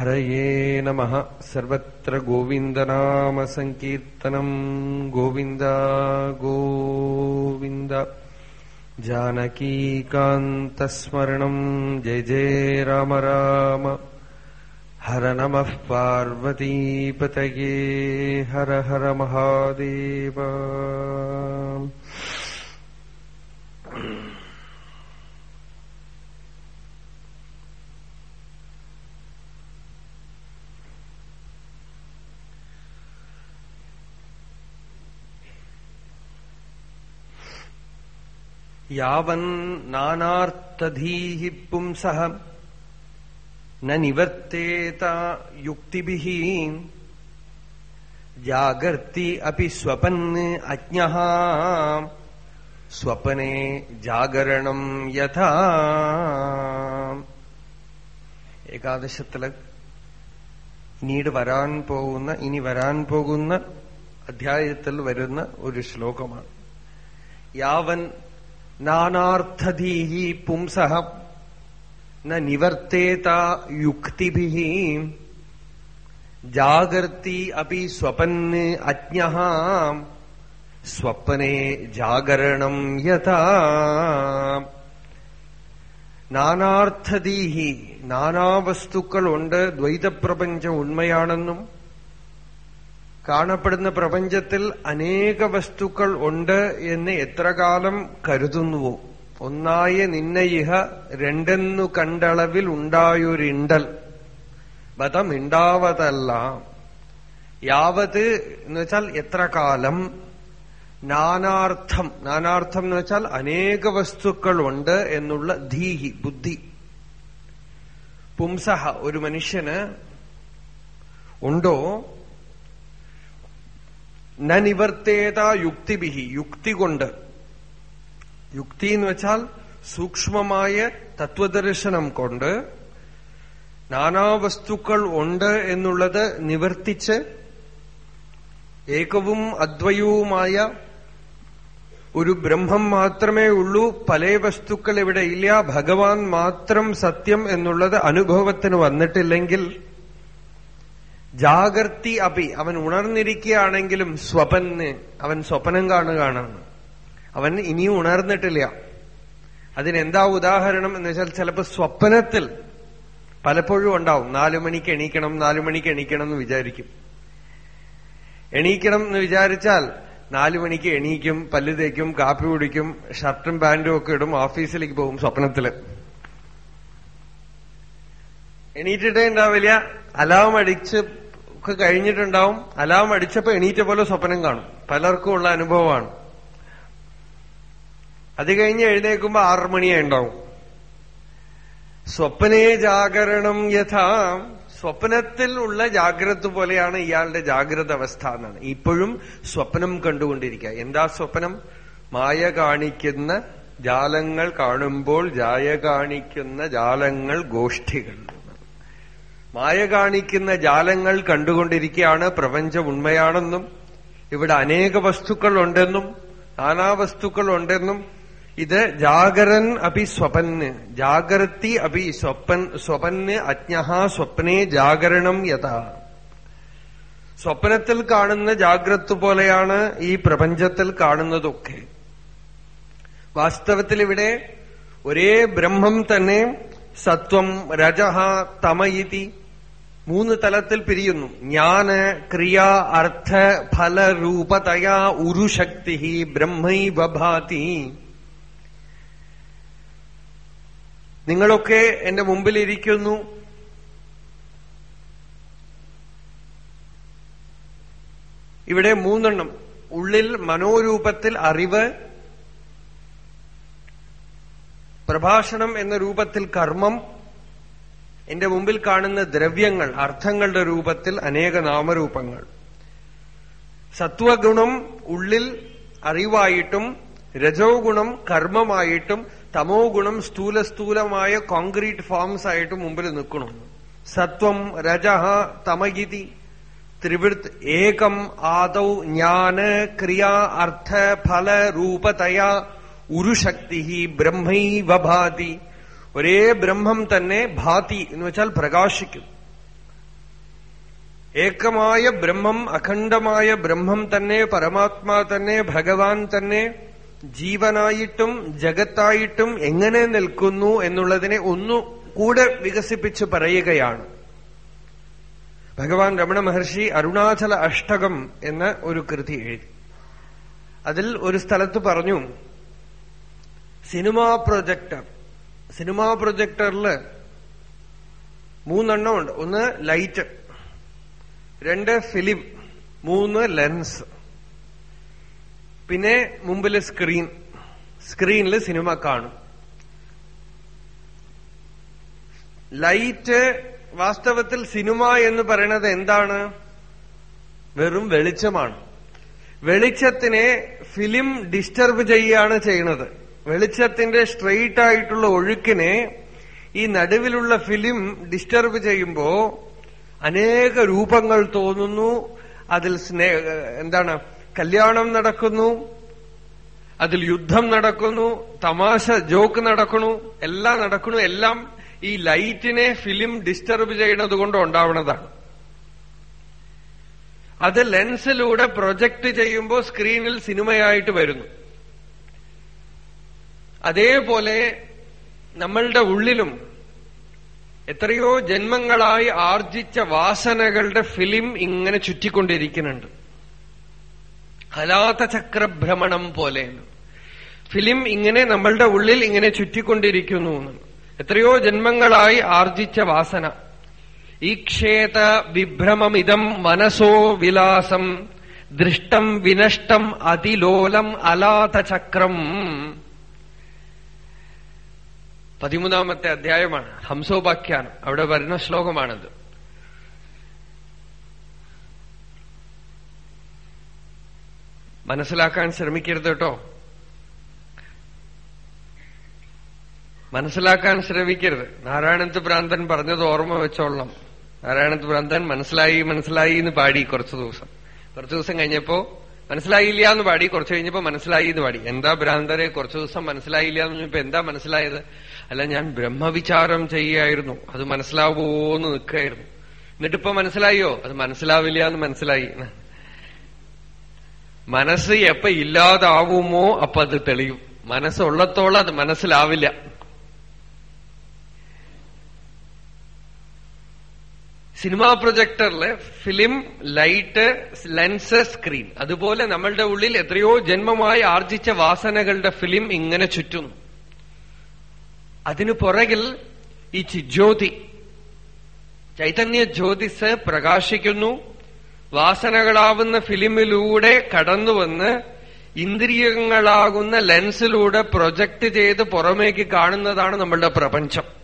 हरये नमः। सर्वत्र गोविन्दनामसङ्कीर्तनम्। गोविन्द गोविन्द। जानकीकान्तस्मरणम्। जय जय राम राम। हर नमः पार्वतीपतये। हर हर महादेव യാവന്നാനാർത്ഥധീഹി പുംസഃ. ന നിവർത്തേത യുക്തിഭിഃ. ജാഗർത്തി അപി സ്വപന് അജ്ഞ. സ്വപനെ ജാഗരണം യഥാ. ഏകാദശത്തിൽ പിന്നീട് വരാൻ പോകുന്ന ഇനി വരാൻ പോകുന്ന അധ്യായത്തിൽ വരുന്ന ഒരു ശ്ലോകമാണ്. യാവൻ നാനാർത്ഥധീഹി പുംസഹ ന നിവർത്തേത യുക്തിഭിः ജാഗർത്തി അപി സ്വപന് അജ്ഞ സ്വപ്നെ ജാഗരണം യഥാ നാനാർത്ഥതീഹി നാനാവസ്തുക്കളുണ്ട് ദ്വൈതപ്രപഞ്ചം ഉണ്മയാണെന്നും കാണപ്പെടുന്ന പ്രപഞ്ചത്തിൽ അനേക വസ്തുക്കൾ ഉണ്ട് എന്ന് എത്ര കാലം കരുതുന്നുവോ? ഒന്നായ നിന്നയിഹ രണ്ടെന്നു കണ്ടളവിൽ ഉണ്ടായൊരിണ്ടൽ ബതമിണ്ടാവതല്ല യാവത് എന്ന് വെച്ചാൽ എത്ര കാലം? നാനാർത്ഥം. നാനാർത്ഥം എന്ന് വെച്ചാൽ അനേക വസ്തുക്കളുണ്ട് എന്നുള്ള ധീഹി ബുദ്ധി. പുംസഹ ഒരു മനുഷ്യന് ഉണ്ടോ? ന നിവർത്തേത യുക്തിബിഹി യുക്തി കൊണ്ട് യുക്തി എന്ന് വെച്ചാൽ സൂക്ഷ്മമായ തത്വദർശനം കൊണ്ട് നാനാവസ്തുക്കൾ ഉണ്ട് എന്നുള്ളത് നിവർത്തിച്ച് ഏകവും അദ്വയവുമായ ഒരു ബ്രഹ്മം മാത്രമേ ഉള്ളൂ പല വസ്തുക്കൾ ഇവിടെ ഇല്ല ഭഗവാൻ മാത്രം സത്യം എന്നുള്ളത് അനുഭവത്തിന് വന്നിട്ടില്ലെങ്കിൽ ജാഗർത്തി അപി അവൻ ഉണർന്നിരിക്കുകയാണെങ്കിലും സ്വപന് അവൻ സ്വപ്നം കാണുകയാണ്. അവൻ ഇനിയും ഉണർന്നിട്ടില്ല. അതിനെന്താ ഉദാഹരണം എന്ന് വെച്ചാൽ ചിലപ്പോൾ സ്വപ്നത്തിൽ പലപ്പോഴും ഉണ്ടാവും. നാലു മണിക്ക് എണീക്കണം നാലു മണിക്ക് എണീക്കണം എന്ന് വിചാരിക്കും. എണീക്കണം എന്ന് വിചാരിച്ചാൽ നാലു മണിക്ക് എണീക്കും പല്ലു തേക്കും കാപ്പി കുടിക്കും ഷർട്ടും പാന്റും ഒക്കെ ഇടും ഓഫീസിലേക്ക് പോകും സ്വപ്നത്തിൽ. എണീറ്റിട്ടേ ഉണ്ടാവില്ല. അലാം അടിച്ച് ഒക്കെ കഴിഞ്ഞിട്ടുണ്ടാവും. അലാം അടിച്ചപ്പോ എണീറ്റ പോലെ സ്വപ്നം കാണും. പലർക്കും ഉള്ള അനുഭവമാണ്. അത് കഴിഞ്ഞ് എഴുന്നേക്കുമ്പോ ആറു മണിയായി ഉണ്ടാവും സ്വപ്നേ ജാഗരണം യഥാ. സ്വപ്നത്തിൽ ഉള്ള ജാഗ്രത പോലെയാണ് ഇയാളുടെ ജാഗ്രത അവസ്ഥ എന്നാണ്. ഇപ്പോഴും സ്വപ്നം കണ്ടുകൊണ്ടിരിക്കുക. എന്താ സ്വപ്നം? മായ കാണിക്കുന്ന ജാലങ്ങൾ കാണുമ്പോൾ ജായ കാണിക്കുന്ന ജാലങ്ങൾ ഗോഷ്ഠികൾ മായ കാണിക്കുന്ന ജാലങ്ങൾ കണ്ടുകൊണ്ടിരിക്കുകയാണ് പ്രപഞ്ചം ഉണ്മയാണെന്നും ഇവിടെ അനേക വസ്തുക്കൾ ഉണ്ടെന്നും നാനാവസ്തുക്കൾ ഉണ്ടെന്നും. ഇത് ജാഗരൻ അപി സ്വപന് ജാഗ്രതി അപി സ്വപ്പൻ സ്വപന് അജ്ഞ സ്വപ്നെ ജാഗരണം യഥാ. സ്വപ്നത്തിൽ കാണുന്ന ജാഗ്രത് പോലെയാണ് ഈ പ്രപഞ്ചത്തിൽ കാണുന്നതൊക്കെ. വാസ്തവത്തിൽ ഇവിടെ ഒരേ ബ്രഹ്മം തന്നെ സത്വം രജഹ തമയിതി മൂന്ന് തലത്തിൽ പിരിയുന്നു. ജ്ഞാന ക്രിയ അർത്ഥ ഫലരൂപതയാ ഉരുശക്തി ബ്രഹ്മൈവഭാതി നിങ്ങളൊക്കെ എന്റെ മുമ്പിലിരിക്കുന്നു. ഇവിടെ മൂന്നെണ്ണം. ഉള്ളിൽ മനോരൂപത്തിൽ അറിവ് പ്രഭാഷണം എന്ന രൂപത്തിൽ കർമ്മം എന്റെ മുമ്പിൽ കാണുന്ന ദ്രവ്യങ്ങൾ അർത്ഥങ്ങളുടെ രൂപത്തിൽ അനേക നാമരൂപങ്ങൾ. സത്വഗുണം ഉള്ളിൽ അറിവായിട്ടും രജോ ഗുണം കർമ്മമായിട്ടും തമോ ഗുണം സ്ഥൂല സ്ഥൂലമായ കോൺക്രീറ്റ് ഫോംസ് ആയിട്ടും മുമ്പിൽ നിൽക്കണം സത്വം രജഹ തമഗിതി ത്രിവൃത്ത് ഏകം ആദൗ ജ്ഞാന ക്രിയ അർത്ഥ ഫല രൂപതയാ ഉരുശക്തി ബ്രഹ്മൈവഭാതി ഒരേ ബ്രഹ്മം തന്നെ ഭാതി എന്ന് വെച്ചാൽ പ്രകാശിക്കും. ഏകമായ ബ്രഹ്മം അഖണ്ഡമായ ബ്രഹ്മം തന്നെ പരമാത്മാ തന്നെ ഭഗവാൻ തന്നെ ജീവനായിട്ടും ജഗത്തായിട്ടും എങ്ങനെ നിൽക്കുന്നു എന്നുള്ളതിനെ ഒന്നു കൂടെ വികസിപ്പിച്ച് പറയുകയാണ്. ഭഗവാൻ രമണ മഹർഷി അരുണാചല അഷ്ടകം എന്ന ഒരു കൃതി എഴുതി. അതിൽ ഒരു സ്ഥലത്ത് പറഞ്ഞു സിനിമാ പ്രൊജക്ടർ സിനിമാ പ്രൊജക്ടറിൽ മൂന്നെണ്ണം ഉണ്ട്. ഒന്ന് ലൈറ്റ് രണ്ട് ഫിലിം മൂന്ന് ലെൻസ് പിന്നെ മുമ്പിൽ സ്ക്രീൻ സ്ക്രീനിൽ സിനിമ കാണും. ലൈറ്റ് വാസ്തവത്തിൽ സിനിമ എന്ന് പറയുന്നത് എന്താണ്? വെറും വെളിച്ചമാണ്. വെളിച്ചത്തിനെ ഫിലിം ഡിസ്റ്റർബ് ചെയ്യുകയാണ് ചെയ്യുന്നത് വെളിച്ചത്തിന്റെ സ്ട്രെയിറ്റ് ആയിട്ടുള്ള ഒഴുക്കിനെ ഈ നടുവിലുള്ള ഫിലിം ഡിസ്റ്റർബ് ചെയ്യുമ്പോ അനേക രൂപങ്ങൾ തോന്നുന്നു. അതിൽ സ്നേഹ എന്താണ് കല്യാണം നടക്കുന്നു. അതിൽ യുദ്ധം നടക്കുന്നു. തമാശ ജോക്ക് നടക്കുന്നു. എല്ലാം നടക്കുന്നു. എല്ലാം ഈ ലൈറ്റിനെ ഫിലിം ഡിസ്റ്റർബ് ചെയ്യണത് കൊണ്ട് ഉണ്ടാവുന്നതാണ് അത് ലെൻസിലൂടെ പ്രൊജക്ട് ചെയ്യുമ്പോൾ സ്ക്രീനിൽ സിനിമയായിട്ട് വരുന്നു. അതേപോലെ നമ്മളുടെ ഉള്ളിലും എത്രയോ ജന്മങ്ങളായി ആർജിച്ച വാസനകളുടെ ഫിലിം ഇങ്ങനെ ചുറ്റിക്കൊണ്ടിരിക്കുന്നുണ്ട്. ഹലാത്ത ചക്രഭ്രമണം പോലെ. ഫിലിം ഇങ്ങനെ നമ്മളുടെ ഉള്ളിൽ ഇങ്ങനെ ചുറ്റിക്കൊണ്ടിരിക്കുന്നു. എത്രയോ ജന്മങ്ങളായി ആർജിച്ച വാസന. ഈ ഈക്ഷേത വിഭ്രമമിതം മനസോ വിലാസം ദൃഷ്ടം വിനഷ്ടം അതിലോലം അലാത ചക്രം. പതിമൂന്നാമത്തെ അധ്യായമാണ് ഹംസോപാഖ്യാനം. അവിടെ വരുന്ന ശ്ലോകമാണത്. മനസ്സിലാക്കാൻ ശ്രമിക്കരുത് കേട്ടോ. മനസ്സിലാക്കാൻ ശ്രമിക്കരുത്. നാരായണത്ത് ഭ്രാന്തൻ പറഞ്ഞത് ഓർമ്മ വെച്ചോളണം. നാരായണത്ത് ഭ്രാന്തൻ മനസ്സിലായി മനസ്സിലായി എന്ന് പാടി കുറച്ചു ദിവസം. കുറച്ചു ദിവസം കഴിഞ്ഞപ്പോ മനസ്സിലായില്ല എന്ന് പാടി കുറച്ചു കഴിഞ്ഞപ്പോ മനസ്സിലായി എന്ന് പാടി. എന്താ ഭ്രാന്തരെ കുറച്ചു ദിവസം മനസ്സിലായില്ല എന്ന് പറഞ്ഞപ്പോ എന്താ മനസ്സിലായത്? അല്ല ഞാൻ ബ്രഹ്മവിചാരം ചെയ്യായിരുന്നു. അത് മനസ്സിലാവോന്ന് നിൽക്കായിരുന്നു എന്നിട്ടിപ്പോ മനസ്സിലായോ? അത് മനസ്സിലാവില്ല എന്ന് മനസ്സിലായി. മനസ്സ് എപ്പ ഇല്ലാതാവുമോ അപ്പൊ അത് തെളിയും. മനസ്സുള്ളത്തോളം അത് മനസ്സിലാവില്ല. സിനിമാ പ്രൊജക്ടറിൽ ഫിലിം ലൈറ്റ് ലെൻസ് സ്ക്രീൻ. അതുപോലെ നമ്മളുടെ ഉള്ളിൽ എത്രയോ ജന്മമായി ആർജിച്ച വാസനകളുടെ ഫിലിം ഇങ്ങനെ ചുറ്റുന്നു. അതിനു പുറകിൽ ഈ ചിജ്യോതി. ചൈതന്യ ജ്യോതിസ് പ്രകാശിക്കുന്നു. വാസനകളാവുന്ന ഫിലിമിലൂടെ കടന്നുവന്ന് ഇന്ദ്രിയങ്ങളാകുന്ന ലെൻസിലൂടെ പ്രൊജക്ട് ചെയ്ത് പുറമേക്ക് കാണുന്നതാണ് നമ്മളുടെ പ്രപഞ്ചം.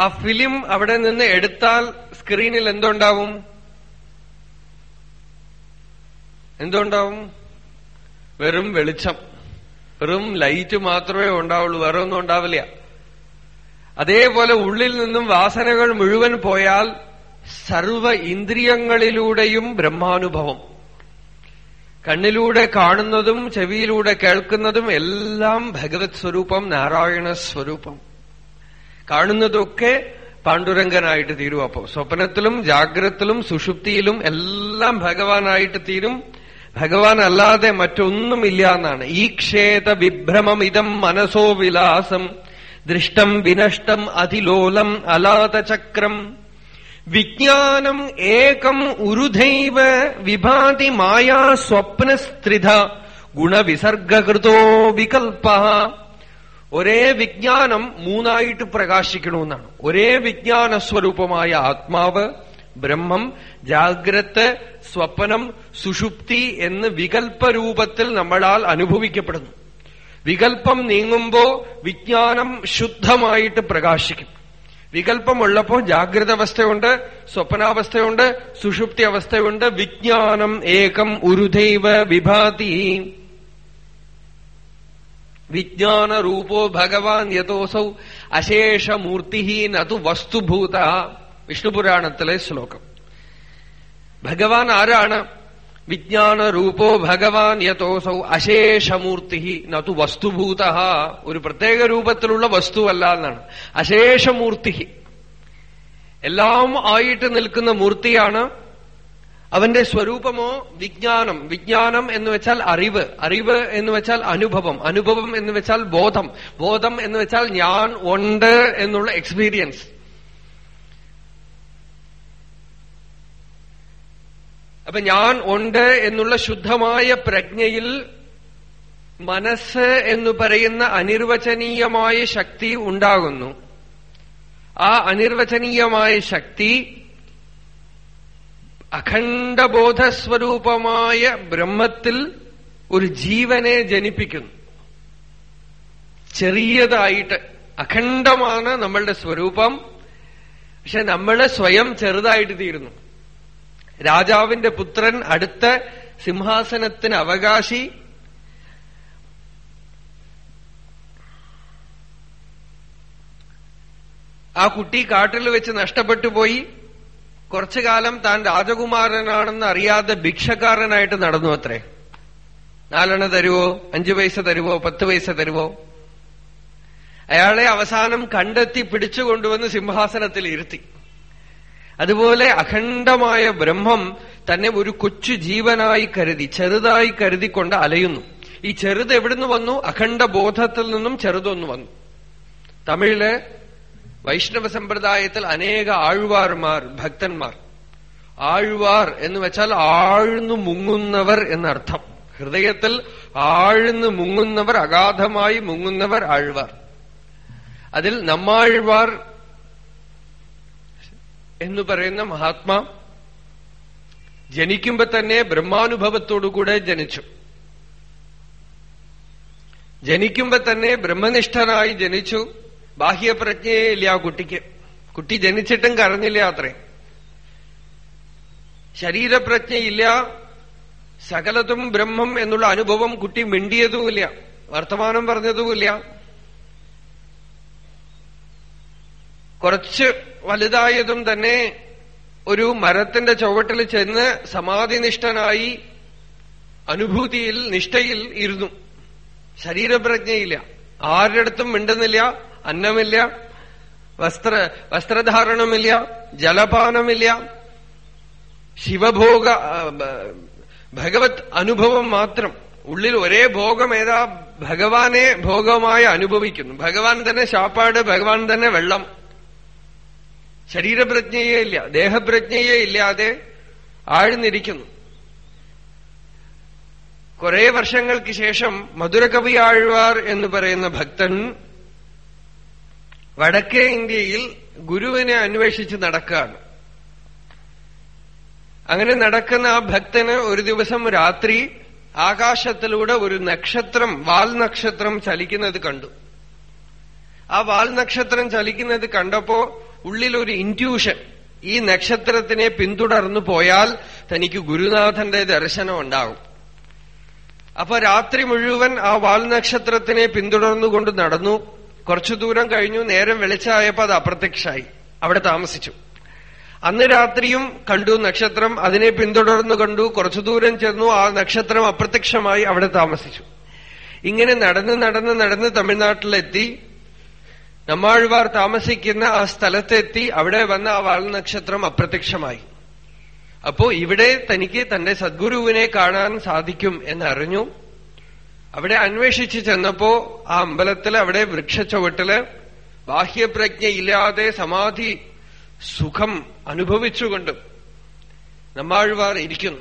ആ ഫിലിം അവിടെ നിന്ന് എടുത്താൽ സ്ക്രീനിൽ എന്തുണ്ടാവും? എന്തുണ്ടാവും? വെറും വെളിച്ചം. വെറും ലൈറ്റ് മാത്രമേ ഉണ്ടാവുള്ളൂ വേറെ ഒന്നും ഉണ്ടാവില്ല. അതേപോലെ ഉള്ളിൽ നിന്നും വാസനകൾ മുഴുവൻ പോയാൽ സർവ ഇന്ദ്രിയങ്ങളിലൂടെയും ബ്രഹ്മാനുഭവം. കണ്ണിലൂടെ കാണുന്നതും ചെവിയിലൂടെ കേൾക്കുന്നതും എല്ലാം ഭഗവത് സ്വരൂപം നാരായണ സ്വരൂപം. കാണുന്നതൊക്കെ പാണ്ഡുരംഗനായിട്ട് തീരും. അപ്പോ സ്വപ്നത്തിലും ജാഗ്രത്തിലും സുഷുപ്തിയിലും എല്ലാം ഭഗവാനായിട്ട് തീരും. ഭഗവാൻ അല്ലാതെ മറ്റൊന്നുമില്ല എന്നാണ്. ഈ ക്ഷേത വിഭ്രമം ഇതം മനസോ വിലാസം. ദൃഷ്ടം വിനഷ്ടം അതിലോലം അലാതചക്രം വിജ്ഞാനം ഏകം ഉരുധൈവ വിഭാതി മായാ സ്വപ്നസ്ത്രിധ ഗുണവിസർഗകൃതോ വികൽപ്പ ഒരേ വിജ്ഞാനം മൂന്നായിട്ട് പ്രകാശിക്കണമെന്നാണ്. ഒരേ വിജ്ഞാന സ്വരൂപമായ ആത്മാവ് ബ്രഹ്മം ജാഗ്രത് സ്വപ്നം സുഷുപ്തി എന്ന് വികൽപ്പരൂപത്തിൽ നമ്മളാൽ അനുഭവിക്കപ്പെടുന്നു. വികൽപ്പം നീങ്ങുമ്പോ വിജ്ഞാനം ശുദ്ധമായിട്ട് പ്രകാശിക്കും. വികൽപ്പമുള്ളപ്പോ ജാഗ്രത അവസ്ഥയുണ്ട് സ്വപ്നാവസ്ഥയുണ്ട് സുഷുപ്തി അവസ്ഥയുണ്ട് വിജ്ഞാനം ഏകം ഉരുദൈവ വിഭാതി. വിജ്ഞാനരൂപോ ഭഗവാൻ യഥോസൗ അശേഷമൂർത്തി നതു വസ്തുഭൂത. വിഷ്ണുപുരാണത്തിലെ ശ്ലോകം. ഭഗവാൻ ആരാണ്? വിജ്ഞാനരൂപോ ഭഗവാൻ യഥോസൗ അശേഷമൂർത്തി നതു വസ്തുഭൂത ഒരു പ്രത്യേക രൂപത്തിലുള്ള വസ്തുവല്ല എന്നാണ്. അശേഷമൂർത്തി എല്ലാം ആയിട്ട് നിൽക്കുന്ന മൂർത്തിയാണ് അവന്റെ സ്വരൂപമോ വിജ്ഞാനം. വിജ്ഞാനം എന്ന് വെച്ചാൽ അറിവ്. അറിവ് എന്ന് വെച്ചാൽ അനുഭവം. അനുഭവം എന്ന് വെച്ചാൽ ബോധം. ബോധം എന്ന് വെച്ചാൽ ഞാൻ ഉണ്ട് എന്നുള്ള എക്സ്പീരിയൻസ് അപ്പൊ ഞാൻ ഉണ്ട് എന്നുള്ള ശുദ്ധമായ പ്രജ്ഞയിൽ മനസ്സ് എന്ന് പറയുന്ന അനിർവചനീയമായ ശക്തി ഉണ്ടാകുന്നു. ആ അനിർവചനീയമായ ശക്തി അഖണ്ഡബോധസ്വരൂപമായ ബ്രഹ്മത്തിൽ ഒരു ജീവനെ ജനിപ്പിക്കുന്നു. ചെറിയതായിട്ട് അഖണ്ഡമാണ് നമ്മളുടെ സ്വരൂപം. പക്ഷെ നമ്മൾ സ്വയം ചെറുതായിട്ട് തീരുന്നു. രാജാവിന്റെ പുത്രൻ അടുത്ത സിംഹാസനത്തിന് അവകാശി. ആ കുട്ടി കാട്ടിൽ വെച്ച് നഷ്ടപ്പെട്ടു പോയി. കുറച്ചു കാലം താൻ രാജകുമാരനാണെന്ന് അറിയാതെ ഭിക്ഷക്കാരനായിട്ട് നടന്നു അത്രേ. നാലെണ്ണ തരുവോ? അഞ്ചു പൈസ തരുവോ? പത്ത് പൈസ തരുവോ? അയാളെ അവസാനം കണ്ടെത്തി പിടിച്ചുകൊണ്ടുവന്ന് സിംഹാസനത്തിൽ ഇരുത്തി. അതുപോലെ അഖണ്ഡമായ ബ്രഹ്മം തന്നെ ഒരു കൊച്ചു ജീവനായി കരുതി ചെറുതായി കരുതിക്കൊണ്ട് അലയുന്നു. ഈ ചെറുത് എവിടുന്ന് വന്നു? അഖണ്ഡ ബോധത്തിൽ നിന്നും ചെറുതൊന്നു വന്നു. തമിഴിൽ വൈഷ്ണവ സമ്പ്രദായത്തിൽ അനേക ആഴ്വാർമാർ ഭക്തന്മാർ. ആഴ്വാർ എന്ന് വെച്ചാൽ ആഴ്ന്നു മുങ്ങുന്നവർ എന്നർത്ഥം. ഹൃദയത്തിൽ ആഴ്ന്നു മുങ്ങുന്നവർ അഗാധമായി മുങ്ങുന്നവർ ആഴ്വാർ. അതിൽ നമ്മാഴ്വാർ എന്ന് പറയുന്ന മഹാത്മാ ജനിക്കുമ്പോ തന്നെ ബ്രഹ്മാനുഭവത്തോടുകൂടെ ജനിച്ചു. ജനിക്കുമ്പോ തന്നെ ബ്രഹ്മനിഷ്ഠനായി ജനിച്ചു. ബാഹ്യപ്രജ്ഞയേ ഇല്ല ആ കുട്ടിക്ക്. കുട്ടി ജനിച്ചിട്ടും കരഞ്ഞില്ല അത്രേ. ശരീരപ്രജ്ഞയില്ല. സകലതും ബ്രഹ്മം എന്നുള്ള അനുഭവം കുട്ടി മിണ്ടിയതുമില്ല. വർത്തമാനം പറഞ്ഞതുമില്ല. കുറച്ച് വലുതായതും തന്നെ ഒരു മരത്തിന്റെ ചുവട്ടിൽ ചെന്ന് സമാധിനിഷ്ഠനായി അനുഭൂതിയിൽ നിഷ്ഠയിൽ ഇരുന്നു. ശരീരപ്രജ്ഞയില്ല. ആരുടെ അടുത്തും മിണ്ടുന്നില്ല. അന്നമില്ല. വസ്ത്ര വസ്ത്രധാരണമില്ല. ജലപാനമില്ല. ശിവഭോഗ ഭഗവത് അനുഭവം മാത്രം. ഉള്ളിൽ ഒരേ ഭോഗം ഏതാ ഭഗവാനെ ഭോഗമായി അനുഭവിക്കുന്നു. ഭഗവാൻ തന്നെ ശാപ്പാട് ഭഗവാൻ തന്നെ വെള്ളം. ശരീരപ്രജ്ഞയേ ഇല്ല ദേഹപ്രജ്ഞയേ ഇല്ലാതെ ആഴ്ന്നിരിക്കുന്നു. കുറെ വർഷങ്ങൾക്ക് ശേഷം മധുരകവി ആഴ്വാർ എന്ന് പറയുന്ന ഭക്തൻ വടക്കേ ഇന്ത്യയിൽ ഗുരുവിനെ അന്വേഷിച്ച് നടക്കുകയാണ് അങ്ങനെ നടക്കുന്ന ആ ഭക്തന് ഒരു ദിവസം രാത്രി ആകാശത്തിലൂടെ ഒരു നക്ഷത്രം വാൽ നക്ഷത്രം ചലിക്കുന്നത് കണ്ടു. ആ വാൽ നക്ഷത്രം ചലിക്കുന്നത് കണ്ടപ്പോ ഉള്ളിലൊരു ഇന്റ്യൂഷൻ ഈ നക്ഷത്രത്തിനെ പിന്തുടർന്നു പോയാൽ തനിക്ക് ഗുരുനാഥന്റെ ദർശനം ഉണ്ടാകും അപ്പൊ രാത്രി മുഴുവൻ ആ വാൽ നക്ഷത്രത്തിനെ പിന്തുടർന്നുകൊണ്ട് നടന്നു. കുറച്ചു ദൂരം കഴിഞ്ഞു നേരം വെളിച്ചായപ്പോ അത് അപ്രത്യക്ഷമായി അവിടെ താമസിച്ചു. അന്ന് രാത്രിയും കണ്ടു നക്ഷത്രം അതിനെ പിന്തുടർന്നു കണ്ടു കുറച്ചു ദൂരം ചെന്നു ആ നക്ഷത്രം അപ്രത്യക്ഷമായി അവിടെ താമസിച്ചു. ഇങ്ങനെ നടന്ന് നടന്ന് നടന്ന് തമിഴ്നാട്ടിലെത്തി. നമ്മാഴ്വാർ താമസിക്കുന്ന ആ സ്ഥലത്തെത്തി അവിടെ വന്ന ആ വാൽ നക്ഷത്രം അപ്രത്യക്ഷമായി. അപ്പോ ഇവിടെ തനിക്ക് തന്റെ സദ്ഗുരുവിനെ കാണാൻ സാധിക്കും എന്നറിഞ്ഞു. അവിടെ അന്വേഷിച്ച് ചെന്നപ്പോ ആ അമ്പലത്തിൽ അവിടെ വൃക്ഷച്ചുവട്ടിൽ ബാഹ്യപ്രജ്ഞയില്ലാതെ സമാധി സുഖം അനുഭവിച്ചുകൊണ്ട് നമ്മാഴ്വാർ ഇരിക്കുന്നു.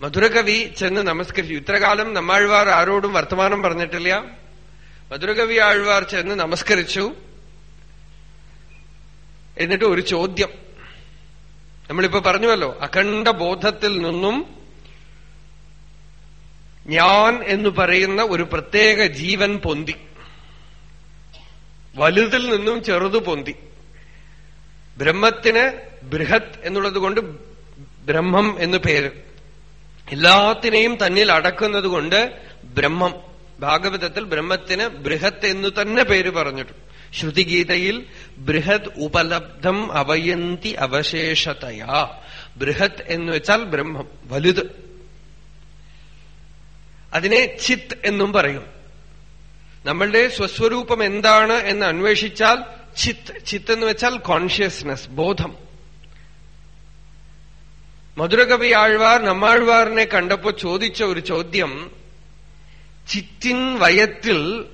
മധുരകവി ചെന്ന് നമസ്കരിച്ചു. ഇത്രകാലം നമ്മാഴ്വാർ ആരോടും വർത്തമാനം പറഞ്ഞിട്ടില്ല. മധുരകവി ആഴ്വാർ ചെന്ന് നമസ്കരിച്ചു. എന്നിട്ട് ഒരു ചോദ്യം. നമ്മളിപ്പോ പറഞ്ഞുവല്ലോ അഖണ്ഡ ബോധത്തിൽ നിന്നും ഞാൻ എന്ന് പറയുന്ന ഒരു പ്രത്യേക ജീവൻ പൊന്തി. വലുതിൽ നിന്നും ചെറുതു പൊന്തി. ബ്രഹ്മത്തിന് ബൃഹത് എന്നുള്ളത് കൊണ്ട് ബ്രഹ്മം എന്ന് പേര്. എല്ലാത്തിനെയും തന്നിൽ അടക്കുന്നത് കൊണ്ട് ബ്രഹ്മം. ഭാഗവതത്തിൽ ബ്രഹ്മത്തിന് ബൃഹത്ത് എന്ന് തന്നെ പേര് പറഞ്ഞിട്ടു. ശ്രുതിഗീതയിൽ ബൃഹത് ഉപലബ്ധം അവയന്തി അവശേഷതയാ. ബൃഹത് എന്ന് വെച്ചാൽ ബ്രഹ്മം. വലുത്. അതിനെ ചിത്ത് എന്നും പറയും. നമ്മളുടെ സ്വസ്വരൂപം എന്താണ് എന്ന് അന്വേഷിച്ചാൽ ചിത്ത് ചിത്ത് എന്ന് വെച്ചാൽ കോൺഷ്യസ്നസ് ബോധം. മധുരകവി ആഴ്വാർ നമ്മാഴ്വാറിനെ കണ്ടപ്പോ ചോദിച്ച ഒരു ചോദ്യം சிற்றின் வயத்தில்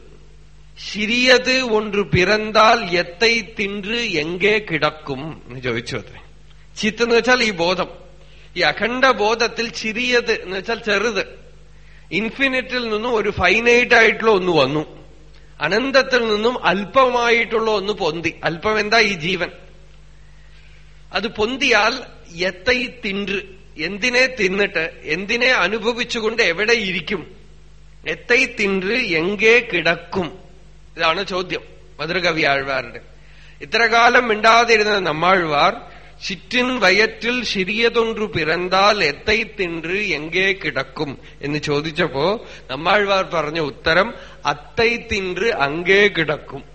சிறியது ஒன்று பிறந்தால் எத்தை എങ്കേ കിടക്കും എന്ന് ചോദിച്ചു അത് ചിത്ത് എന്ന് വെച്ചാൽ ഈ ബോധം. ഈ അഖണ്ഡ ബോധത്തിൽ ചിരിയത് എന്ന് വെച്ചാൽ ചെറുത്. ഇൻഫിനിറ്റിൽ നിന്നും ഒരു ഫൈനൈറ്റ് ആയിട്ടുള്ള ഒന്ന് വന്നു. അനന്തത്തിൽ നിന്നും അല്പമായിട്ടുള്ള ഒന്ന് പൊന്തി. അല്പം എന്താ ഈ ജീവൻ? അത് പൊന്തിയാൽ എത്തൈ തിന്റ്. എന്തിനെ തിന്നിട്ട് എന്തിനെ അനുഭവിച്ചുകൊണ്ട് എവിടെ ഇരിക്കും? എത്തൈ തിന്റ് എങ്കേ കിടക്കും. ഇതാണ് ചോദ്യം മധുരകവി ആഴ്വാറിന്റെ ഇത്രകാലം മിണ്ടാതിരുന്ന നമ്മാഴ്വാർ ചിറ്റിൻ വയറ്റിൽ ശരിയതൊണ്ടു പിറന്താൽ എത്തൈ തിണ്ട് എങ്കേ കിടക്കും എന്ന് ചോദിച്ചപ്പോ നമ്മാഴ്വാർ പറഞ്ഞ ഉത്തരം അത്തൈ തിണ്ട് അങ്ങേ കിടക്കും.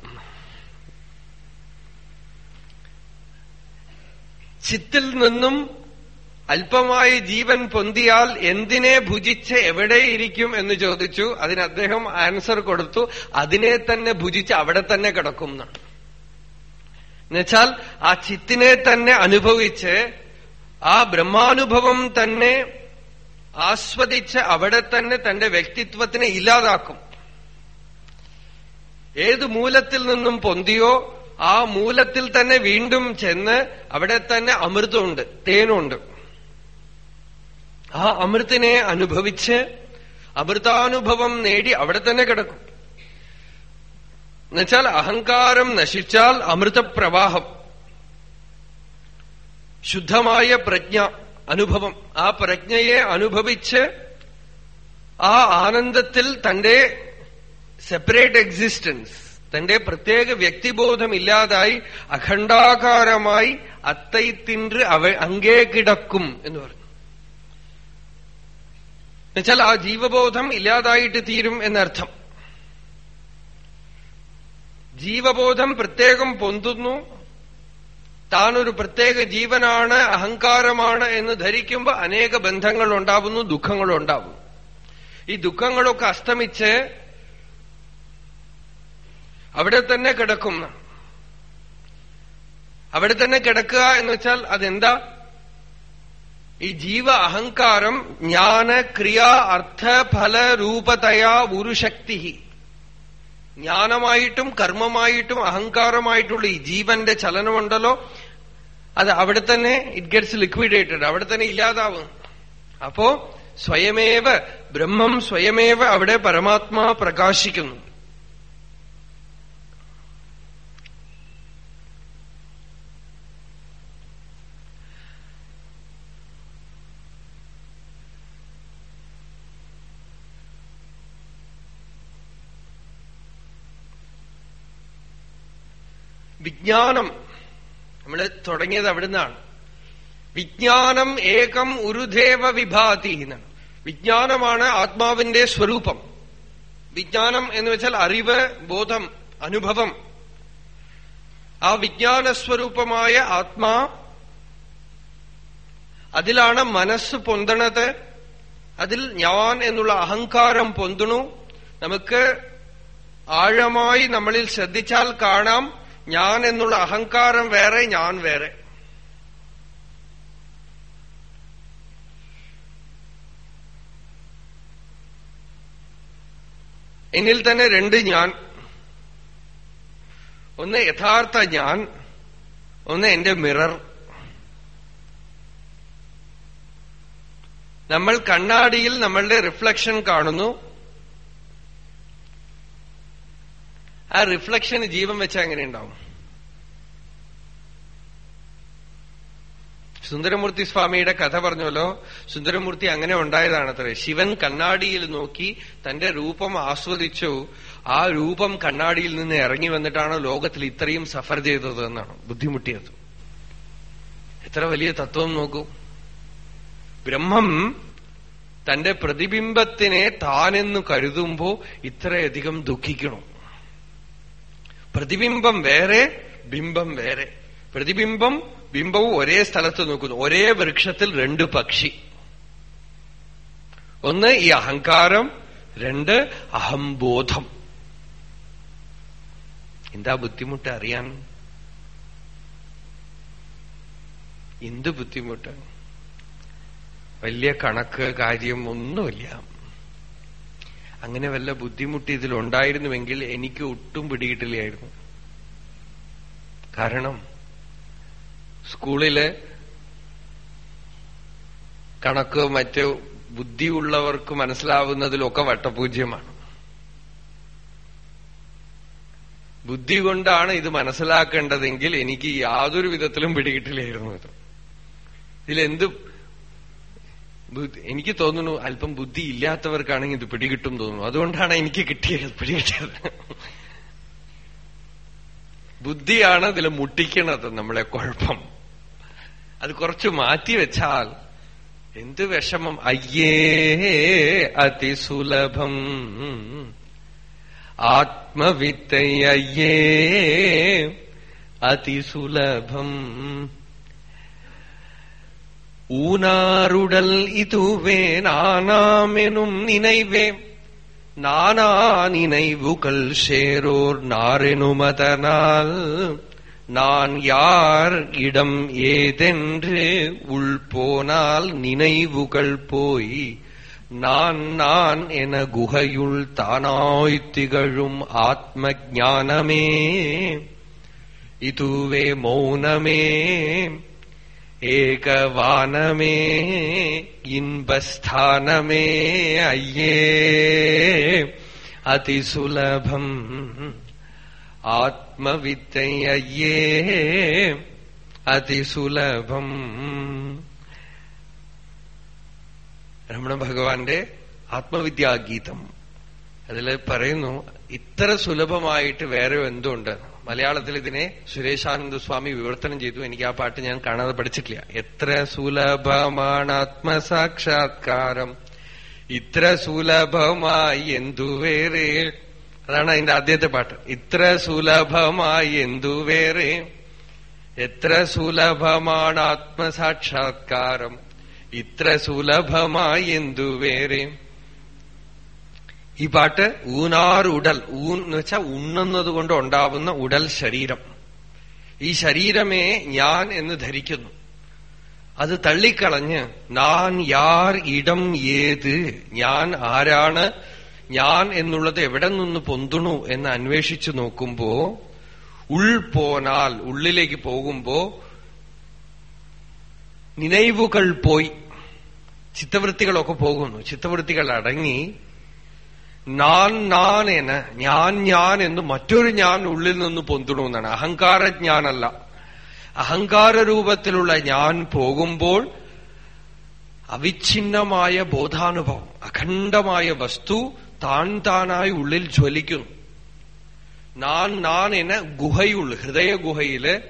ചിത്തിൽ നിന്നും അല്പമായ ജീവൻ പൊന്തിയാൽ എന്തിനെ ഭുജിച്ച് എവിടെയിരിക്കും എന്ന് ചോദിച്ചു. അതിന് അദ്ദേഹം ആൻസർ കൊടുത്തു അതിനെ തന്നെ ഭുജിച്ച് അവിടെ തന്നെ കിടക്കും എന്നാണ്. എന്നുവെച്ചാൽ ആ ചിത്തിനെ തന്നെ അനുഭവിച്ച് ആ ബ്രഹ്മാനുഭവം തന്നെ ആസ്വദിച്ച് അവിടെ തന്നെ തന്റെ വ്യക്തിത്വത്തിനെ ഇല്ലാതാക്കും. ഏത് മൂലത്തിൽ നിന്നും പൊന്തിയോ ആ മൂലത്തിൽ തന്നെ വീണ്ടും ചെന്ന് അവിടെ തന്നെ അമൃതമുണ്ട് തേനുണ്ട്. ആ അമൃത്തിനെ അനുഭവിച്ച് അമൃതാനുഭവം നേടി അവിടെ തന്നെ കിടക്കും. എന്നുവെച്ചാൽ അഹങ്കാരം നശിച്ചാൽ അമൃതപ്രവാഹം. ശുദ്ധമായ പ്രജ്ഞ അനുഭവം. ആ പ്രജ്ഞയെ അനുഭവിച്ച് ആ ആനന്ദത്തിൽ തന്റെ സെപ്പറേറ്റ് എക്സിസ്റ്റൻസ് തന്റെ പ്രത്യേക വ്യക്തിബോധം ഇല്ലാതായി അഖണ്ഡാകാരമായി അത്തൈത്തിന്റെ അവ അങ്ങേ കിടക്കും എന്ന് പറഞ്ഞു. എന്നുവെച്ചാൽ ആ ജീവബോധം ഇല്ലാതായിട്ട് തീരും എന്നർത്ഥം. ജീവബോധം പ്രത്യേകം പൊന്തുന്നു. താനൊരു പ്രത്യേക ജീവനാണ് അഹങ്കാരമാണ് എന്ന് ധരിക്കുമ്പോൾ അനേക ബന്ധങ്ങൾ ഉണ്ടാവുന്നു ദുഃഖങ്ങൾ ഉണ്ടാവുന്നു ഈ ദുഃഖങ്ങളൊക്കെ അസ്തമിച്ച് അവിടെ തന്നെ കിടക്കും. അവിടെ തന്നെ കിടക്കുക എന്ന് വെച്ചാൽ അതെന്താ? ഈ ജീവ അഹങ്കാരം ജ്ഞാന ക്രിയ അർത്ഥ ഫല രൂപതയാ ഉരുശക്തി ജ്ഞാനമായിട്ടും കർമ്മമായിട്ടും അഹങ്കാരമായിട്ടുള്ള ഈ ജീവന്റെ ചലനമുണ്ടല്ലോ അത് അവിടെ തന്നെ ഇറ്റ് ഗെറ്റ്സ് ലിക്വിഡേറ്റഡ് അവിടെ തന്നെ ഇല്ലാതാവും. അപ്പോ സ്വയമേവ ബ്രഹ്മം സ്വയമേവ അവിടെ പരമാത്മാ പ്രകാശിക്കുന്നു. വിജ്ഞാനം. നമ്മൾ തുടങ്ങിയത് അവിടുന്നാണ്. വിജ്ഞാനം ഏകം ഉരുദേവ വിഭാതി എന്നാണ്. വിജ്ഞാനമാണ് ആത്മാവിന്റെ സ്വരൂപം. വിജ്ഞാനം എന്ന് വെച്ചാൽ അറിവ് ബോധം അനുഭവം. ആ വിജ്ഞാനസ്വരൂപമായ ആത്മാ അതിലാണ് മനസ്സ് പൊന്തണത്. അതിൽ ഞാൻ എന്നുള്ള അഹങ്കാരം പൊന്തണു. നമുക്ക് ആഴമായി നമ്മളിൽ ശ്രദ്ധിച്ചാൽ കാണാം. ഞാൻ എന്നുള്ള അഹങ്കാരം വേറെ ഞാൻ വേറെ. എന്നിൽ തന്നെ രണ്ട് ഞാൻ. ഒന്ന് യഥാർത്ഥ ഞാൻ ഒന്ന് എന്റെ മിറർ. നമ്മൾ കണ്ണാടിയിൽ നമ്മളുടെ റിഫ്ലക്ഷൻ കാണുന്നു. ആ റിഫ്ലക്ഷന് ജീവൻ വെച്ചാൽ എങ്ങനെ ഉണ്ടാവും. സുന്ദരമൂർത്തി സ്വാമിയുടെ കഥ പറഞ്ഞല്ലോ. സുന്ദരമൂർത്തി അങ്ങനെ ഉണ്ടായതാണത്രേ. ശിവൻ കണ്ണാടിയിൽ നോക്കി തന്റെ രൂപം ആസ്വദിച്ചു. ആ രൂപം കണ്ണാടിയിൽ നിന്ന് ഇറങ്ങി വന്നിട്ടാണ് ലോകത്തിൽ ഇത്രയും സഫർ ചെയ്തത് എന്നാണ്. ബുദ്ധിമുട്ടിയത്. എത്ര വലിയ തത്വം നോക്കൂ. ബ്രഹ്മം തന്റെ പ്രതിബിംബത്തിനെ താനെന്ന് കരുതുമ്പോ ഇത്രയധികം ദുഃഖിക്കണം. പ്രതിബിംബം വേറെ ബിംബം വേറെ. പ്രതിബിംബം ബിംബവും ഒരേ സ്ഥലത്ത് നോക്കുന്നു. ഒരേ വൃക്ഷത്തിൽ രണ്ട് പക്ഷി. ഒന്ന് ഈ അഹങ്കാരം രണ്ട് അഹംബോധം. എന്താ ബുദ്ധിമുട്ട് അറിയാൻ? എന്ത് ബുദ്ധിമുട്ട്? വലിയ കണക്ക് കാര്യം ഒന്നുമില്ല. അങ്ങനെ വല്ല ബുദ്ധിമുട്ട് ഇതിലുണ്ടായിരുന്നുവെങ്കിൽ എനിക്ക് ഒട്ടും പിടികിട്ടില്ലായിരുന്നു. കാരണം സ്കൂളിൽ കണക്ക് മറ്റ് ബുദ്ധിയുള്ളവർക്ക് മനസ്സിലാവുന്നതിലൊക്കെ വട്ടപൂജ്യമാണ്. ബുദ്ധി കൊണ്ടാണ് ഇത് മനസ്സിലാക്കേണ്ടതെങ്കിൽ എനിക്ക് യാതൊരു വിധത്തിലും പിടികിട്ടില്ലായിരുന്നു ഇത്. ഇതിലെന്ത് എനിക്ക് തോന്നുന്നു അല്പം ബുദ്ധി ഇല്ലാത്തവർക്കാണെങ്കിൽ ഇത് പിടികിട്ടും തോന്നുന്നു. അതുകൊണ്ടാണ് എനിക്ക് കിട്ടിയത് പിടികിട്ടിയത്. ബുദ്ധിയാണ് ഇതിൽ മുട്ടിക്കണത് നമ്മളെ കുഴപ്പം. അത് കുറച്ച് മാറ്റിവെച്ചാൽ എന്ത് വിഷമം? അയ്യേ അതിസുലഭം. ആത്മവിത്തയ്യേ അതിസുലഭം. ஊனாருடல் இதுவே நானாமெனும் நினைவே. நானா நினைவுகள் சேரோர் நாரெனுமதனால். நான் யார் இடம் ஏதென்று உள் போனால் நினைவுகள் போய். நான் நான் என குகையுள் தானாய்த் திகழும் ஆத்ம ஞானமே இதுவே மௌனமே. ഏകവാനമേ ഇൻപസ്ഥാനമേ അയ്യേ. അതിസുലഭം ആത്മവിദ്യയ്യേ അതിസുലഭം. രമണ ഭഗവാന്റെ ആത്മവിദ്യാഗീതം. അതിൽ പറയുന്നു ഇത്ര സുലഭമായിട്ട് വേറെ എന്തുണ്ടെന്ന് മലയാളത്തിൽ ഇതിനെ സുരേഷാനന്ദ സ്വാമി വിവർത്തനം ചെയ്തു. എനിക്ക് ആ പാട്ട് ഞാൻ കാണാതെ പഠിച്ചിട്ടില്ല. എത്ര സുലഭമാണ് ആത്മസാക്ഷാത്കാരം. ഇത്ര സുലഭമായി എന്തു വേറെ അതാണ് അതിന്റെ ആദ്യത്തെ പാട്ട്. ഇത്ര സുലഭമായി എന്തു വേറെ എത്ര സുലഭമാണ് ആത്മസാക്ഷാത്കാരം? ഇത്ര സുലഭമായി എന്തു വേറെ ഈ പാട്ട് ഊനാർ ഉടൽ ഊൻ എന്ന് വെച്ചാൽ ഉണ്ണുന്നത് കൊണ്ട് ഉണ്ടാവുന്ന ഉടൽ ശരീരം. ഈ ശരീരമേ ഞാൻ എന്ന് ധരിക്കുന്നു. അത് തള്ളിക്കളഞ്ഞ് ഞാൻ യാർ ഇടം ഏത് ഞാൻ ആരാണ് ഞാൻ എന്നുള്ളത് എവിടെ നിന്ന് പൊന്തുണു എന്ന് അന്വേഷിച്ചു നോക്കുമ്പോ ഉൾ പോനാൽ ഉള്ളിലേക്ക് പോകുമ്പോ നിലവുകൾ പോയി. ചിത്തവൃത്തികളൊക്കെ പോകുന്നു. ചിത്തവൃത്തികൾ അടങ്ങി നാൻ നാൻ എന ഞാൻ ഞാൻ എന്ന് മറ്റൊരു ഞാൻ ഉള്ളിൽ നിന്ന് പൊന്തുണമെന്നാണ് അഹങ്കാരജ്ഞാനല്ല അഹങ്കാര രൂപത്തിലുള്ള ഞാൻ പോകുമ്പോൾ അവിഛിന്നമായ ബോധാനുഭവം അഖണ്ഡമായ വസ്തു താൻ താനായി ഉള്ളിൽ ജ്വലിക്കുന്നു. നാൻ നാൻ എന്ന ഗുഹയുള്ളു ഹൃദയ ഗുഹയിൽ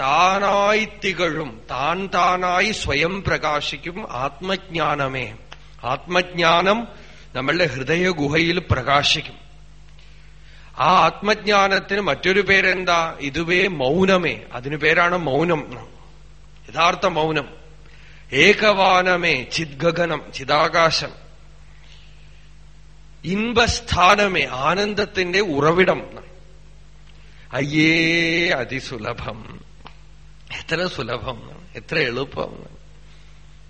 താനായി തികഴും താൻ താനായി സ്വയം പ്രകാശിക്കും ആത്മജ്ഞാനമേ. ആത്മജ്ഞാനം നമ്മളുടെ ഹൃദയ ഗുഹയിൽ പ്രകാശിക്കും. ആ ആത്മജ്ഞാനത്തിന് മറ്റൊരു പേരെന്താ? ഇതുവേ മൗനമേ. അതിനു പേരാണ് മൗനം. യഥാർത്ഥ മൗനം. ഏകവാനമേ ചിദ്ഗഗനം ചിതാകാശം ഇൻപസ്ഥാനമേ ആനന്ദത്തിന്റെ ഉറവിടം. അയ്യേ അതിസുലഭം. എത്ര സുലഭം. എത്ര എളുപ്പം.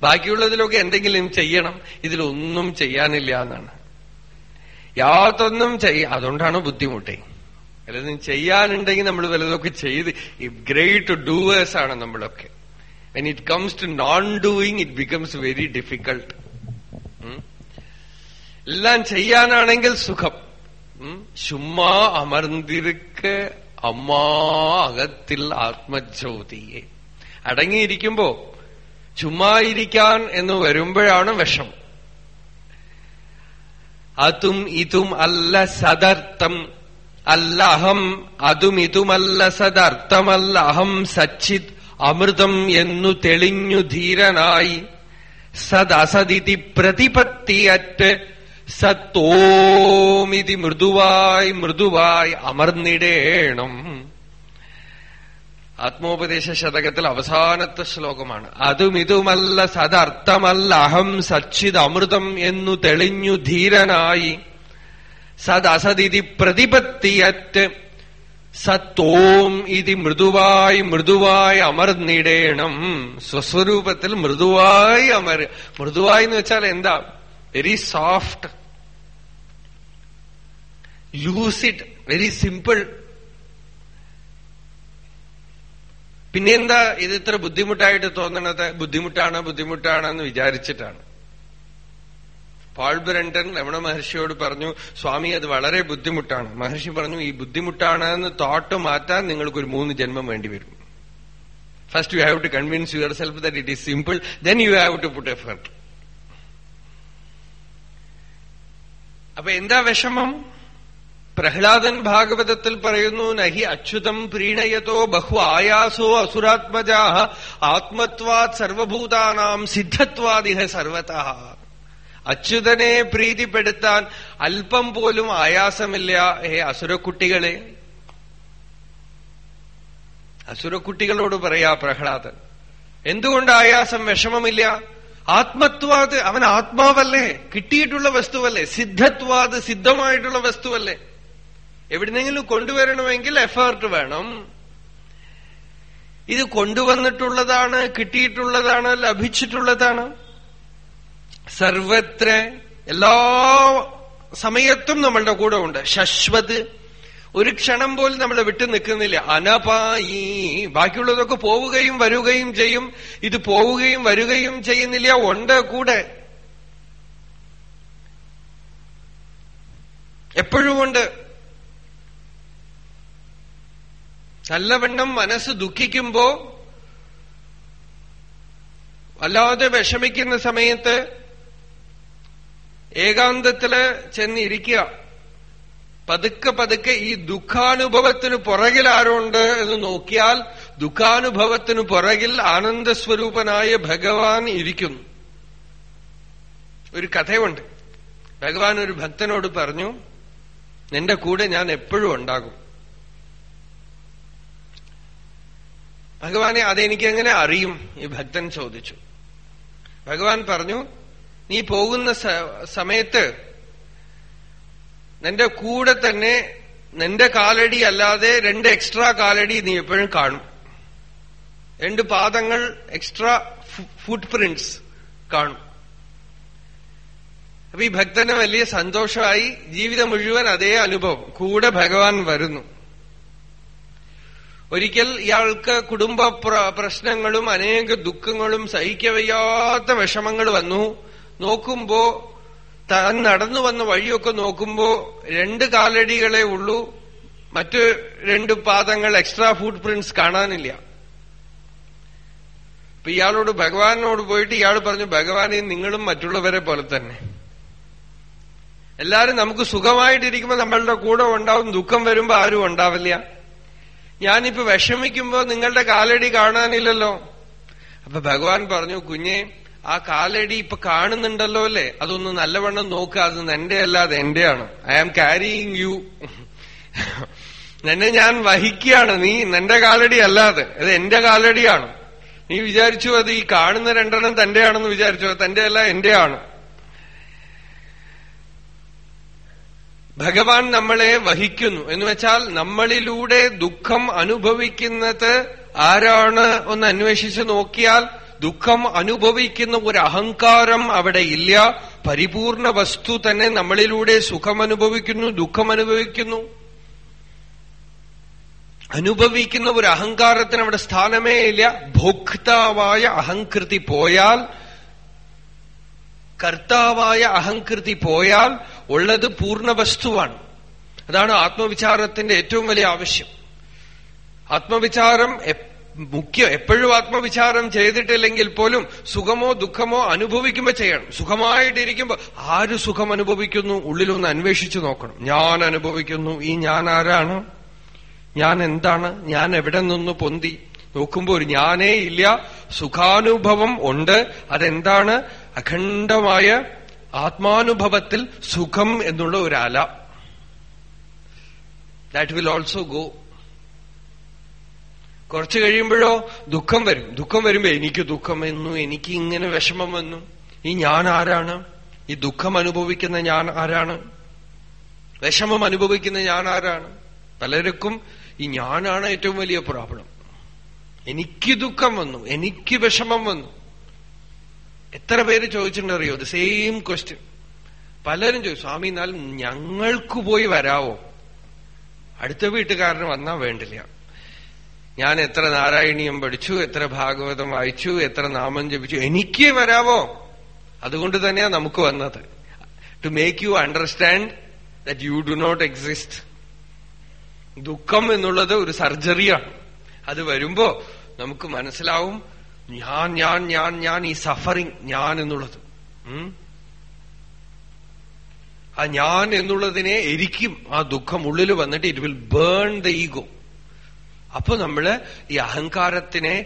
ബാക്കിയുള്ളതിലൊക്കെ എന്തെങ്കിലും ചെയ്യണം. ഇതിലൊന്നും ചെയ്യാനില്ല എന്നാണ്. യാതൊന്നും ചെയ്യ അതുകൊണ്ടാണ് ബുദ്ധിമുട്ടേ. വലതും ചെയ്യാനുണ്ടെങ്കിൽ നമ്മൾ വലതൊക്കെ ചെയ്ത് ഗ്രേറ്റ് ഡൂവേഴ്സ് ആണ് നമ്മളൊക്കെ. When it comes to non doing it becomes very difficult എല്ലാം ചെയ്യാനാണെങ്കിൽ സുഖം. ചുമ്മാ അമർന്നിരിക്ക അമ്മാ അകത്തിൽ ആത്മജ്യോതിയെ. അടങ്ങിയിരിക്കുമ്പോ ചുമ്മാ ഇരിക്കാൻ എന്ന് വരുമ്പോഴാണ് വിഷം അതും ഇതും അല്ല സദർത്ഥം. അല്ല അഹം അതും ഇതുമല്ല സദർത്ഥമല്ല അഹം സച്ചിത് അമൃതം എന്നു തെളിഞ്ഞു ധീരനായി. സദസതിഥി പ്രതിപത്തിയറ്റ് സത്തോമിതി മൃദുവായി മൃദുവായി അമർന്നിടേണം. ആത്മോപദേശ ശതകത്തിൽ അവസാനത്തെ ശ്ലോകമാണ്. അതും ഇതുമല്ല സദർത്ഥമല്ല അഹം സച്ചിത് അമൃതം എന്നു തെളിഞ്ഞു ധീരനായി. സദസതിഥി പ്രതിപത്തിയറ്റ് സത്തോം ഇതി മൃദുവായി മൃദുവായി അമർന്നിടേണം. സ്വസ്വരൂപത്തിൽ മൃദുവായി അമർ മൃദുവായി എന്ന് വെച്ചാൽ എന്താ? Very soft lucid very simple പിന്നെന്താ ഇത് ഇത്ര ബുദ്ധിമുട്ടായിട്ട് തോന്നണത്? ബുദ്ധിമുട്ടാണ് ബുദ്ധിമുട്ടാണെന്ന് വിചാരിച്ചിട്ടാണ്. പാൾ ബ്രണ്ടൻ രമണ മഹർഷിയോട് പറഞ്ഞു സ്വാമി അത് വളരെ ബുദ്ധിമുട്ടാണ്. മഹർഷി പറഞ്ഞു ഈ ബുദ്ധിമുട്ടാണ് എന്ന് തോട്ട് മാറ്റാൻ നിങ്ങൾക്കൊരു മൂന്ന് ജന്മം വേണ്ടി വരും. First you have to convince yourself that it is simple then you have to put effort അപ്പൊ എന്താ വിഷമം? പ്രഹ്ലാദൻ ഭാഗവതത്തിൽ പറയുന്നു നഹി അച്യുതം പ്രീണയതോ ബഹു ആയാസോ അസുരാത്മജാ ആത്മത്വാത് സർവഭൂതാനാം സിദ്ധത്വാദിഹ സർവത. അച്യുതനെ പ്രീതിപ്പെടുത്താൻ അല്പം പോലും ആയാസമില്ല ഹേ അസുരക്കുട്ടികളെ. അസുരക്കുട്ടികളോട് പറയാ പ്രഹ്ലാദൻ എന്തുകൊണ്ട് ആയാസം വിഷമമില്ല? ആത്മത്വാത് അവൻ ആത്മാവല്ലേ? കിട്ടിയിട്ടുള്ള വസ്തുവല്ലേ? സിദ്ധത്വാത് സിദ്ധമായിട്ടുള്ള വസ്തുവല്ലേ? എവിടുന്നെങ്കിലും കൊണ്ടുവരണമെങ്കിൽ എഫേർട്ട് വേണം. ഇത് കൊണ്ടുവന്നിട്ടുള്ളതാണ് കിട്ടിയിട്ടുള്ളതാണ് ലഭിച്ചിട്ടുള്ളതാണ്. സർവത്ര എല്ലാ സമയത്തും നമ്മളുടെ കൂടെ ഉണ്ട്. ശശ്വത് ഒരു ക്ഷണം പോലും നമ്മളെ വിട്ടു നിൽക്കുന്നില്ല. അനപായി. ബാക്കിയുള്ളതൊക്കെ പോവുകയും വരികയും ചെയ്യും. ഇത് പോവുകയും വരികയും ചെയ്യുന്നില്ല. ഉണ്ട് കൂടെ. എപ്പോഴും ഉണ്ട്. നല്ലവണ്ണം മനസ്സ് ദുഃഖിക്കുമ്പോ വല്ലാതെ വിഷമിക്കുന്ന സമയത്ത് ഏകാന്തത്തിൽ ചെന്നിരിക്കുക. പതുക്കെ പതുക്കെ ഈ ദുഃഖാനുഭവത്തിന് പുറകിൽ ആരുണ്ട് എന്ന് നോക്കിയാൽ ദുഃഖാനുഭവത്തിന് പുറകിൽ ആനന്ദസ്വരൂപനായ ഭഗവാൻ ഇരിക്കുന്നു. ഒരു കഥയുണ്ട്. ഭഗവാൻ ഒരു ഭക്തനോട് പറഞ്ഞു നിന്റെ കൂടെ ഞാൻ എപ്പോഴും ഉണ്ടാകും. ഭഗവാനെ അതെനിക്ക് എങ്ങനെ അറിയും? ഈ ഭക്തൻ ചോദിച്ചു. ഭഗവാൻ പറഞ്ഞു നീ പോകുന്ന സമയത്ത് നിന്റെ കൂടെ തന്നെ നിന്റെ കാലടി അല്ലാതെ രണ്ട് എക്സ്ട്രാ കാലടി നീ എപ്പോഴും കാണും. രണ്ട് പാദങ്ങൾ എക്സ്ട്രാ ഫുട് പ്രിന്റ്സ് കാണും. അപ്പൊ ഈ ഭക്തന് വലിയ സന്തോഷമായി ജീവിതം മുഴുവൻ അതേ അനുഭവം. കൂടെ ഭഗവാൻ വരുന്നു. ഒരിക്കൽ ഇയാൾക്ക് കുടുംബ പ്രശ്നങ്ങളും അനേക ദുഃഖങ്ങളും സഹിക്കവയ്യാത്ത വിഷമങ്ങൾ വന്നു. നോക്കുമ്പോ താൻ നടന്നു വന്ന വഴിയൊക്കെ നോക്കുമ്പോ രണ്ട് കാലടികളെ ഉള്ളൂ. മറ്റ് രണ്ട് പാദങ്ങൾ എക്സ്ട്രാ ഫുട് പ്രിന്റ്സ് കാണാനില്ല. അപ്പൊ ഇയാളോട് ഭഗവാനോട് പോയിട്ട് ഇയാൾ പറഞ്ഞു ഭഗവാനെ നിങ്ങളും മറ്റുള്ളവരെ പോലെ തന്നെ. എല്ലാരും നമുക്ക് സുഖമായിട്ടിരിക്കുമ്പോ നമ്മളുടെ കൂടെ ഉണ്ടാവും ദുഃഖം വരുമ്പോ ആരും ഉണ്ടാവില്ല. ഞാനിപ്പോ വിഷമിക്കുമ്പോ നിങ്ങളുടെ കാലടി കാണാനില്ലല്ലോ. അപ്പൊ ഭഗവാൻ പറഞ്ഞു കുഞ്ഞെ ആ കാലടി ഇപ്പൊ കാണുന്നുണ്ടല്ലോ അല്ലേ? അതൊന്ന് നല്ലവണ്ണം നോക്കുക അത് എന്റെ അല്ലാതെ എന്റെയാണ്. ഐ ആം ക്യാരിയിങ് യു നിന്നെ ഞാൻ വഹിക്കുകയാണ്. നീ നിന്റെ കാലടി അല്ലാതെ. അത് എന്റെ കാലടിയാണ്. നീ വിചാരിച്ചു അത് ഈ കാണുന്ന രണ്ടെണ്ണം തന്റെയാണെന്ന് വിചാരിച്ചു. തന്റെ അല്ല എന്റെയാണ്. ഭഗവാൻ നമ്മളെ വഹിക്കുന്നു. എന്ന് വെച്ചാൽ നമ്മളിലൂടെ ദുഃഖം അനുഭവിക്കുന്നത് ആരാണ് ഒന്ന് അന്വേഷിച്ച് നോക്കിയാൽ ദുഃഖം അനുഭവിക്കുന്ന ഒരു അഹങ്കാരം അവിടെ ഇല്ല. പരിപൂർണ വസ്തു തന്നെ നമ്മളിലൂടെ സുഖം അനുഭവിക്കുന്നു ദുഃഖം അനുഭവിക്കുന്നു. അനുഭവിക്കുന്ന ഒരു അഹങ്കാരത്തിന് അവിടെ സ്ഥാനമേ ഇല്ല. ഭോക്താവായ അഹങ്കൃതി പോയാൽ കർത്താവായ അഹംകൃതി പോയാൽ ഉള്ളത് പൂർണ വസ്തുവാണ് അതാണ് ആത്മവിചാരത്തിന്റെ ഏറ്റവും വലിയ ആവശ്യം. ആത്മവിചാരം മുഖ്യം എപ്പോഴും ആത്മവിചാരം ചെയ്തിട്ടില്ലെങ്കിൽ പോലും സുഖമോ ദുഃഖമോ അനുഭവിക്കുമ്പോ ചെയ്യണം. സുഖമായിട്ടിരിക്കുമ്പോ ആര് സുഖം അനുഭവിക്കുന്നു? ഉള്ളിലൊന്ന് അന്വേഷിച്ചു നോക്കണം. ഞാൻ അനുഭവിക്കുന്നു. ഈ ഞാൻ ആരാണ്? ഞാൻ എന്താണ്? ഞാൻ എവിടെ നിന്ന് പൊന്തി? നോക്കുമ്പോൾ ഒരു ഞാനേ ഇല്ല. സുഖാനുഭവം ഉണ്ട്. അതെന്താണ്? അഖണ്ഡമായ ആത്മാനുഭവത്തിൽ സുഖം എന്നുള്ള ഒരു അല ദാറ്റ് വിൽ ഓൾസോ ഗോ കുറച്ചു കഴിയുമ്പോഴോ ദുഃഖം വരും. ദുഃഖം വരുമ്പോ എനിക്ക് ദുഃഖം വന്നു എനിക്ക് ഇങ്ങനെ വിഷമം വന്നു. ഈ ഞാൻ ആരാണ്? ഈ ദുഃഖം അനുഭവിക്കുന്ന ഞാൻ ആരാണ്? വിഷമം അനുഭവിക്കുന്ന ഞാൻ ആരാണ്? പലർക്കും ഈ ഞാനാണ് ഏറ്റവും വലിയ പ്രോബ്ലം. എനിക്ക് ദുഃഖം വന്നു എനിക്ക് വിഷമം വന്നു. എത്ര പേര് ചോദിച്ചിട്ടുണ്ടറിയോ ദ സെയിം ക്വസ്റ്റ്യൻ പലരും ചോദിച്ചു സ്വാമി എന്നാൽ ഞങ്ങൾക്ക് പോയി വരാവോ? അടുത്ത വീട്ടുകാരന് വന്നാൽ വേണ്ടില്ല. ഞാൻ എത്ര നാരായണീയം പഠിച്ചു എത്ര ഭാഗവതം വായിച്ചു എത്ര നാമം ജപിച്ചു എനിക്ക് വരാവോ? അതുകൊണ്ട് തന്നെയാ നമുക്ക് വന്നത്. To make you understand that you do not exist ദുഃഖം എന്നുള്ളത് ഒരു സർജറിയാണ്. അത് വരുമ്പോ നമുക്ക് മനസ്സിലാവും ഞാൻ ഞാൻ ഞാൻ ഞാൻ ഈ സഫറിങ് ഞാൻ എന്നുള്ളത്. ആ ഞാൻ എന്നുള്ളതിനെ എരിക്കും ആ ദുഃഖം ഉള്ളിൽ വന്നിട്ട് it will burn the ego അപ്പൊ നമ്മൾ ഈ അഹങ്കാരത്തിനെ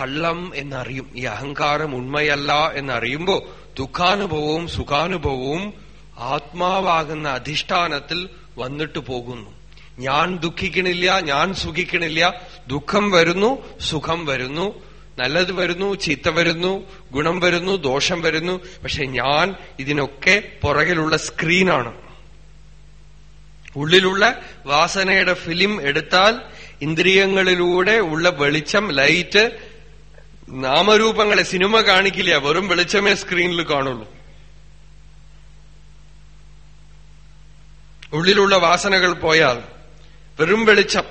കള്ളം എന്നറിയും. ഈ അഹങ്കാരം ഉണ്മയല്ല എന്നറിയുമ്പോ ദുഃഖാനുഭവവും സുഖാനുഭവവും ആത്മാവാകുന്ന അധിഷ്ഠാനത്തിൽ വന്നിട്ട് പോകുന്നു. ഞാൻ ദുഃഖിക്കണില്ല ഞാൻ സുഖിക്കണില്ല. ദുഃഖം വരുന്നു സുഖം വരുന്നു. നല്ലത് വരുന്നു ചീത്ത വരുന്നു ഗുണം വരുന്നു ദോഷം വരുന്നു. പക്ഷെ ഞാൻ ഇതിനൊക്കെ പുറകിലുള്ള സ്ക്രീനാണ്. ഉള്ളിലുള്ള വാസനയുടെ ഫിലിം എടുത്താൽ ഇന്ദ്രിയങ്ങളിലൂടെ ഉള്ള വെളിച്ചം ലൈറ്റ് നാമരൂപങ്ങളെ സിനിമ കാണിക്കില്ല. വെറും വെളിച്ചമേ സ്ക്രീനിൽ കാണുള്ളൂ. ഉള്ളിലുള്ള വാസനകൾ പോയാൽ വെറും വെളിച്ചം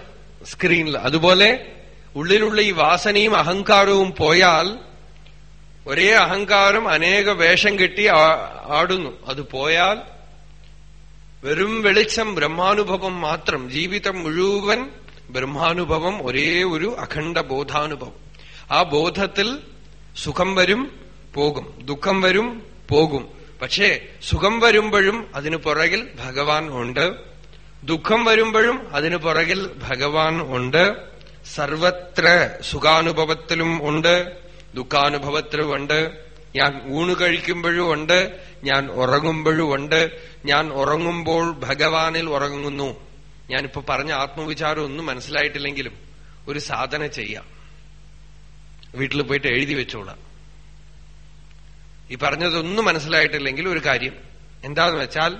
സ്ക്രീനിൽ. അതുപോലെ ഉള്ളിലുള്ള ഈ വാസനയും അഹങ്കാരവും പോയാൽ ഒരേ അഹങ്കാരം അനേക വേഷം കെട്ടി ആടുന്നു. അത് പോയാൽ വെറും വെളിച്ചം ബ്രഹ്മാനുഭവം മാത്രം ജീവിതം മുഴുവൻ ബ്രഹ്മാനുഭവം ഒരേ ഒരു അഖണ്ഡ ബോധാനുഭവം. ആ ബോധത്തിൽ സുഖം വരും പോകും. ദുഃഖം വരും പോകും. പക്ഷേ സുഖം വരുമ്പോഴും അതിനു പുറകിൽ ഭഗവാൻ ഉണ്ട്. ദുഃഖം വരുമ്പോഴും അതിനു പുറകിൽ ഭഗവാൻ ഉണ്ട്. സർവത്ര സുഖാനുഭവത്തിലും ഉണ്ട് ദുഃഖാനുഭവത്തിലും ഉണ്ട്. ഞാൻ ഊണ് കഴിക്കുമ്പോഴും ഉണ്ട് ഞാൻ ഉറങ്ങുമ്പോഴും ഉണ്ട്. ഞാൻ ഉറങ്ങുമ്പോൾ ഭഗവാനിൽ ഉറങ്ങുന്നു. ഞാനിപ്പോ പറഞ്ഞ ആത്മവിചാരം ഒന്നും മനസ്സിലായിട്ടില്ലെങ്കിലും ഒരു സാധന ചെയ്യാം. വീട്ടിൽ പോയിട്ട് എഴുതി വെച്ചോളാം. ഈ പറഞ്ഞതൊന്നും മനസ്സിലായിട്ടില്ലെങ്കിൽ ഒരു കാര്യം. എന്താന്ന് വെച്ചാൽ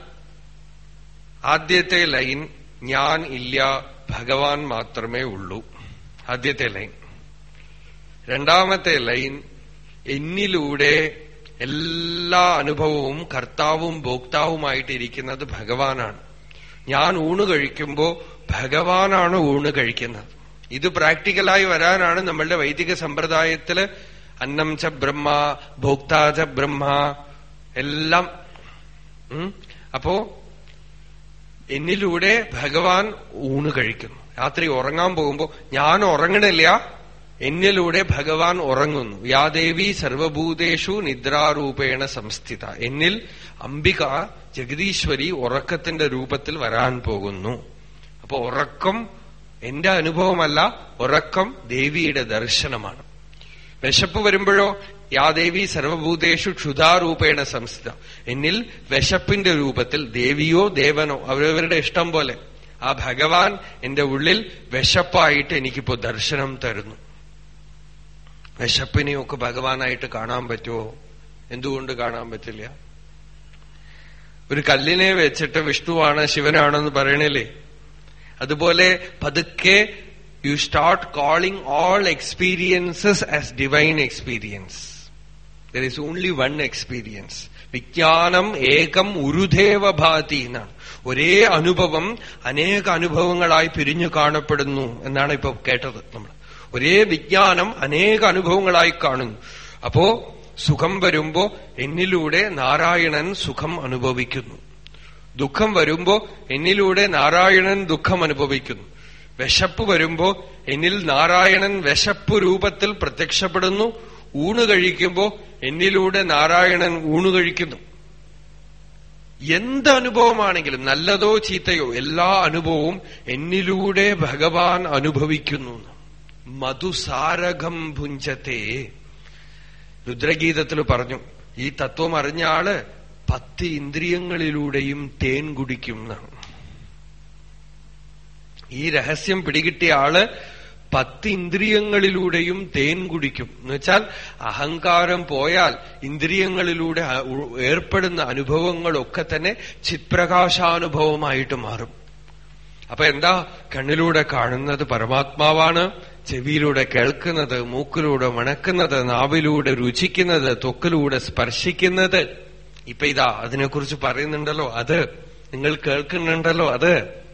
ആദ്യത്തെ ലൈൻ ഞാൻ ഇല്ല ഭഗവാൻ മാത്രമേ ഉള്ളൂ. ആദ്യത്തെ ലൈൻ. രണ്ടാമത്തെ ലൈൻ എന്നിലൂടെ എല്ലാ അനുഭവവും കർത്താവും ഭോക്താവുമായിട്ടിരിക്കുന്നത് ഭഗവാനാണ്. ഞാൻ ഊണ് കഴിക്കുമ്പോൾ ഭഗവാനാണ് ഊണ് കഴിക്കുന്നത്. ഇത് പ്രാക്ടിക്കലായി വരാനാണ് നമ്മളുടെ വൈദിക സമ്പ്രദായത്തിൽ അന്നം ച ബ്രഹ്മ ഭോക്താ ച ബ്രഹ്മ എല്ലാം അപ്പോ എന്നിലൂടെ ഭഗവാൻ ഊണ് കഴിക്കുന്നു. രാത്രി ഉറങ്ങാൻ പോകുമ്പോ ഞാൻ ഉറങ്ങണില്ല. എന്നിലൂടെ ഭഗവാൻ ഉറങ്ങുന്നു. യാദേവി സർവഭൂതേഷു നിദ്രാരൂപേണ സംസ്ഥിത. എന്നിൽ അംബിക ജഗദീശ്വരി ഉറക്കത്തിന്റെ രൂപത്തിൽ വരാൻ പോകുന്നു. അപ്പൊ ഉറക്കം എന്റെ അനുഭവമല്ല ഉറക്കം ദേവിയുടെ ദർശനമാണ്. വിശപ്പ് വരുമ്പോഴോ യാദേവി സർവഭൂതേഷു ക്ഷുതാരൂപേണ സംസ്ഥിത. എന്നിൽ വിശപ്പിന്റെ രൂപത്തിൽ ദേവിയോ ദേവനോ അവരവരുടെ ഇഷ്ടം പോലെ ആ ഭഗവാൻ എന്റെ ഉള്ളിൽ വിശപ്പായിട്ട് എനിക്കിപ്പോ ദർശനം തരുന്നു. വിശപ്പിനെയൊക്കെ ഭഗവാനായിട്ട് കാണാൻ പറ്റുമോ എന്തുകൊണ്ട് കാണാൻ പറ്റില്ല? ഒരു കല്ലിനെ വെച്ചിട്ട് വിഷ്ണുവാണ് ശിവനാണെന്ന് പറയണില്ലേ? അതുപോലെ പതുക്കെ you start calling all experiences as divine experience there is only one experience വിജ്ഞാനം ഏകം ഉരുദേവഭാതി എന്നാണ്. ഒരേ അനുഭവം അനേക അനുഭവങ്ങളായി പിരിഞ്ഞു കാണപ്പെടുന്നു എന്നാണ് ഇപ്പൊ കേട്ടത് നമ്മൾ ഒരേ വിജ്ഞാനം അനേക അനുഭവങ്ങളായി കാണുന്നു. അപ്പോ സുഖം വരുമ്പോ എന്നിലൂടെ നാരായണൻ സുഖം അനുഭവിക്കുന്നു. ദുഃഖം വരുമ്പോ എന്നിലൂടെ നാരായണൻ ദുഃഖം അനുഭവിക്കുന്നു. വിശപ്പ് വരുമ്പോ എന്നിൽ നാരായണൻ വിശപ്പ് രൂപത്തിൽ പ്രത്യക്ഷപ്പെടുന്നു. ഊണ് കഴിക്കുമ്പോ എന്നിലൂടെ നാരായണൻ ഊണ് കഴിക്കുന്നു. എന്ത് അനുഭവമാണെങ്കിലും നല്ലതോ ചീത്തയോ എല്ലാ അനുഭവവും എന്നിലൂടെ ഭഗവാൻ അനുഭവിക്കുന്നു. മധുസാരകം ഭുഞ്ചത്തെ. രുദ്രഗീതത്തിൽ പറഞ്ഞു ഈ തത്വം അറിഞ്ഞ ആൾ പത്ത് ഇന്ദ്രിയങ്ങളിലൂടെയും തേൻ കുടിക്കും എന്നാണ്. ഈ രഹസ്യം പിടികിട്ടിയ ആൾ പത്ത് ഇന്ദ്രിയങ്ങളിലൂടെയും തേൻ കുടിക്കും. എന്നുവെച്ചാൽ അഹങ്കാരം പോയാൽ ഇന്ദ്രിയങ്ങളിലൂടെ ഏർപ്പെടുന്ന അനുഭവങ്ങളൊക്കെ തന്നെ ചിത്പ്രകാശാനുഭവമായിട്ട് മാറും. അപ്പൊ എന്താ? കണ്ണിലൂടെ കാണുന്നത് പരമാത്മാവാണ് ചെവിയിലൂടെ കേൾക്കുന്നത് മൂക്കിലൂടെ മണക്കുന്നത് നാവിലൂടെ രുചിക്കുന്നത് തൊക്കിലൂടെ സ്പർശിക്കുന്നത്. ഇപ്പൊ ഇതാ അതിനെക്കുറിച്ച് പറയുന്നുണ്ടല്ലോ അത്. നിങ്ങൾ കേൾക്കുന്നുണ്ടല്ലോ അത്.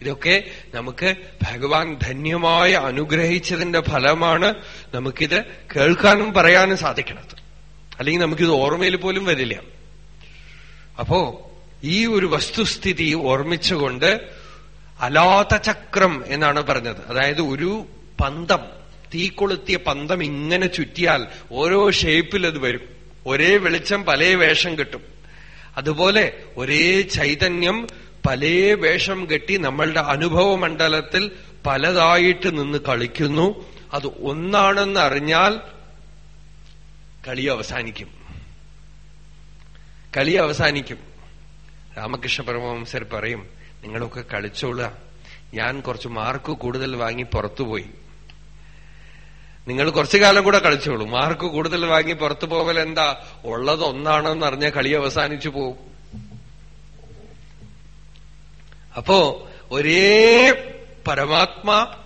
ഇതൊക്കെ നമുക്ക് ഭഗവാൻ ധന്യമായി അനുഗ്രഹിച്ചതിന്റെ ഫലമാണ് നമുക്കിത് കേൾക്കാനും പറയാനും സാധിക്കണത്. അല്ലെങ്കിൽ നമുക്കിത് ഓർമ്മയിൽ പോലും വരില്ല. അപ്പോ ഈ ഒരു വസ്തുസ്ഥിതി ഓർമ്മിച്ചുകൊണ്ട് അലാത്ത ചക്രം എന്നാണ് പറഞ്ഞത്. അതായത് ഒരു പന്തം തീ കൊളുത്തിയ പന്തം ഇങ്ങനെ ചുറ്റിയാൽ ഓരോ ഷേപ്പിൽ അത് വരും. ഒരേ വെളിച്ചം പല വേഷം കിട്ടും. അതുപോലെ ഒരേ ചൈതന്യം പല വേഷം കെട്ടി നമ്മളുടെ അനുഭവ മണ്ഡലത്തിൽ പലതായിട്ട് നിന്ന് കളിക്കുന്നു. അത് ഒന്നാണെന്ന് അറിഞ്ഞാൽ കളി അവസാനിക്കും. കളി അവസാനിക്കും. രാമകൃഷ്ണ പരമവംസർ പറയും നിങ്ങളൊക്കെ കളിച്ചോളുക. ഞാൻ കുറച്ച് മാർക്ക് കൂടുതൽ വാങ്ങി പുറത്തുപോയി നിങ്ങൾ കുറച്ചു കാലം കൂടെ കളിച്ചോളൂ. മാർക്ക് കൂടുതൽ വാങ്ങി പുറത്തു പോകൽ എന്താ? ഉള്ളത് ഒന്നാണെന്ന് അറിഞ്ഞ കളി അവസാനിച്ചു പോകും. അപ്പോ ഒരേ പരമാത്മാ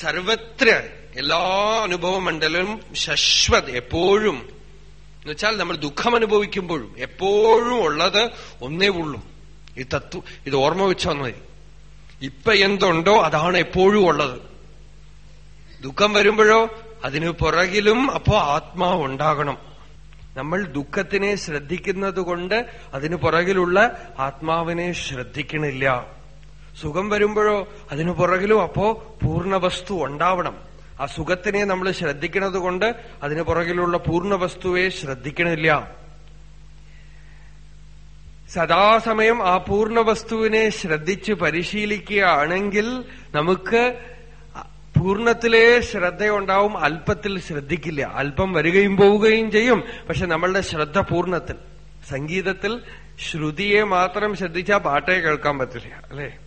സർവത്ര എല്ലാ അനുഭവ മണ്ഡലവും ശശ്വത് എപ്പോഴും. എന്നുവെച്ചാൽ നമ്മൾ ദുഃഖം അനുഭവിക്കുമ്പോഴും എപ്പോഴും ഉള്ളത് ഒന്നേ ഉള്ളൂ. ഈ തത്വം ഇത് ഓർമ്മ വെച്ചാൽ മതി ഇപ്പൊ എന്തുണ്ടോ അതാണ് എപ്പോഴും ഉള്ളത്. ദുഃഖം വരുമ്പോഴോ അതിനു പുറകിലും അപ്പോ ആത്മാവ് ഉണ്ടാകണം. നമ്മൾ ദുഃഖത്തിനെ ശ്രദ്ധിക്കുന്നത് കൊണ്ട് അതിന് പുറകിലുള്ള ആത്മാവിനെ ശ്രദ്ധിക്കണില്ല. സുഖം വരുമ്പോഴോ അതിനു പുറകിലും അപ്പോ പൂർണവസ്തു ഉണ്ടാവണം. ആ സുഖത്തിനെ നമ്മൾ ശ്രദ്ധിക്കണത് കൊണ്ട് അതിന് പുറകിലുള്ള പൂർണവസ്തുവെ ശ്രദ്ധിക്കണില്ല. സദാസമയം ആ പൂർണവസ്തുവിനെ ശ്രദ്ധിച്ച് പരിശീലിക്കുകയാണെങ്കിൽ നമുക്ക് പൂർണത്തിലേ ശ്രദ്ധയുണ്ടാവും അല്പത്തിൽ ശ്രദ്ധിക്കില്ല. അല്പം വരികയും പോവുകയും ചെയ്യും. പക്ഷെ നമ്മളുടെ ശ്രദ്ധ പൂർണത്തിൽ സംഗീതത്തിൽ ശ്രുതിയെ മാത്രം ശ്രദ്ധിച്ചാൽ പാട്ടേ കേൾക്കാൻ പറ്റില്ല അല്ലേ?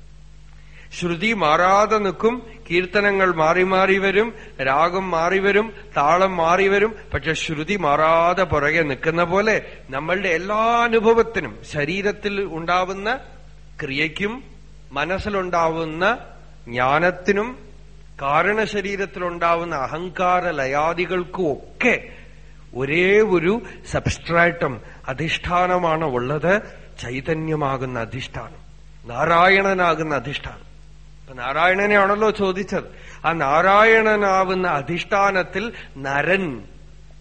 ശ്രുതി മാറാതെ നിൽക്കും കീർത്തനങ്ങൾ മാറി മാറി വരും രാഗം മാറി വരും താളം മാറി വരും. പക്ഷെ ശ്രുതി മാറാതെ പുറകെ നിൽക്കുന്ന പോലെ നമ്മളുടെ എല്ലാ അനുഭവത്തിനും ശരീരത്തിൽ ഉണ്ടാവുന്ന ക്രിയയ്ക്കും മനസ്സിലുണ്ടാവുന്ന ജ്ഞാനത്തിനും കാരണശരീരത്തിലുണ്ടാവുന്ന അഹങ്കാര ലയാദികൾക്കും ഒക്കെ ഒരേ ഒരു സബ്സ്ട്രാറ്റം അധിഷ്ഠാനമാണ് ഉള്ളത്. ചൈതന്യമാകുന്ന അധിഷ്ഠാനം നാരായണനാകുന്ന അധിഷ്ഠാനം. അപ്പൊ നാരായണനെയാണല്ലോ ചോദിച്ചത്. ആ നാരായണനാവുന്ന അധിഷ്ഠാനത്തിൽ നരൻ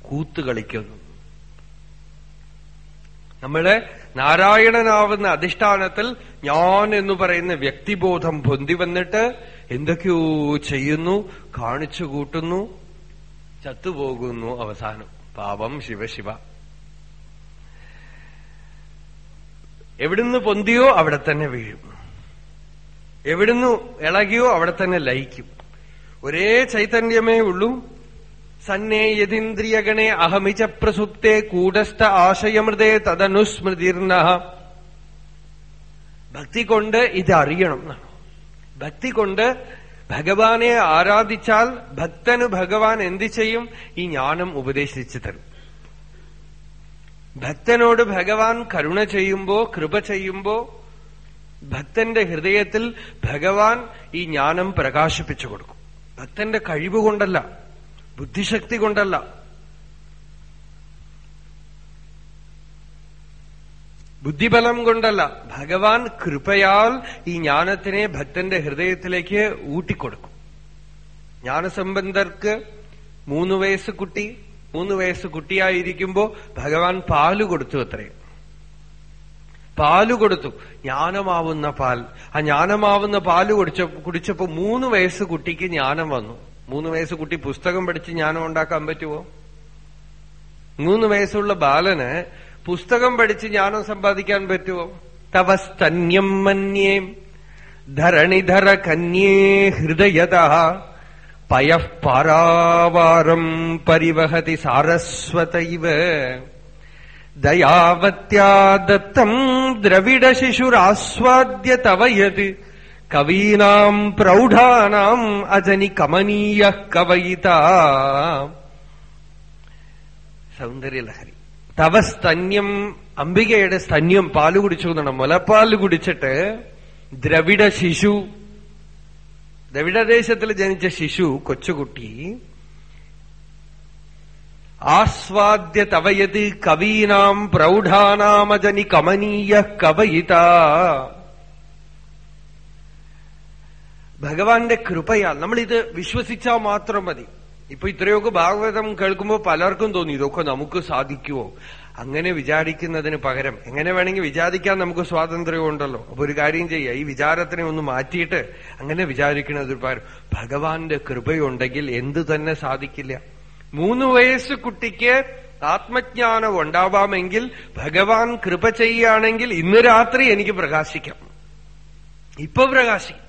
കൂത്തുകളിക്കുന്നു നമ്മൾ നാരായണനാവുന്ന അധിഷ്ഠാനത്തിൽ ഞാൻ എന്ന് പറയുന്ന വ്യക്തിബോധം പൊന്തി വന്നിട്ട് എന്തൊക്കെയോ ചെയ്യുന്നു കാണിച്ചു കൂട്ടുന്നു ചത്തുപോകുന്നു അവസാനം. പാപം ശിവശിവ എവിടുന്ന് പൊന്തിയോ അവിടെ തന്നെ വീഴും. എവിടുന്ന് ഇളകിയോ അവിടെ തന്നെ ലയിക്കും. ഒരേ ചൈതന്യമേ ഉള്ളൂ. സന്നേ യതീന്ദ്രിയഗണേ അഹമിച്ച പ്രസുപ്തേ കൂടസ്ഥ ആശയമൃതേ തദനുസ്മൃതിർണ ഭക്തി കൊണ്ട് ഇത് അറിയണം എന്നാണ്. ഭക്തി കൊണ്ട് ഭഗവാനെ ആരാധിച്ചാൽ ഭക്തന് ഭഗവാൻ എന്ത് ചെയ്യും? ഈ ജ്ഞാനം ഉപദേശിച്ചു തരും. ഭക്തനോട് ഭഗവാൻ കരുണ ചെയ്യുമ്പോ കൃപ ചെയ്യുമ്പോ ഭക്തന്റെ ഹൃദയത്തിൽ ഭഗവാൻ ഈ ജ്ഞാനം പ്രകാശിപ്പിച്ചു കൊടുക്കും. ഭക്തന്റെ കഴിവ് കൊണ്ടല്ല ബുദ്ധിശക്തി കൊണ്ടല്ല. ബുദ്ധിബലം കൊണ്ടല്ല ഭഗവാൻ കൃപയാൽ ഈ ജ്ഞാനത്തിനെ ഭക്തന്റെ ഹൃദയത്തിലേക്ക് ഊട്ടിക്കൊടുക്കും. ജ്ഞാനസംബന്ധർക്ക് മൂന്ന് വയസ്സ് കുട്ടി മൂന്ന് വയസ്സ് കുട്ടിയായിരിക്കുമ്പോ ഭഗവാൻ പാൽ കൊടുത്തു അത്രയും. പാൽ കൊടുത്തു. ജ്ഞാനമാവുന്ന പാൽ. ആ ജ്ഞാനമാവുന്ന പാൽ കുടിച്ച കുടിച്ചപ്പോ മൂന്ന് വയസ്സ് കുട്ടിക്ക് ജ്ഞാനം വന്നു. മൂന്ന് വയസ്സ് കുട്ടി പുസ്തകം പഠിച്ച് ജ്ഞാനം ഉണ്ടാക്കാൻ പറ്റുമോ മൂന്ന് വയസ്സുള്ള ബാലന് പുസ്തകം പഠിച്ച് ജ്ഞാനം സമ്പാദിക്കാൻ പറ്റുമോ തവസ്തന്യം മന്യേ ധരണിധര കന്യേ ഹൃദയത പയഃ പാരാവാരം പരിവഹതി സാരസ്വതൈവ. ദയാവത്യാ ദത്തം ദ്രവിഡ ശിശുരാസ്വാദ്യ തവ കവീനാം പ്രൗഢാനാം അജനി കമനീയ കവയിത. സൗന്ദര്യലഹരി. തവ സ്തന്യം അംബികയുടെ സ്തന്യം പാൽ കുടിച്ചു എന്നാണ്. മുലപ്പാൽ കുടിച്ചിട്ട് ദ്രവിഡ ശിശു ദ്രവിഡദേശത്തിൽ ജനിച്ച ശിശു കൊച്ചുകുട്ടി ആസ്വാദ്യ തവയത് കവീനാം പ്രൗഢാനാമജനി കമനീയ കവയിത. ഭഗവാന്റെ കൃപയാൽ നമ്മളിത് വിശ്വസിച്ചാൽ മാത്രം മതി. ഇപ്പൊ ഇത്രയൊക്കെ ഭാഗവതം കേൾക്കുമ്പോൾ പലർക്കും തോന്നി ഇതൊക്കെ നമുക്ക് സാധിക്കുമോ അങ്ങനെ വിചാരിക്കുന്നതിന് പകരം എങ്ങനെ വേണമെങ്കിൽ വിചാരിക്കാൻ നമുക്ക് സ്വാതന്ത്ര്യമുണ്ടല്ലോ അപ്പൊ ഒരു കാര്യം ചെയ്യുക ഈ വിചാരത്തിനെ ഒന്ന് മാറ്റിയിട്ട് അങ്ങനെ വിചാരിക്കുന്നത് പകരം ഭഗവാന്റെ കൃപയുണ്ടെങ്കിൽ എന്തു തന്നെ സാധിക്കില്ല. മൂന്ന് വയസ്സ് കുട്ടിക്ക് ആത്മജ്ഞാനം ഉണ്ടാവാമെങ്കിൽ ഭഗവാൻ കൃപ ചെയ്യുകയാണെങ്കിൽ ഇന്ന് രാത്രി എനിക്ക് പ്രകാശിക്കാം. ഇപ്പൊ പ്രകാശിക്കും.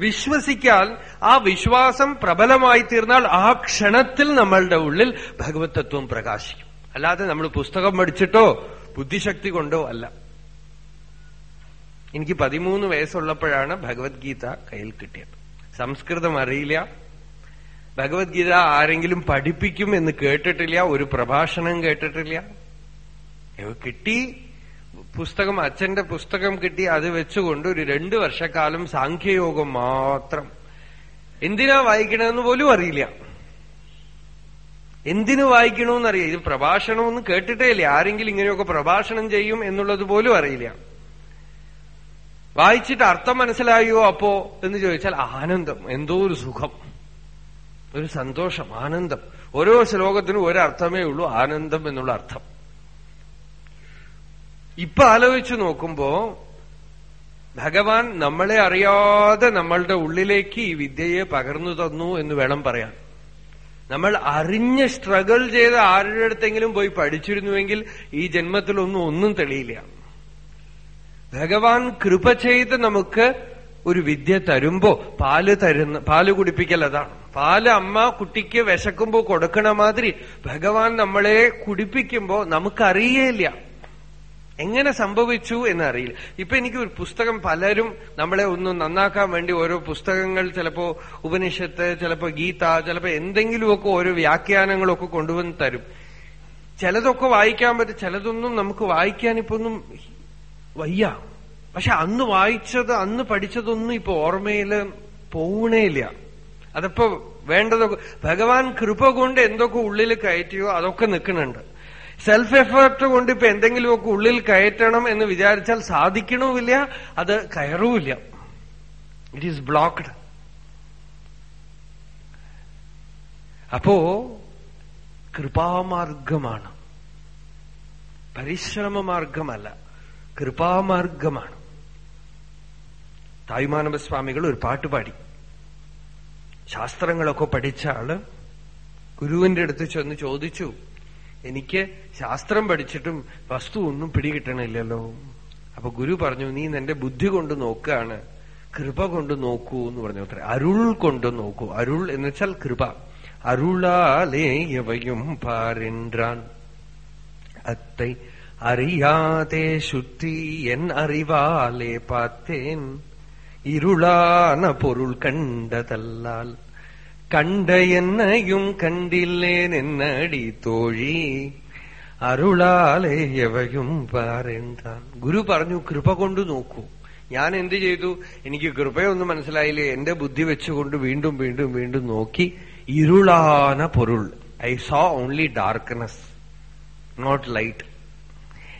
വിശ്വസിക്കാൻ ആ വിശ്വാസം പ്രബലമായി തീർന്നാൽ ആ ക്ഷണത്തിൽ നമ്മളുടെ ഉള്ളിൽ ഭഗവത്വം പ്രകാശിക്കും. അല്ലാതെ നമ്മൾ പുസ്തകം പഠിച്ചിട്ടോ ബുദ്ധിശക്തി കൊണ്ടോ അല്ല. എനിക്ക് പതിമൂന്ന് വയസ്സുള്ളപ്പോഴാണ് ഭഗവത്ഗീത കയ്യിൽ കിട്ടിയത്. സംസ്കൃതം അറിയില്ല. ഭഗവത്ഗീത ആരെങ്കിലും പഠിപ്പിക്കും എന്ന് കേട്ടിട്ടില്ല ഒരു പ്രഭാഷണം കേട്ടിട്ടില്ല. കിട്ടി പുസ്തകം അച്ഛന്റെ പുസ്തകം കിട്ടി അത് വെച്ചുകൊണ്ട് ഒരു രണ്ടു വർഷക്കാലം സാഖ്യയോഗം മാത്രം. എന്തിനാ വായിക്കണമെന്ന് പോലും അറിയില്ല. എന്തിനു വായിക്കണമെന്നറിയാം ഇത് പ്രഭാഷണമെന്ന് കേട്ടിട്ടേ ഇല്ല. ആരെങ്കിലും ഇങ്ങനെയൊക്കെ പ്രഭാഷണം ചെയ്യും എന്നുള്ളത് പോലും അറിയില്ല. വായിച്ചിട്ട് അർത്ഥം മനസ്സിലായോ അപ്പോ എന്ന് ചോദിച്ചാൽ ആനന്ദം എന്തോ ഒരു സുഖം. ഒരു സന്തോഷം ആനന്ദം. ഓരോ ശ്ലോകത്തിനും ഒരർത്ഥമേ ഉള്ളൂ ആനന്ദം എന്നുള്ള അർത്ഥം. ഇപ്പൊ ആലോചിച്ചു നോക്കുമ്പോ ഭഗവാൻ നമ്മളെ അറിയാതെ നമ്മളുടെ ഉള്ളിലേക്ക് ഈ വിദ്യയെ പകർന്നു തന്നു എന്ന് വേണം പറയാൻ. നമ്മൾ അറിഞ്ഞ് സ്ട്രഗിൾ ചെയ്ത് ആരുടെ അടുത്തെങ്കിലും പോയി പഠിച്ചിരുന്നുവെങ്കിൽ ഈ ജന്മത്തിലൊന്നും ഒന്നും തെളിയില്ല. ഭഗവാൻ കൃപ ചെയ്ത് നമുക്ക് ഒരു വിദ്യ തരുമ്പോ പാൽ തരുന്ന പാൽ കുടിപ്പിക്കൽ അതാണ്. പാൽ അമ്മ കുട്ടിക്ക് വിശക്കുമ്പോ കൊടുക്കണ മാതിരി ഭഗവാൻ നമ്മളെ കുടിപ്പിക്കുമ്പോ നമുക്കറിയേയില്ല. എങ്ങനെ സംഭവിച്ചു എന്നറിയില്ല. ഇപ്പൊ എനിക്ക് ഒരു പുസ്തകം പലരും നമ്മളെ ഒന്ന് നന്നാക്കാൻ വേണ്ടി ഓരോ പുസ്തകങ്ങൾ ചിലപ്പോ ഉപനിഷത്ത് ചിലപ്പോ ഗീത ചിലപ്പോ എന്തെങ്കിലുമൊക്കെ ഓരോ വ്യാഖ്യാനങ്ങളൊക്കെ കൊണ്ടുവന്ന് തരും. ചിലതൊക്കെ വായിക്കാൻ പറ്റും ചിലതൊന്നും നമുക്ക് വായിക്കാൻ ഇപ്പൊ ഒന്നും വയ്യ. പക്ഷെ അന്ന് വായിച്ചത് അന്ന് പഠിച്ചതൊന്നും ഇപ്പൊ ഓർമ്മയിൽ പോകണേയില്ല അതിപ്പോ വേണ്ടതൊക്കെ ഭഗവാൻ കൃപ കൊണ്ട് എന്തൊക്കെ ഉള്ളിൽ കയറ്റിയോ അതൊക്കെ നിൽക്കുന്നുണ്ട്. സെൽഫ് എഫേർട്ട് കൊണ്ട് ഇപ്പൊ എന്തെങ്കിലുമൊക്കെ ഉള്ളിൽ കയറ്റണം എന്ന് വിചാരിച്ചാൽ സാധിക്കണമില്ല അത് കയറുമില്ല ഇറ്റ് ഈസ് ബ്ലോക്ക്ഡ് അപ്പോ കൃപാമാർഗമാണ്. പരിശ്രമമാർഗമല്ല കൃപാമാർഗമാണ്. തായ്മാനവസ്വാമികൾ ഒരു പാട്ട് പാടി. ശാസ്ത്രങ്ങളൊക്കെ പഠിച്ച ആൾ ഗുരുവിന്റെ അടുത്ത് ചെന്ന് ചോദിച്ചു എനിക്ക് ശാസ്ത്രം പഠിച്ചിട്ടും വസ്തു ഒന്നും പിടികിട്ടണില്ലല്ലോ. അപ്പൊ ഗുരു പറഞ്ഞു നീ നിന്റെ ബുദ്ധി കൊണ്ട് നോക്കുകയാണ് കൃപ കൊണ്ട് നോക്കൂ എന്ന് പറഞ്ഞു. അത്ര അരുൾ കൊണ്ട് നോക്കൂ. അരുൾ എന്ന് വെച്ചാൽ കൃപ. അരുളാലേയവയും പാരിൻറാൻ അത്തൈ അറിയാതെ ശുദ്ധി എൻ അറിവാലേ പാത്തേൻ ഇരുളാണ പൊരുൾ കണ്ടതല്ലാൽ കണ്ട എന്നെയും കണ്ടില്ലേൻ എന്നടി തോഴി അരുളാലേ എവയും പാരെന്താൻ. ഗുരു പറഞ്ഞു കൃപ കൊണ്ട് നോക്കൂ. ഞാൻ എന്ത് ചെയ്തു? എനിക്ക് കൃപയൊന്നും മനസ്സിലായില്ലേ? എന്റെ ബുദ്ധി വെച്ചുകൊണ്ട് വീണ്ടും വീണ്ടും വീണ്ടും നോക്കി. ഇരുളാന പൊരുൾ. I saw only darkness not light.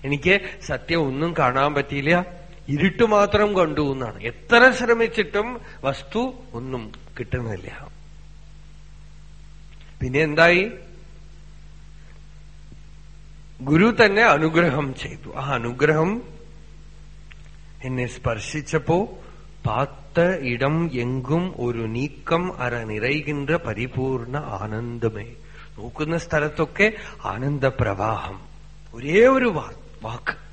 എനിക്ക് സത്യം ഒന്നും കാണാൻ പറ്റിയില്ല. ഇരുട്ട് മാത്രം കണ്ടു എന്നാണ്. എത്ര ശ്രമിച്ചിട്ടും വസ്തു ഒന്നും കിട്ടുന്നില്ല. പിന്നെ എന്തായി? ഗുരു തന്നെ അനുഗ്രഹം ചെയ്തു. ആ അനുഗ്രഹം എന്നെ സ്പർശിച്ചപ്പോ പാത്ത ഇടം എങ്കും ഒരു നീക്കം അര നിറയുകിன்ற പരിപൂർണ ആനന്ദമേ. നോക്കുന്ന സ്ഥലത്തൊക്കെ ആനന്ദപ്രവാഹം. ഒരേ ഒരു വാക്ക്.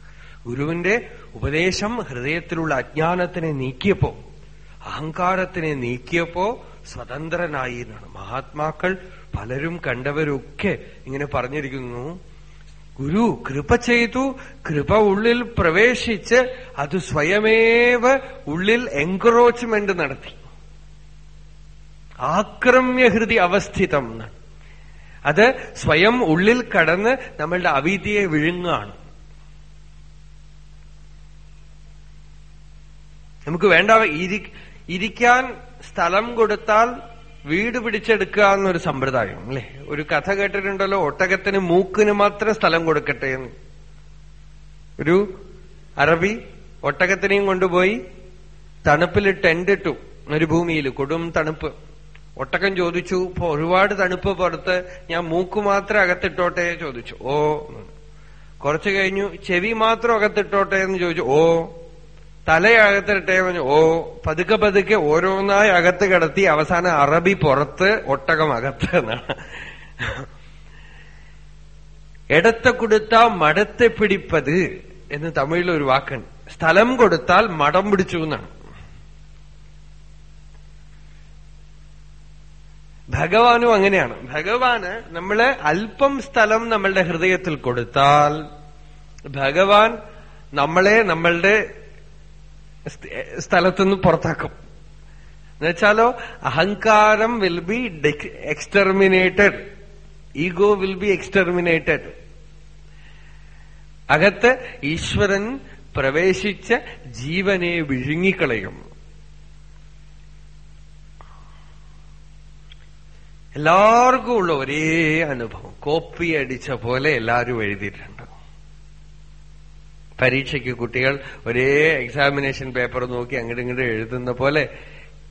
ഗുരുവിന്റെ ഉപദേശം ഹൃദയത്തിലുള്ള അജ്ഞാനത്തിനെ നീക്കിയപ്പോ അഹങ്കാരത്തിനെ നീക്കിയപ്പോ സ്വതന്ത്രനായി എന്നാണ്. മഹാത്മാക്കൾ പലരും കണ്ടവരൊക്കെ ഇങ്ങനെ പറഞ്ഞിരിക്കുന്നു. ഗുരു കൃപ ചെയ്തു കൃപ ഉള്ളിൽ പ്രവേശിച്ച് അത് സ്വയമേവ ഉള്ളിൽ എൻക്രോച്ച്മെന്റ് നടത്തി. ആക്രമ്യഹൃതി അവസ്ഥിതം അത് സ്വയം ഉള്ളിൽ കടന്ന് നമ്മളുടെ അവിധിയെ വിഴുങ്ങാണ് നമുക്ക് വേണ്ട ഇരി ഇരിക്കാൻ സ്ഥലം കൊടുത്താൽ വീട് പിടിച്ചെടുക്കുക എന്നൊരു സമ്പ്രദായം അല്ലെ? ഒരു കഥ കേട്ടിട്ടുണ്ടല്ലോ ഒട്ടകത്തിന് മൂക്കിന് മാത്രം സ്ഥലം കൊടുക്കട്ടെ എന്ന്. ഒരു അറബി ഒട്ടകത്തിനെയും കൊണ്ടുപോയി തണുപ്പിൽ ടെന്റിട്ടു ഒരു ഭൂമിയിൽ കൊടും തണുപ്പ്. ഒട്ടകം ചോദിച്ചു ഇപ്പൊ ഒരുപാട് തണുപ്പ് പുറത്ത് ഞാൻ മൂക്ക് മാത്രം അകത്തിട്ടോട്ടെ? ചോദിച്ചു ഓ. കുറച്ചു കഴിഞ്ഞു ചെവി മാത്രം അകത്തിട്ടോട്ടെ? എന്ന് ചോദിച്ചു ഓ. തലയകത്തിട്ടെ ഓ പതുക്കെ പതുക്കെ ഓരോന്നായി അകത്ത് കിടത്തി അവസാനം അറബി പുറത്ത് ഒട്ടകം അകത്ത് എന്നാണ്. ഇടത്തെ കൊടുത്താൽ മടത്തെ പിടിപ്പത് എന്ന് തമിഴിൽ ഒരു വാക്കുണ്ട്. സ്ഥലം കൊടുത്താൽ മടം പിടിച്ചു എന്നാണ്. ഭഗവാനും അങ്ങനെയാണ്. ഭഗവാന് നമ്മൾ അല്പം സ്ഥലം നമ്മളുടെ ഹൃദയത്തിൽ കൊടുത്താൽ ഭഗവാൻ നമ്മളെ നമ്മളുടെ സ്ഥലത്തുനിന്ന് പുറത്താക്കും. എന്നുവെച്ചാലോ അഹങ്കാരം will be exterminated ego will be exterminated അകത്ത് ഈശ്വരൻ പ്രവേശിച്ച ജീവനെ വിഴുങ്ങിക്കളയും എല്ലാവർക്കും ഉള്ള ഒരേ അനുഭവം. കോപ്പി അടിച്ച പോലെ എല്ലാവരും എഴുതിയിട്ടുണ്ട്. പരീക്ഷയ്ക്ക് കുട്ടികൾ ഒരേ എക്സാമിനേഷൻ പേപ്പർ നോക്കി അങ്ങോട്ട് ഇങ്ങോട്ട് എഴുതുന്ന പോലെ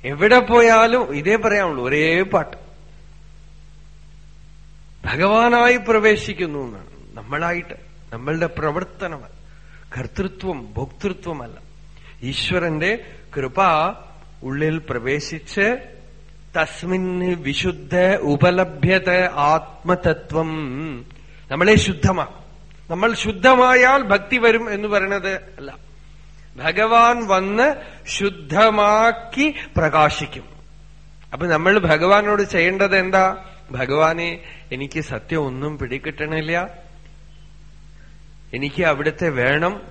എവിടെ പോയാലും ഇതേ പറയാമുള്ളൂ ഒരേ പാട്ട്. ഭഗവാനായി പ്രവേശിക്കുന്നു എന്നാണ്. നമ്മളായിട്ട് നമ്മളുടെ പ്രവർത്തനം കർത്തൃത്വം ഭോക്തൃത്വമല്ല. ഈശ്വരന്റെ കൃപ ഉള്ളിൽ പ്രവേശിച്ച് തസ്മിൻ വിശുദ്ധ ഉപലഭ്യത ആത്മതത്വം നമ്മളെ ശുദ്ധമാക്കും. നമ്മൾ ശുദ്ധമായാൽ ഭക്തി വരും എന്ന് പറയണത് അല്ല. ഭഗവാൻ വന്ന് ശുദ്ധമാക്കി പ്രകാശിക്കും. അപ്പൊ നമ്മൾ ഭഗവാനോട് ചെയ്യേണ്ടത് എന്താ? ഭഗവാനെ എനിക്ക് സത്യം ഒന്നും പിടികിട്ടണില്ല. എനിക്ക് അവിടുത്തെ വേണം.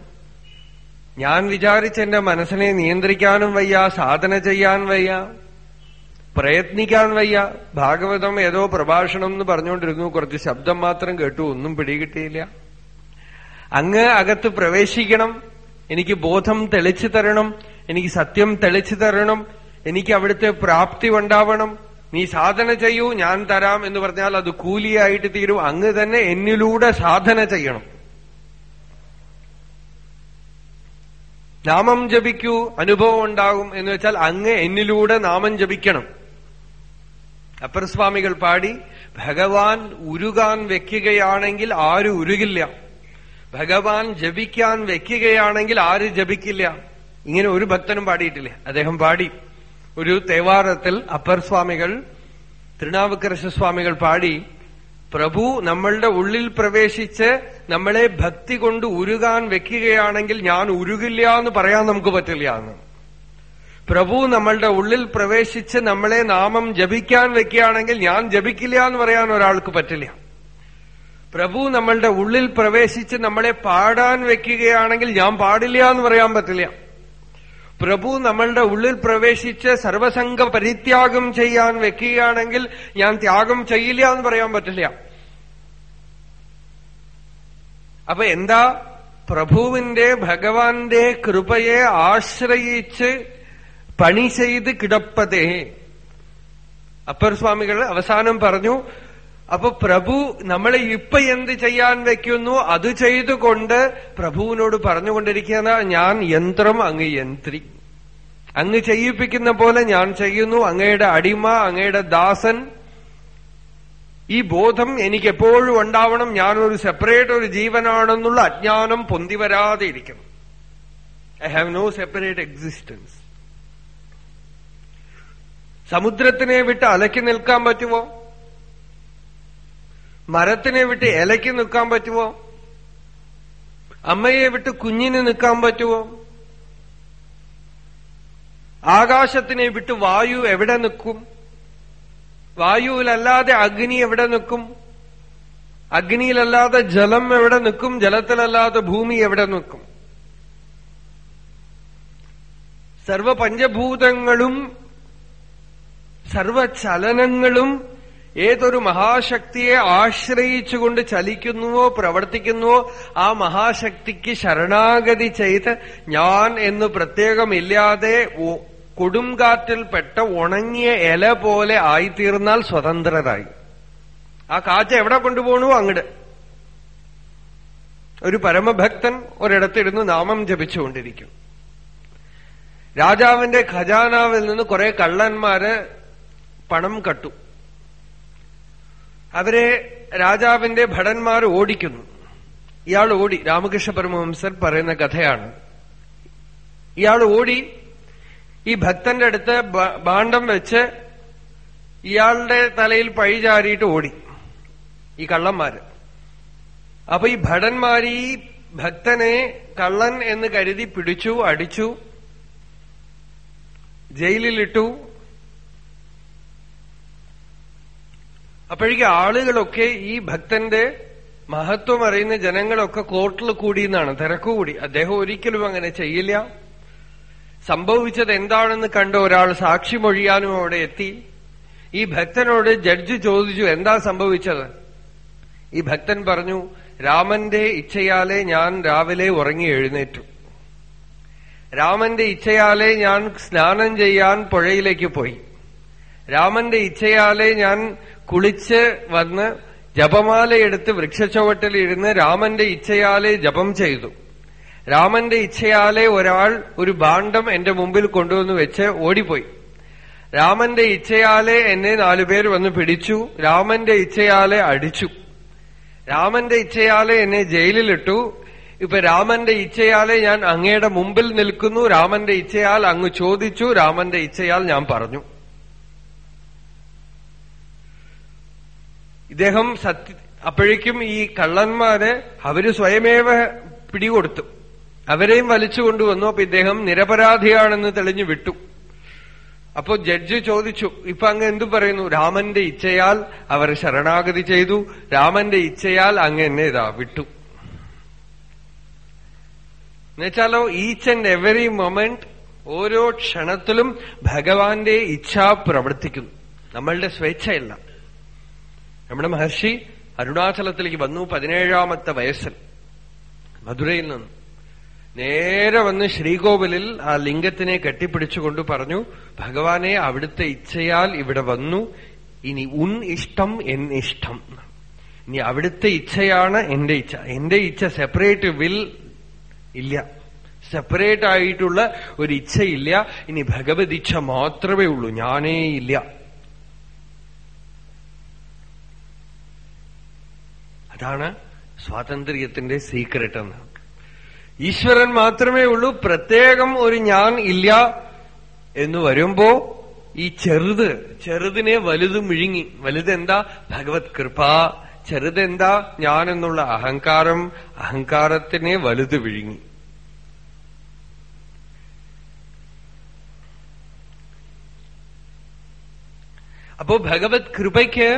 ഞാൻ വിചാരിച്ച എന്റെ മനസ്സിനെ നിയന്ത്രിക്കാനും വയ്യ സാധന ചെയ്യാൻ വയ്യ പ്രയത്നിക്കാൻ വയ്യ. ഭാഗവതം ഏതോ പ്രഭാഷണം എന്ന് പറഞ്ഞുകൊണ്ടിരുന്നു. കുറച്ച് ശബ്ദം മാത്രം കേട്ടു. ഒന്നും പിടികിട്ടിയില്ല. അങ്ങ് അകത്ത് പ്രവേശിക്കണം. എനിക്ക് ബോധം തെളിച്ചു തരണം. എനിക്ക് സത്യം തെളിച്ചു തരണം. എനിക്ക് അവിടുത്തെ പ്രാപ്തി ഉണ്ടാവണം. നീ സാധന ചെയ്യൂ ഞാൻ തരാം എന്ന് പറഞ്ഞാൽ അത് കൂലിയായിട്ട് തീരും. അങ്ങ് തന്നെ എന്നിലൂടെ സാധന ചെയ്യണം. നാമം ജപിക്കൂ അനുഭവം ഉണ്ടാകും എന്ന് വെച്ചാൽ അങ്ങ് എന്നിലൂടെ നാമം ജപിക്കണം. അപ്പർ സ്വാമികൾ പാടി ഭഗവാൻ ഉരുകാൻ വെക്കുകയാണെങ്കിൽ ആരും ഉരുകില്ല. ഭഗവാൻ ജപിക്കാൻ വെക്കുകയാണെങ്കിൽ ആര് ജപിക്കില്ല? ഇങ്ങനെ ഒരു ഭക്തനും പാടിയിട്ടില്ല. അദ്ദേഹം പാടി. ഒരു തേവാരത്തിൽ അപ്പർ സ്വാമികൾ തൃണാവുക്കരശ സ്വാമികൾ പാടി പ്രഭു നമ്മളുടെ ഉള്ളിൽ പ്രവേശിച്ച് നമ്മളെ ഭക്തി കൊണ്ട് ഉരുകാൻ വെക്കുകയാണെങ്കിൽ ഞാൻ ഉരുകില്ല എന്ന് പറയാൻ നമുക്ക് പറ്റില്ല എന്ന്. പ്രഭു നമ്മളുടെ ഉള്ളിൽ പ്രവേശിച്ച് നമ്മളെ നാമം ജപിക്കാൻ വെക്കുകയാണെങ്കിൽ ഞാൻ ജപിക്കില്ല എന്ന് പറയാൻ ഒരാൾക്ക് പറ്റില്ല. പ്രഭു നമ്മളുടെ ഉള്ളിൽ പ്രവേശിച്ച് നമ്മളെ പാടാൻ വെക്കുകയാണെങ്കിൽ ഞാൻ പാടില്ല എന്ന് പറയാൻ പറ്റില്ല. പ്രഭു നമ്മളുടെ ഉള്ളിൽ പ്രവേശിച്ച് സർവസംഘ പരിത്യാഗം ചെയ്യാൻ വെക്കുകയാണെങ്കിൽ ഞാൻ ത്യാഗം ചെയ്യില്ല എന്ന് പറയാൻ പറ്റില്ല. അപ്പൊ എന്താ? പ്രഭുവിന്റെ ഭഗവാന്റെ കൃപയെ ആശ്രയിച്ച് പണി ചെയ്ത് കിടപ്പതേ. അപ്പർ സ്വാമികൾ അവസാനം പറഞ്ഞു അപ്പൊ പ്രഭു നമ്മളെ ഇപ്പൊ എന്ത് ചെയ്യാൻ വെക്കുന്നു അത് ചെയ്തുകൊണ്ട് പ്രഭുവിനോട് പറഞ്ഞുകൊണ്ടിരിക്കുന്ന ഞാൻ യന്ത്രം അങ്ങ് യന്ത്രി. അങ്ങ് ചെയ്യിപ്പിക്കുന്ന പോലെ ഞാൻ ചെയ്യുന്നു. അങ്ങയുടെ അടിമ അങ്ങയുടെ ദാസൻ. ഈ ബോധം എനിക്ക് എപ്പോഴും ഉണ്ടാവണം. ഞാനൊരു സെപ്പറേറ്റ് ഒരു ജീവനാണെന്നുള്ള അജ്ഞാനം പൊന്തി വരാതെ ഇരിക്കണം. I have no separate existence സമുദ്രത്തിനെ വിട്ട് അലക്കി നിൽക്കാൻ പറ്റുമോ? മരത്തിനെ വിട്ട് ഇലയ്ക്ക് നിൽക്കാൻ പറ്റുമോ അമ്മയെ വിട്ട് കുഞ്ഞിന് നിൽക്കാൻ പറ്റുമോ ആകാശത്തിനെ വിട്ട് വായു എവിടെ നിൽക്കും? വായുവിലല്ലാതെ അഗ്നി എവിടെ നിൽക്കും? അഗ്നിയിലല്ലാതെ ജലം എവിടെ നിൽക്കും? ജലത്തിലല്ലാതെ ഭൂമി എവിടെ നിൽക്കും? സർവ പഞ്ചഭൂതങ്ങളും സർവചലനങ്ങളും ഏതൊരു മഹാശക്തിയെ ആശ്രയിച്ചുകൊണ്ട് ചലിക്കുന്നുവോ പ്രവർത്തിക്കുന്നുവോ ആ മഹാശക്തിക്ക് ശരണാഗതി ചെയ്ത് ഞാൻ എന്ന് പ്രത്യേകമില്ലാതെ കൊടുങ്കാറ്റിൽ പെട്ട ഉണങ്ങിയ ഇല പോലെ ആയിത്തീർന്നാൽ സ്വതന്ത്രരായി. ആ കാറ്റ് എവിടെ കൊണ്ടുപോകണു അങ്ങട്. ഒരു പരമഭക്തൻ ഒരിടത്തിരുന്ന് നാമം ജപിച്ചുകൊണ്ടിരിക്കും. രാജാവിന്റെ ഖജാനാവിൽ നിന്ന് കുറെ കള്ളന്മാര് പണം കട്ടു. അവരെ രാജാവിന്റെ ഭടന്മാർ ഓടിക്കുന്നു. ഇയാൾ ഓടി. രാമകൃഷ്ണ പരമഹംസർ പറയുന്ന കഥയാണ്. ഇയാൾ ഓടി. ഈ ഭക്തന്റെ അടുത്ത് ബാണ്ഡം വെച്ച് ഇയാളുടെ തലയിൽ പഴി ചാരിയിട്ട് ഓടി. ഈ കള്ളന്മാര്. അപ്പൊ ഈ ഭടന്മാരി ഭക്തനെ കള്ളൻ എന്ന് കരുതി പിടിച്ചു അടിച്ചു ജയിലിലിട്ടു അപ്പോഴേക്ക് ആളുകളൊക്കെ ഈ ഭക്തന്റെ മഹത്വം അറിയുന്ന ജനങ്ങളൊക്കെ കോർട്ടിൽ കൂടിയെന്നാണ് എന്നാണ് തിരക്കുകൂടി അദ്ദേഹം ഒരിക്കലും അങ്ങനെ ചെയ്യില്ല. സംഭവിച്ചത് എന്താണെന്ന് കണ്ട ഒരാൾ സാക്ഷി മൊഴിയാനും അവിടെ എത്തി. ഈ ഭക്തനോട് ജഡ്ജ് ചോദിച്ചു എന്താ സംഭവിച്ചത്? ഈ ഭക്തൻ പറഞ്ഞു രാമന്റെ ഇച്ഛയാലെ ഞാൻ രാവിലെ ഉറങ്ങി എഴുന്നേറ്റു. രാമന്റെ ഇച്ഛയാലെ ഞാൻ സ്നാനം ചെയ്യാൻ പുഴയിലേക്ക് പോയി. രാമന്റെ ഇച്ഛയാലെ ഞാൻ കുളിച്ച് വന്ന് ജപമാലയെടുത്ത് വൃക്ഷച്ചുവട്ടിലിരുന്ന് രാമന്റെ ഇച്ഛയാലെ ജപം ചെയ്തു. രാമന്റെ ഇച്ഛയാലെ ഒരാൾ ഒരു ഭാണ്ഡം എന്റെ മുമ്പിൽ കൊണ്ടുവന്ന് വെച്ച് ഓടിപ്പോയി. രാമന്റെ ഇച്ഛയാലെ എന്നെ നാലുപേർ വന്ന് പിടിച്ചു. രാമന്റെ ഇച്ഛയാലെ അടിച്ചു. രാമന്റെ ഇച്ഛയാലെ എന്നെ ജയിലിലിട്ടു. ഇപ്പൊ രാമന്റെ ഇച്ഛയാലെ ഞാൻ അങ്ങയുടെ മുമ്പിൽ നിൽക്കുന്നു. രാമന്റെ ഇച്ഛയാൽ അങ്ങ് ചോദിച്ചു. രാമന്റെ ഇച്ഛയാൽ ഞാൻ പറഞ്ഞു. ഇദ്ദേഹം സത്യ അപ്പോഴേക്കും ഈ കള്ളന്മാര് അവർ സ്വയമേവ പിടികൊടുത്തു. അവരെയും വലിച്ചു കൊണ്ടുവന്നു അപ്പൊ ഇദ്ദേഹം നിരപരാധിയാണെന്ന് തെളിഞ്ഞു വിട്ടു. അപ്പോ ജഡ്ജ് ചോദിച്ചു ഇപ്പൊ അങ്ങ് എന്തു പറയുന്നു? രാമന്റെ ഇച്ഛയാൽ അവർ ശരണാഗതി ചെയ്തു രാമന്റെ ഇച്ഛയാൽ അങ്ങ് എന്നെ ഇതാ വിട്ടു. എന്നുവെച്ചാലോ ഈച്ച് ആൻഡ് എവറി മൊമെന്റ് ഓരോ ക്ഷണത്തിലും ഭഗവാന്റെ ഇച്ഛ പ്രവർത്തിക്കുന്നു. നമ്മളുടെ സ്വേച്ഛയല്ല. നമ്മുടെ മഹർഷി അരുണാചലത്തിലേക്ക് വന്നു പതിനേഴാമത്തെ വയസ്സിൽ. മധുരയിൽ നിന്ന്. നേരെ വന്ന് ശ്രീകോവിലിൽ ആ ലിംഗത്തിനെ കെട്ടിപ്പിടിച്ചുകൊണ്ട് പറഞ്ഞു ഭഗവാനെ അവിടുത്തെ ഇച്ഛയാൽ ഇവിടെ വന്നു. ഇനി ഉൻ ഇഷ്ടം എൻ ഇഷ്ടം. ഇനി അവിടുത്തെ ഇച്ഛയാണ് എന്റെ ഇച്ഛ. എന്റെ ഇച്ഛ സെപ്പറേറ്റ് വിൽ ഇല്ല. സെപ്പറേറ്റ് ആയിട്ടുള്ള ഒരു ഇച്ഛയില്ല. ഇനി ഭഗവത് ഇച്ഛ മാത്രമേ ഉള്ളൂ. ഞാനേ ഇല്ല. അതാണ് സ്വാതന്ത്ര്യത്തിന്റെ സീക്രട്ട് എന്ന്. ഈശ്വരൻ മാത്രമേ ഉള്ളൂ പ്രത്യേകം ഒരു ഞാൻ ഇല്ല എന്ന് വരുമ്പോ ഈ ചെറുത് ചെറുതിനെ വലുത് മിഴുങ്ങി വലുതെന്താ ഭഗവത് കൃപ. ചെറുതെന്താ ഞാൻ എന്നുള്ള അഹങ്കാരം അഹങ്കാരത്തിനെ വലുത് വിഴുങ്ങി. അപ്പോ ഭഗവത് കൃപയ്ക്ക്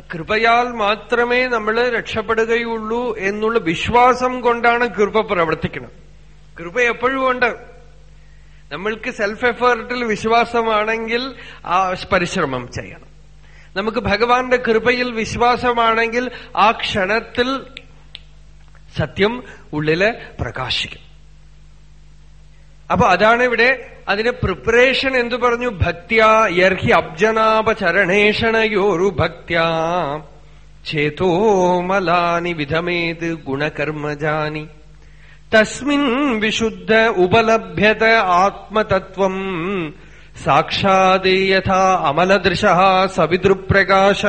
കൃപയാൽ മാത്രമേ നമ്മൾ രക്ഷപ്പെടുകയുള്ളൂ എന്നുള്ള വിശ്വാസം കൊണ്ടാണ് കൃപ പ്രവർത്തിക്കുന്നത്. കൃപ എപ്പോഴും ഉണ്ട്. നമ്മൾക്ക് സെൽഫ് എഫേർട്ടിൽ വിശ്വാസമാണെങ്കിൽ ആ പരിശ്രമം ചെയ്യണം. നമുക്ക് ഭഗവാന്റെ കൃപയിൽ വിശ്വാസമാണെങ്കിൽ ആ ക്ഷണത്തിൽ സത്യം ഉള്ളിൽ പ്രകാശിക്കും. അപ്പൊ അതാണ് ഇവിടെ അതിന് പ്രിപ്പറേഷൻ എന്തു പറഞ്ഞു? ഭക്തിയ യർഹി അബ്ജനാപചരണേഷണയോരു ഭക്തിയ. ചേതോമലാനി വിധമേത് ഗുണകർമ്മജാനി തസ്മിൻ വിശുദ്ധ ഉപലഭ്യത ആത്മതത്വം. സാക്ഷാത് യഥാ അമലദൃശ സവിതൃപ്രകാശ.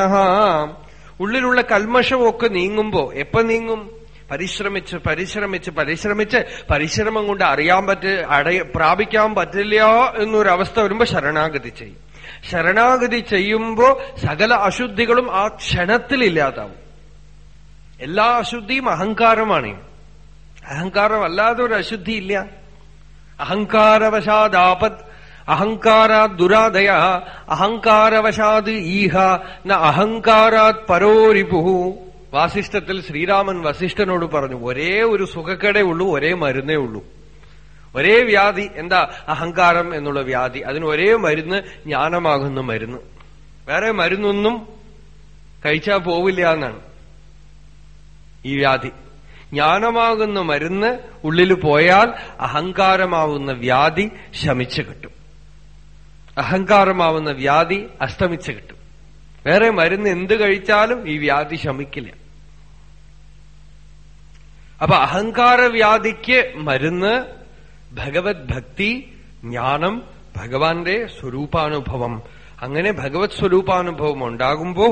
ഉള്ളിലുള്ള കൽമഷമൊക്കെ നീങ്ങുമ്പോ എപ്പോ നീങ്ങും? പരിശ്രമിച്ച് പരിശ്രമിച്ച് പരിശ്രമിച്ച് പരിശ്രമം കൊണ്ട് അറിയാൻ പറ്റ അടയ പ്രാപിക്കാൻ പറ്റില്ല എന്നൊരവസ്ഥ വരുമ്പോ ശരണാഗതി ചെയ്യും. ശരണാഗതി ചെയ്യുമ്പോ സകല അശുദ്ധികളും ആ ക്ഷണത്തിൽ ഇല്ലാതാവും. എല്ലാ അശുദ്ധിയും അഹങ്കാരമാണ്. അഹങ്കാരം അല്ലാതെ ഒരു അശുദ്ധി ഇല്ല. അഹങ്കാരവശാദാപത് അഹങ്കാരാത് ദുരാദയ അഹങ്കാരവശാദ് ഈഹ ന അഹങ്കാരാത് പരോരിപു വാസിഷ്ഠത്തിൽ ശ്രീരാമൻ വസിഷ്ഠനോട് പറഞ്ഞു ഒരേ ഒരു സുഖക്കടേ ഉള്ളൂ ഒരേ മരുന്നേ ഉള്ളൂ. ഒരേ വ്യാധി എന്താ അഹങ്കാരം എന്നുള്ള വ്യാധി അതിന് ഒരേ മരുന്ന് ജ്ഞാനമാകുന്ന മരുന്ന്. വേറെ മരുന്നൊന്നും കഴിച്ചാൽ പോവില്ല എന്നാണ് ഈ വ്യാധി. ജ്ഞാനമാകുന്ന മരുന്ന് ഉള്ളിൽ പോയാൽ അഹങ്കാരമാവുന്ന വ്യാധി ശമിച്ചു കിട്ടും. അഹങ്കാരമാവുന്ന വ്യാധി അസ്തമിച്ചു കിട്ടും. വേറെ മരുന്ന് എന്ത് കഴിച്ചാലും ഈ വ്യാധി ശമിക്കില്ല. അപ്പൊ അഹങ്കാരവ്യാധിക്ക് മരുന്ന് ഭഗവത് ഭക്തി ജ്ഞാനം ഭഗവാന്റെ സ്വരൂപാനുഭവം. അങ്ങനെ ഭഗവത് സ്വരൂപാനുഭവം ഉണ്ടാകുമ്പോ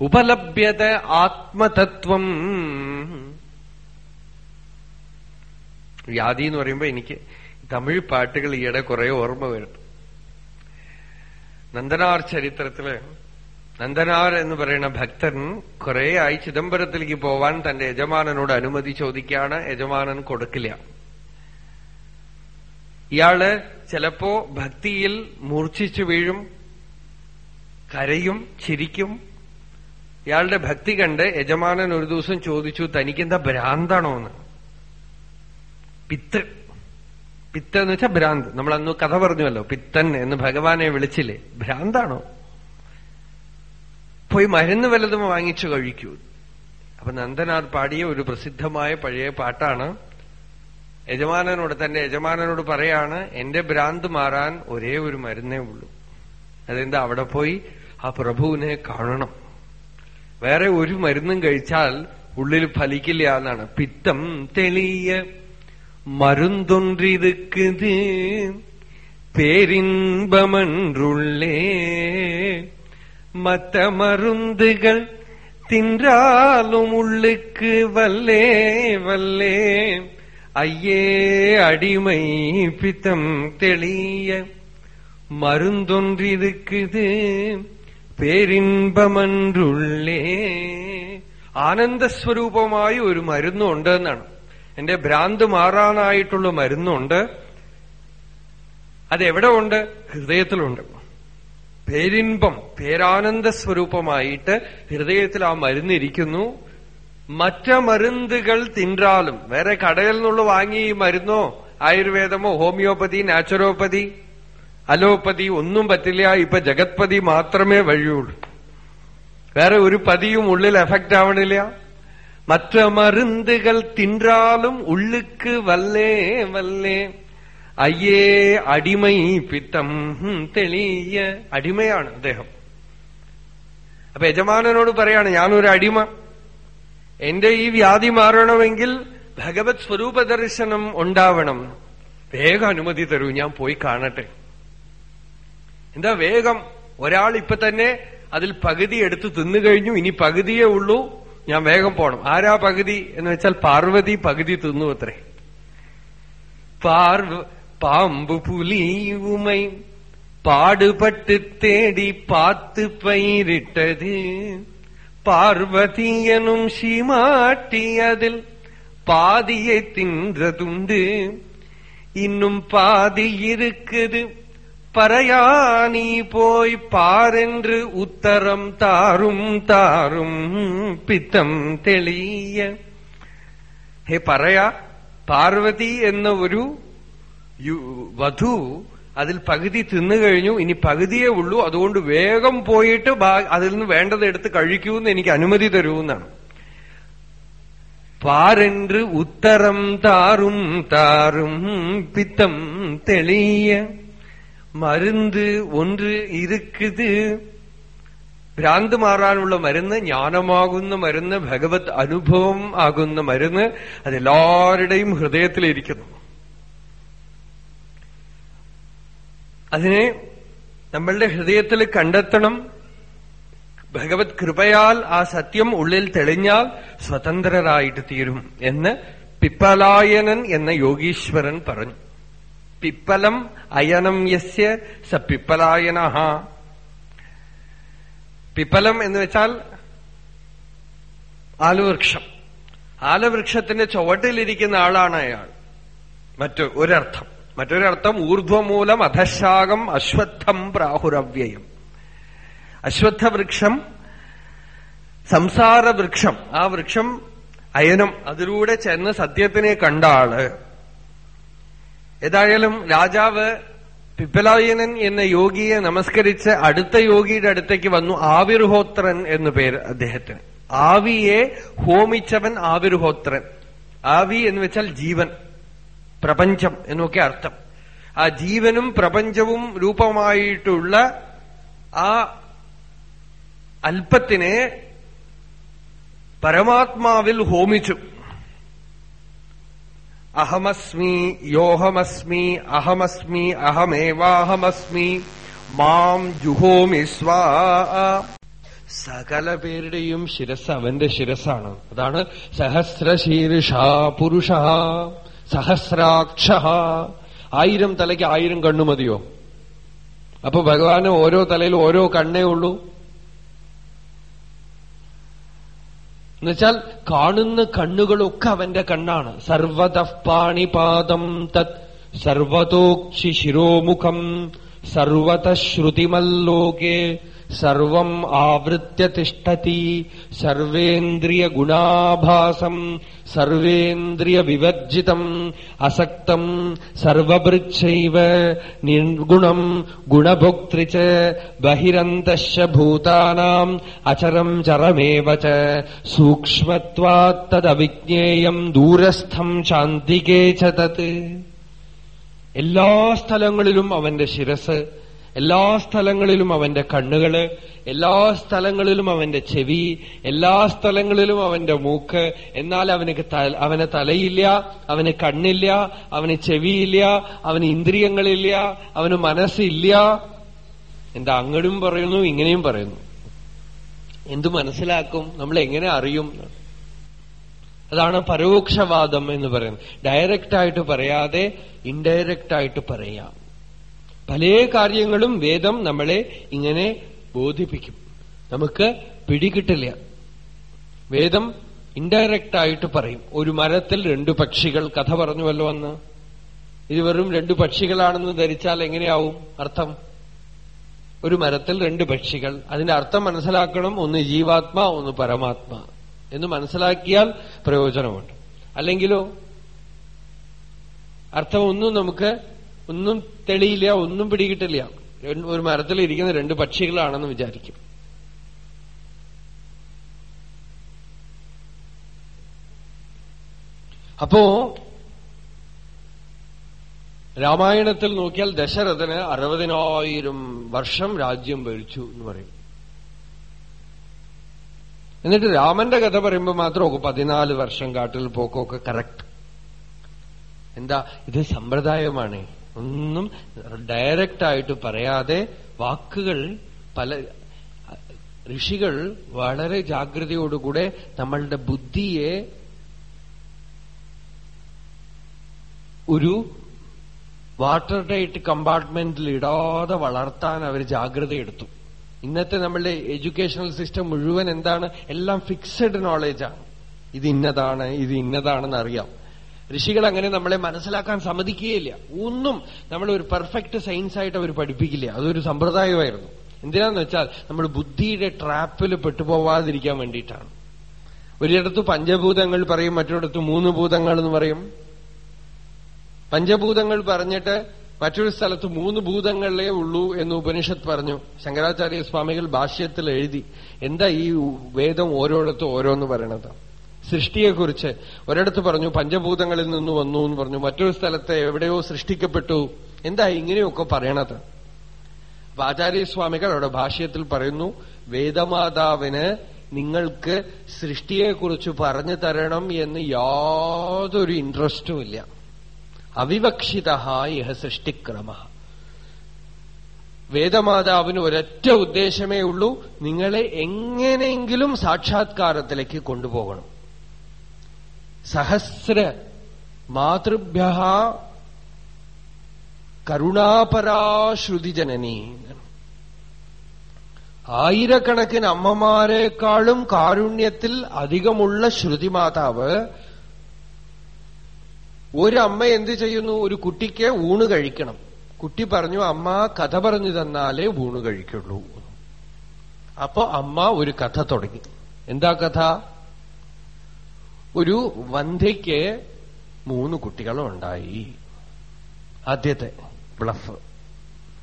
ഉപലഭ്യത ആത്മതത്വം. വ്യാധി എന്ന് പറയുമ്പോ എനിക്ക് തമിഴ് പാട്ടുകൾ ഈയിടെ കുറെ ഓർമ്മ വരും നന്ദനാർ ചരിത്രത്തിൽ നന്ദനാർ എന്ന് പറയുന്ന ഭക്തൻ കുറെ ആയി ചിദംബരത്തിലേക്ക് പോവാൻ തന്റെ യജമാനനോട് അനുമതി ചോദിക്കാണ് യജമാനൻ കൊടുക്കില്ല. ഇയാൾ ചിലപ്പോ ഭക്തിയിൽ മൂർച്ഛിച്ചു വീഴും കരയും ചിരിക്കും. ഇയാളുടെ ഭക്തി കണ്ട് യജമാനൻ ഒരു ദിവസം ചോദിച്ചു തനിക്കെന്താ ഭ്രാന്താണോ എന്ന്? പിത്ത് പിത്ത് എന്ന് വെച്ചാൽ ഭ്രാന്ത്. നമ്മൾ അന്ന് കഥ പറഞ്ഞുവല്ലോ പിത്തൻ എന്ന് ഭഗവാനെ വിളിച്ചില്ലേ? ഭ്രാന്താണോ? പോയി മരുന്ന് വല്ലതും വാങ്ങിച്ചു കഴിക്കൂ. അപ്പൊ നന്ദനാർ പാടിയ ഒരു പ്രസിദ്ധമായ പഴയ പാട്ടാണ്. യജമാനനോട് തന്റെ യജമാനനോട് പറയാണ് എന്റെ ഭ്രാന്ത് മാറാൻ ഒരേ ഒരു മരുന്നേ ഉള്ളൂ. അതെന്താ അവിടെ പോയി? ആ പ്രഭുവിനെ കാണണം. വേറെ ഒരു മരുന്നും കഴിച്ചാൽ ഉള്ളിൽ ഫലിക്കില്ല എന്നാണ്. പിത്തം തെളിയ മരുന്തൊണ്ടിരിക്കുന്നത് പേരിൻപമൻറുള്ളേ மத்தமருந்துகள் தின்றாலும் உள்ளுக்கு വല്ലേ വല്ലേ. അയ്യേ அடிமை பித்தம் தெளிய மருந்தொன்றிருக்குது പേരിൻപമൻറുള്ളേ. ആനന്ദസ്വരൂപമായി ഒരു മരുന്നുണ്ട് എന്നാണ് എന്റെ ഭ്രാന്ത് മാറാനായിട്ടുള്ള മരുന്നുണ്ട്. അതെവിടെ ഉണ്ട് ഹൃദയത്തിലുണ്ട്. പേരിൻപം പേരാനന്ദ സ്വരൂപമായിട്ട് ഹൃദയത്തിൽ ആ മരുന്നിരിക്കുന്നു മറ്റ മരുന്നുകൾ തിൻറാലും വേറെ കടയിൽ നിന്നുള്ള വാങ്ങി മരുന്നോ ആയുർവേദമോ ഹോമിയോപ്പതി നാച്ചുറോപ്പതി അലോപ്പതി ഒന്നും പറ്റില്ല. ഇപ്പൊ ജഗത്പതി മാത്രമേ വഴിയുള്ളൂ. വേറെ ഒരു പതിയും ഉള്ളിൽ എഫക്റ്റ് ആവണില്ല. മറ്റ മരുന്നുകൾ തിൻറാലും ഉള്ളുക്ക് വല്ലേ വല്ലേ. അയ്യേ അടിമൈ പിത്തം തെളിയ. അടിമയാണ് അദ്ദേഹം. അപ്പൊ യജമാനനോട് പറയാണ് ഞാനൊരു അടിമ. എന്റെ ഈ വ്യാധി മാറണമെങ്കിൽ ഭഗവത് സ്വരൂപ ദർശനം ഉണ്ടാവണം. വേഗം അനുമതി തരൂ ഞാൻ പോയി കാണട്ടെ. എന്താ വേഗം? ഒരാൾ ഇപ്പൊ തന്നെ അതിൽ പകുതി എടുത്ത് തിന്നു കഴിഞ്ഞു ഇനി പകുതിയേ ഉള്ളൂ ഞാൻ വേഗം പോണം. ആരാ പകുതി? എന്ന് വെച്ചാൽ പാർവതി പകുതി തിന്നു അത്രേ പാർവ പാമ്പു പുലിയുമൈ പാടുപട്ട് തേടി പാത്ത് പൈരിട്ടത് பார்வதியனும் சீமாட்டி அதில் பாதியை தின்றதுண்டு இன்னும் பாதி இருக்குது பறையானி போய் பாரென்று உத்தரம் தாரும் தாரும் പിത്തം തെളിയ ഹേ പറയാ പാർവതി എന്ന ഒരു വധു അതിൽ പകുതി തിന്നു കഴിഞ്ഞു ഇനി പകുതിയേ ഉള്ളൂ. അതുകൊണ്ട് വേഗം പോയിട്ട് അതിൽ നിന്ന് വേണ്ടത് എടുത്ത് കഴിക്കൂന്ന് എനിക്ക് അനുമതി തരൂ എന്നാണ് പാരെன்று ഉത്തരം താറും താറും പിത്തം തെളിയ. മരുന്ന് ഒന്ന് ഇരുക്കുത്. ഭ്രാന്ത് മാറാനുള്ള മരുന്ന് ജ്ഞാനമാകുന്ന മരുന്ന് ഭഗവത് അനുഭവം ആകുന്ന മരുന്ന് അതെല്ലാവരുടെയും ഹൃദയത്തിലിരിക്കുന്നു. അതിനെ നമ്മളുടെ ഹൃദയത്തിൽ കണ്ടെത്തണം. ഭഗവത് കൃപയാൽ ആ സത്യം ഉള്ളിൽ തെളിഞ്ഞാൽ സ്വതന്ത്രരായിട്ട് തീരും എന്ന് പിപ്പലായനൻ എന്ന യോഗീശ്വരൻ പറഞ്ഞു. പിപ്പലം അയനം യസ്യ സ പിപ്പലായന പിപ്പലം എന്ന് വെച്ചാൽ ആലവൃക്ഷം. ആലവൃക്ഷത്തിന്റെ ചുവട്ടിലിരിക്കുന്ന ആളാണ് അയാൾ. മറ്റു ഒരർത്ഥം. മറ്റൊരർത്ഥം ഊർധ്വമൂലം അധശാകം അശ്വത്ഥം പ്രാഹുരവ്യയം. അശ്വത്ഥവൃക്ഷം സംസാരവൃക്ഷം ആ വൃക്ഷം അയനം അതിലൂടെ ചെന്ന് സത്യത്തിനെ കണ്ട ആൾ ഏതായാലും രാജാവ് പിപ്പലായനൻ എന്ന യോഗിയെ നമസ്കരിച്ച് അടുത്ത യോഗിയുടെ അടുത്തേക്ക് വന്നു ആവിർഹോത്രൻ എന്നു പേര് അദ്ദേഹത്തിന്. ആവിയെ ഹോമിച്ചവൻ ആവിർഹോത്രൻ. ആവി എന്ന് വെച്ചാൽ ജീവൻ. പ്രപഞ്ചം എന്നൊക്കെ അർത്ഥം. ആ ജീവനും പ്രപഞ്ചവും രൂപമായിട്ടുള്ള ആ അല്പത്തിനെ പരമാത്മാവിൽ ഹോമിച്ചു. അഹമസ്മി യോഹമസ്മി അഹമസ്മി അഹമേവാഹമസ്മി മാം ജുഹോമി സ്വാ. സകല പേരുടെയും ശിരസ് അവന്റെ ശിരസാണ് അതാണ് സഹസ്രശീർഷ പുരുഷ. സഹസ്രാക്ഷ ആയിരം തലയ്ക്ക് ആയിരം കണ്ണു മതിയോ? അപ്പൊ ഭഗവാന് ഓരോ തലയിൽ ഓരോ കണ്ണേ ഉള്ളൂ. എന്നുവെച്ചാൽ കാണുന്ന കണ്ണുകളൊക്കെ അവന്റെ കണ്ണാണ്. സർവത പാണിപാദം തത് സർവതോക്ഷി ശിരോമുഖം സർവത ശ്രുതിമല്ലോകെ സർവം ആവൃത്യ തിഷ്ടതി സർവേന്ദ്രിയ ഗുണാഭാസം സർവേന്ദ്രിയ വിവർജിതം അസക്തം സർവൃക്ഷൈവ നിർഗുണം ഗുണഭോക്തൃ ച ബഹിരന്തശ്ച ഭൂതാനാം അചരം ചരമേവ ച സൂക്ഷ്മത്വാത്തദവിജ്ഞേയം ദൂരസ്ഥം ശാന്തികേ ചത് എല്ലാ സ്ഥലങ്ങളിലും അവന്റെ ശിരസ് എല്ലാ സ്ഥലങ്ങളിലും അവന്റെ കണ്ണുകൾ എല്ലാ സ്ഥലങ്ങളിലും അവന്റെ ചെവി എല്ലാ സ്ഥലങ്ങളിലും അവന്റെ മൂക്ക്. എന്നാൽ അവന് അവന് തലയില്ല അവന് കണ്ണില്ല അവന് ചെവിയില്ല അവന് ഇന്ദ്രിയങ്ങളില്ല അവന് മനസ്സില്ല. എന്താ അങ്ങടും പറയുന്നു ഇങ്ങനെയും പറയുന്നു. എന്തു മനസ്സിലാക്കും? നമ്മൾ എങ്ങനെ അറിയും? അതാണ് പരോക്ഷവാദം എന്ന് പറയുന്നത്. ഡയറക്റ്റ് ആയിട്ട് പറയാതെ ഇൻഡയറക്റ്റ് ആയിട്ട് പറയാം. പല കാര്യങ്ങളും വേദം നമ്മളെ ഇങ്ങനെ ബോധിപ്പിക്കും. നമുക്ക് പിടികിട്ടില്ല. വേദം ഇൻഡയറക്റ്റ് ആയിട്ട് പറയും. ഒരു മരത്തിൽ രണ്ടു പക്ഷികൾ കഥ പറഞ്ഞുവല്ലോ അന്ന്. ഇത് വെറും രണ്ടു പക്ഷികളാണെന്ന് ധരിച്ചാൽ എങ്ങനെയാവും അർത്ഥം? ഒരു മരത്തിൽ രണ്ട് പക്ഷികൾ. അതിന്റെ അർത്ഥം മനസ്സിലാക്കണം. ഒന്ന് ജീവാത്മാ ഒന്ന് പരമാത്മാ. എന്ന് മനസ്സിലാക്കിയാൽ പ്രയോജനമുണ്ട്. അല്ലെങ്കിലോ? അർത്ഥം ഒന്നും നമുക്ക് ഒന്നും തെളിയില്ല ഒന്നും പിടികിട്ടില്ല. ഒരു മരത്തിൽ ഇരിക്കുന്ന രണ്ട് പക്ഷികളാണെന്ന് വിചാരിക്കും. അപ്പോ രാമായണത്തിൽ നോക്കിയാൽ ദശരഥന് അറുപതിനായിരം വർഷം രാജ്യം ഭരിച്ചു എന്ന് പറയും. എന്നിട്ട് രാമന്റെ കഥ പറയുമ്പോൾ മാത്രം ഒക്കെ പതിനാല് വർഷം കാട്ടിൽ പോക്കൊക്കെ കറക്റ്റ് എന്താ? ഇത് സമ്പ്രദായമാണ്. ഒന്നും ഡയറക്റ്റായിട്ട് പറയാതെ വാക്കുകൾ പല ഋഷികൾ വളരെ ജാഗ്രതയോടുകൂടെ നമ്മളുടെ ബുദ്ധിയെ ഒരു വാട്ടർ ടൈറ്റ് കമ്പാർട്ട്മെന്റിൽ ഇടാതെ വളർത്താൻ അവർ ജാഗ്രത എടുത്തു ഇന്നത്തെ നമ്മളുടെ എഡ്യൂക്കേഷണൽ സിസ്റ്റം മുഴുവൻ എന്താണ്? എല്ലാം ഫിക്സഡ് നോളേജാണ് ഇത് ഇന്നതാണ് ഇത് ഇന്നതാണെന്ന് അറിയാം ഋഷികൾ അങ്ങനെ നമ്മളെ മനസ്സിലാക്കാൻ സമ്മതിക്കുകയില്ല. ഒന്നും നമ്മൾ ഒരു പെർഫെക്റ്റ് സയൻസ് ആയിട്ട് അവർ പഠിപ്പിക്കില്ല. അതൊരു സമ്പ്രദായമായിരുന്നു. എന്തിനാന്ന് വെച്ചാൽ നമ്മൾ ബുദ്ധിയുടെ ട്രാപ്പിൽ പെട്ടുപോവാതിരിക്കാൻ വേണ്ടിയിട്ടാണ്. ഒരിടത്ത് പഞ്ചഭൂതങ്ങൾ പറയും മറ്റൊരിടത്ത് മൂന്ന് ഭൂതങ്ങൾ എന്ന് പറയും. പഞ്ചഭൂതങ്ങൾ പറഞ്ഞിട്ട് മറ്റൊരു സ്ഥലത്ത് മൂന്ന് ഭൂതങ്ങളിലേ ഉള്ളൂ എന്ന് ഉപനിഷത്ത് പറഞ്ഞു. ശങ്കരാചാര്യ സ്വാമികൾ ഭാഷ്യത്തിൽ എഴുതി. എന്താ ഈ വേദം ഓരോടത്തും ഓരോന്ന് പറയണത്? സൃഷ്ടിയെക്കുറിച്ച്. ഒരിടത്ത് പറഞ്ഞു പഞ്ചഭൂതങ്ങളിൽ നിന്ന് വന്നു എന്ന് പറഞ്ഞു. മറ്റൊരു സ്ഥലത്ത് എവിടെയോ സൃഷ്ടിക്കപ്പെട്ടു. എന്താ ഇങ്ങനെയൊക്കെ പറയണത്? അപ്പൊ ആചാര്യസ്വാമികൾ അവിടെ ഭാഷ്യത്തിൽ പറയുന്നു വേദമാതാവിന് നിങ്ങൾക്ക് സൃഷ്ടിയെക്കുറിച്ച് പറഞ്ഞു തരണം എന്ന് യാതൊരു ഇൻട്രസ്റ്റും ഇല്ല. അവിവക്ഷിത ഇഹ സൃഷ്ടിക്രമ. വേദമാതാവിന് ഒരൊറ്റ ഉദ്ദേശമേ ഉള്ളൂ നിങ്ങളെ എങ്ങനെയെങ്കിലും സാക്ഷാത്കാരത്തിലേക്ക് കൊണ്ടുപോകണം. സഹസ്ര മാതൃഭ്യ കരുണാപരാശ്രുതിജനനി. ആയിരക്കണക്കിന് അമ്മമാരെക്കാളും കാരുണ്യത്തിൽ അധികമുള്ള ശ്രുതിമാതാവ് ഒരു അമ്മ എന്ത് ചെയ്യുന്നു? ഒരു കുട്ടിക്ക് ഊണ് കഴിക്കണം. കുട്ടി പറഞ്ഞു അമ്മ കഥ പറഞ്ഞു തന്നാലേ ഊണ് കഴിക്കുള്ളൂ. അപ്പൊ അമ്മ ഒരു കഥ തുടങ്ങി. എന്താ കഥ? ഒരു വന്ധ്യയ്ക്ക് മൂന്ന് കുട്ടികളുണ്ടായി. ആദ്യത്തെ ബ്ലഫ്.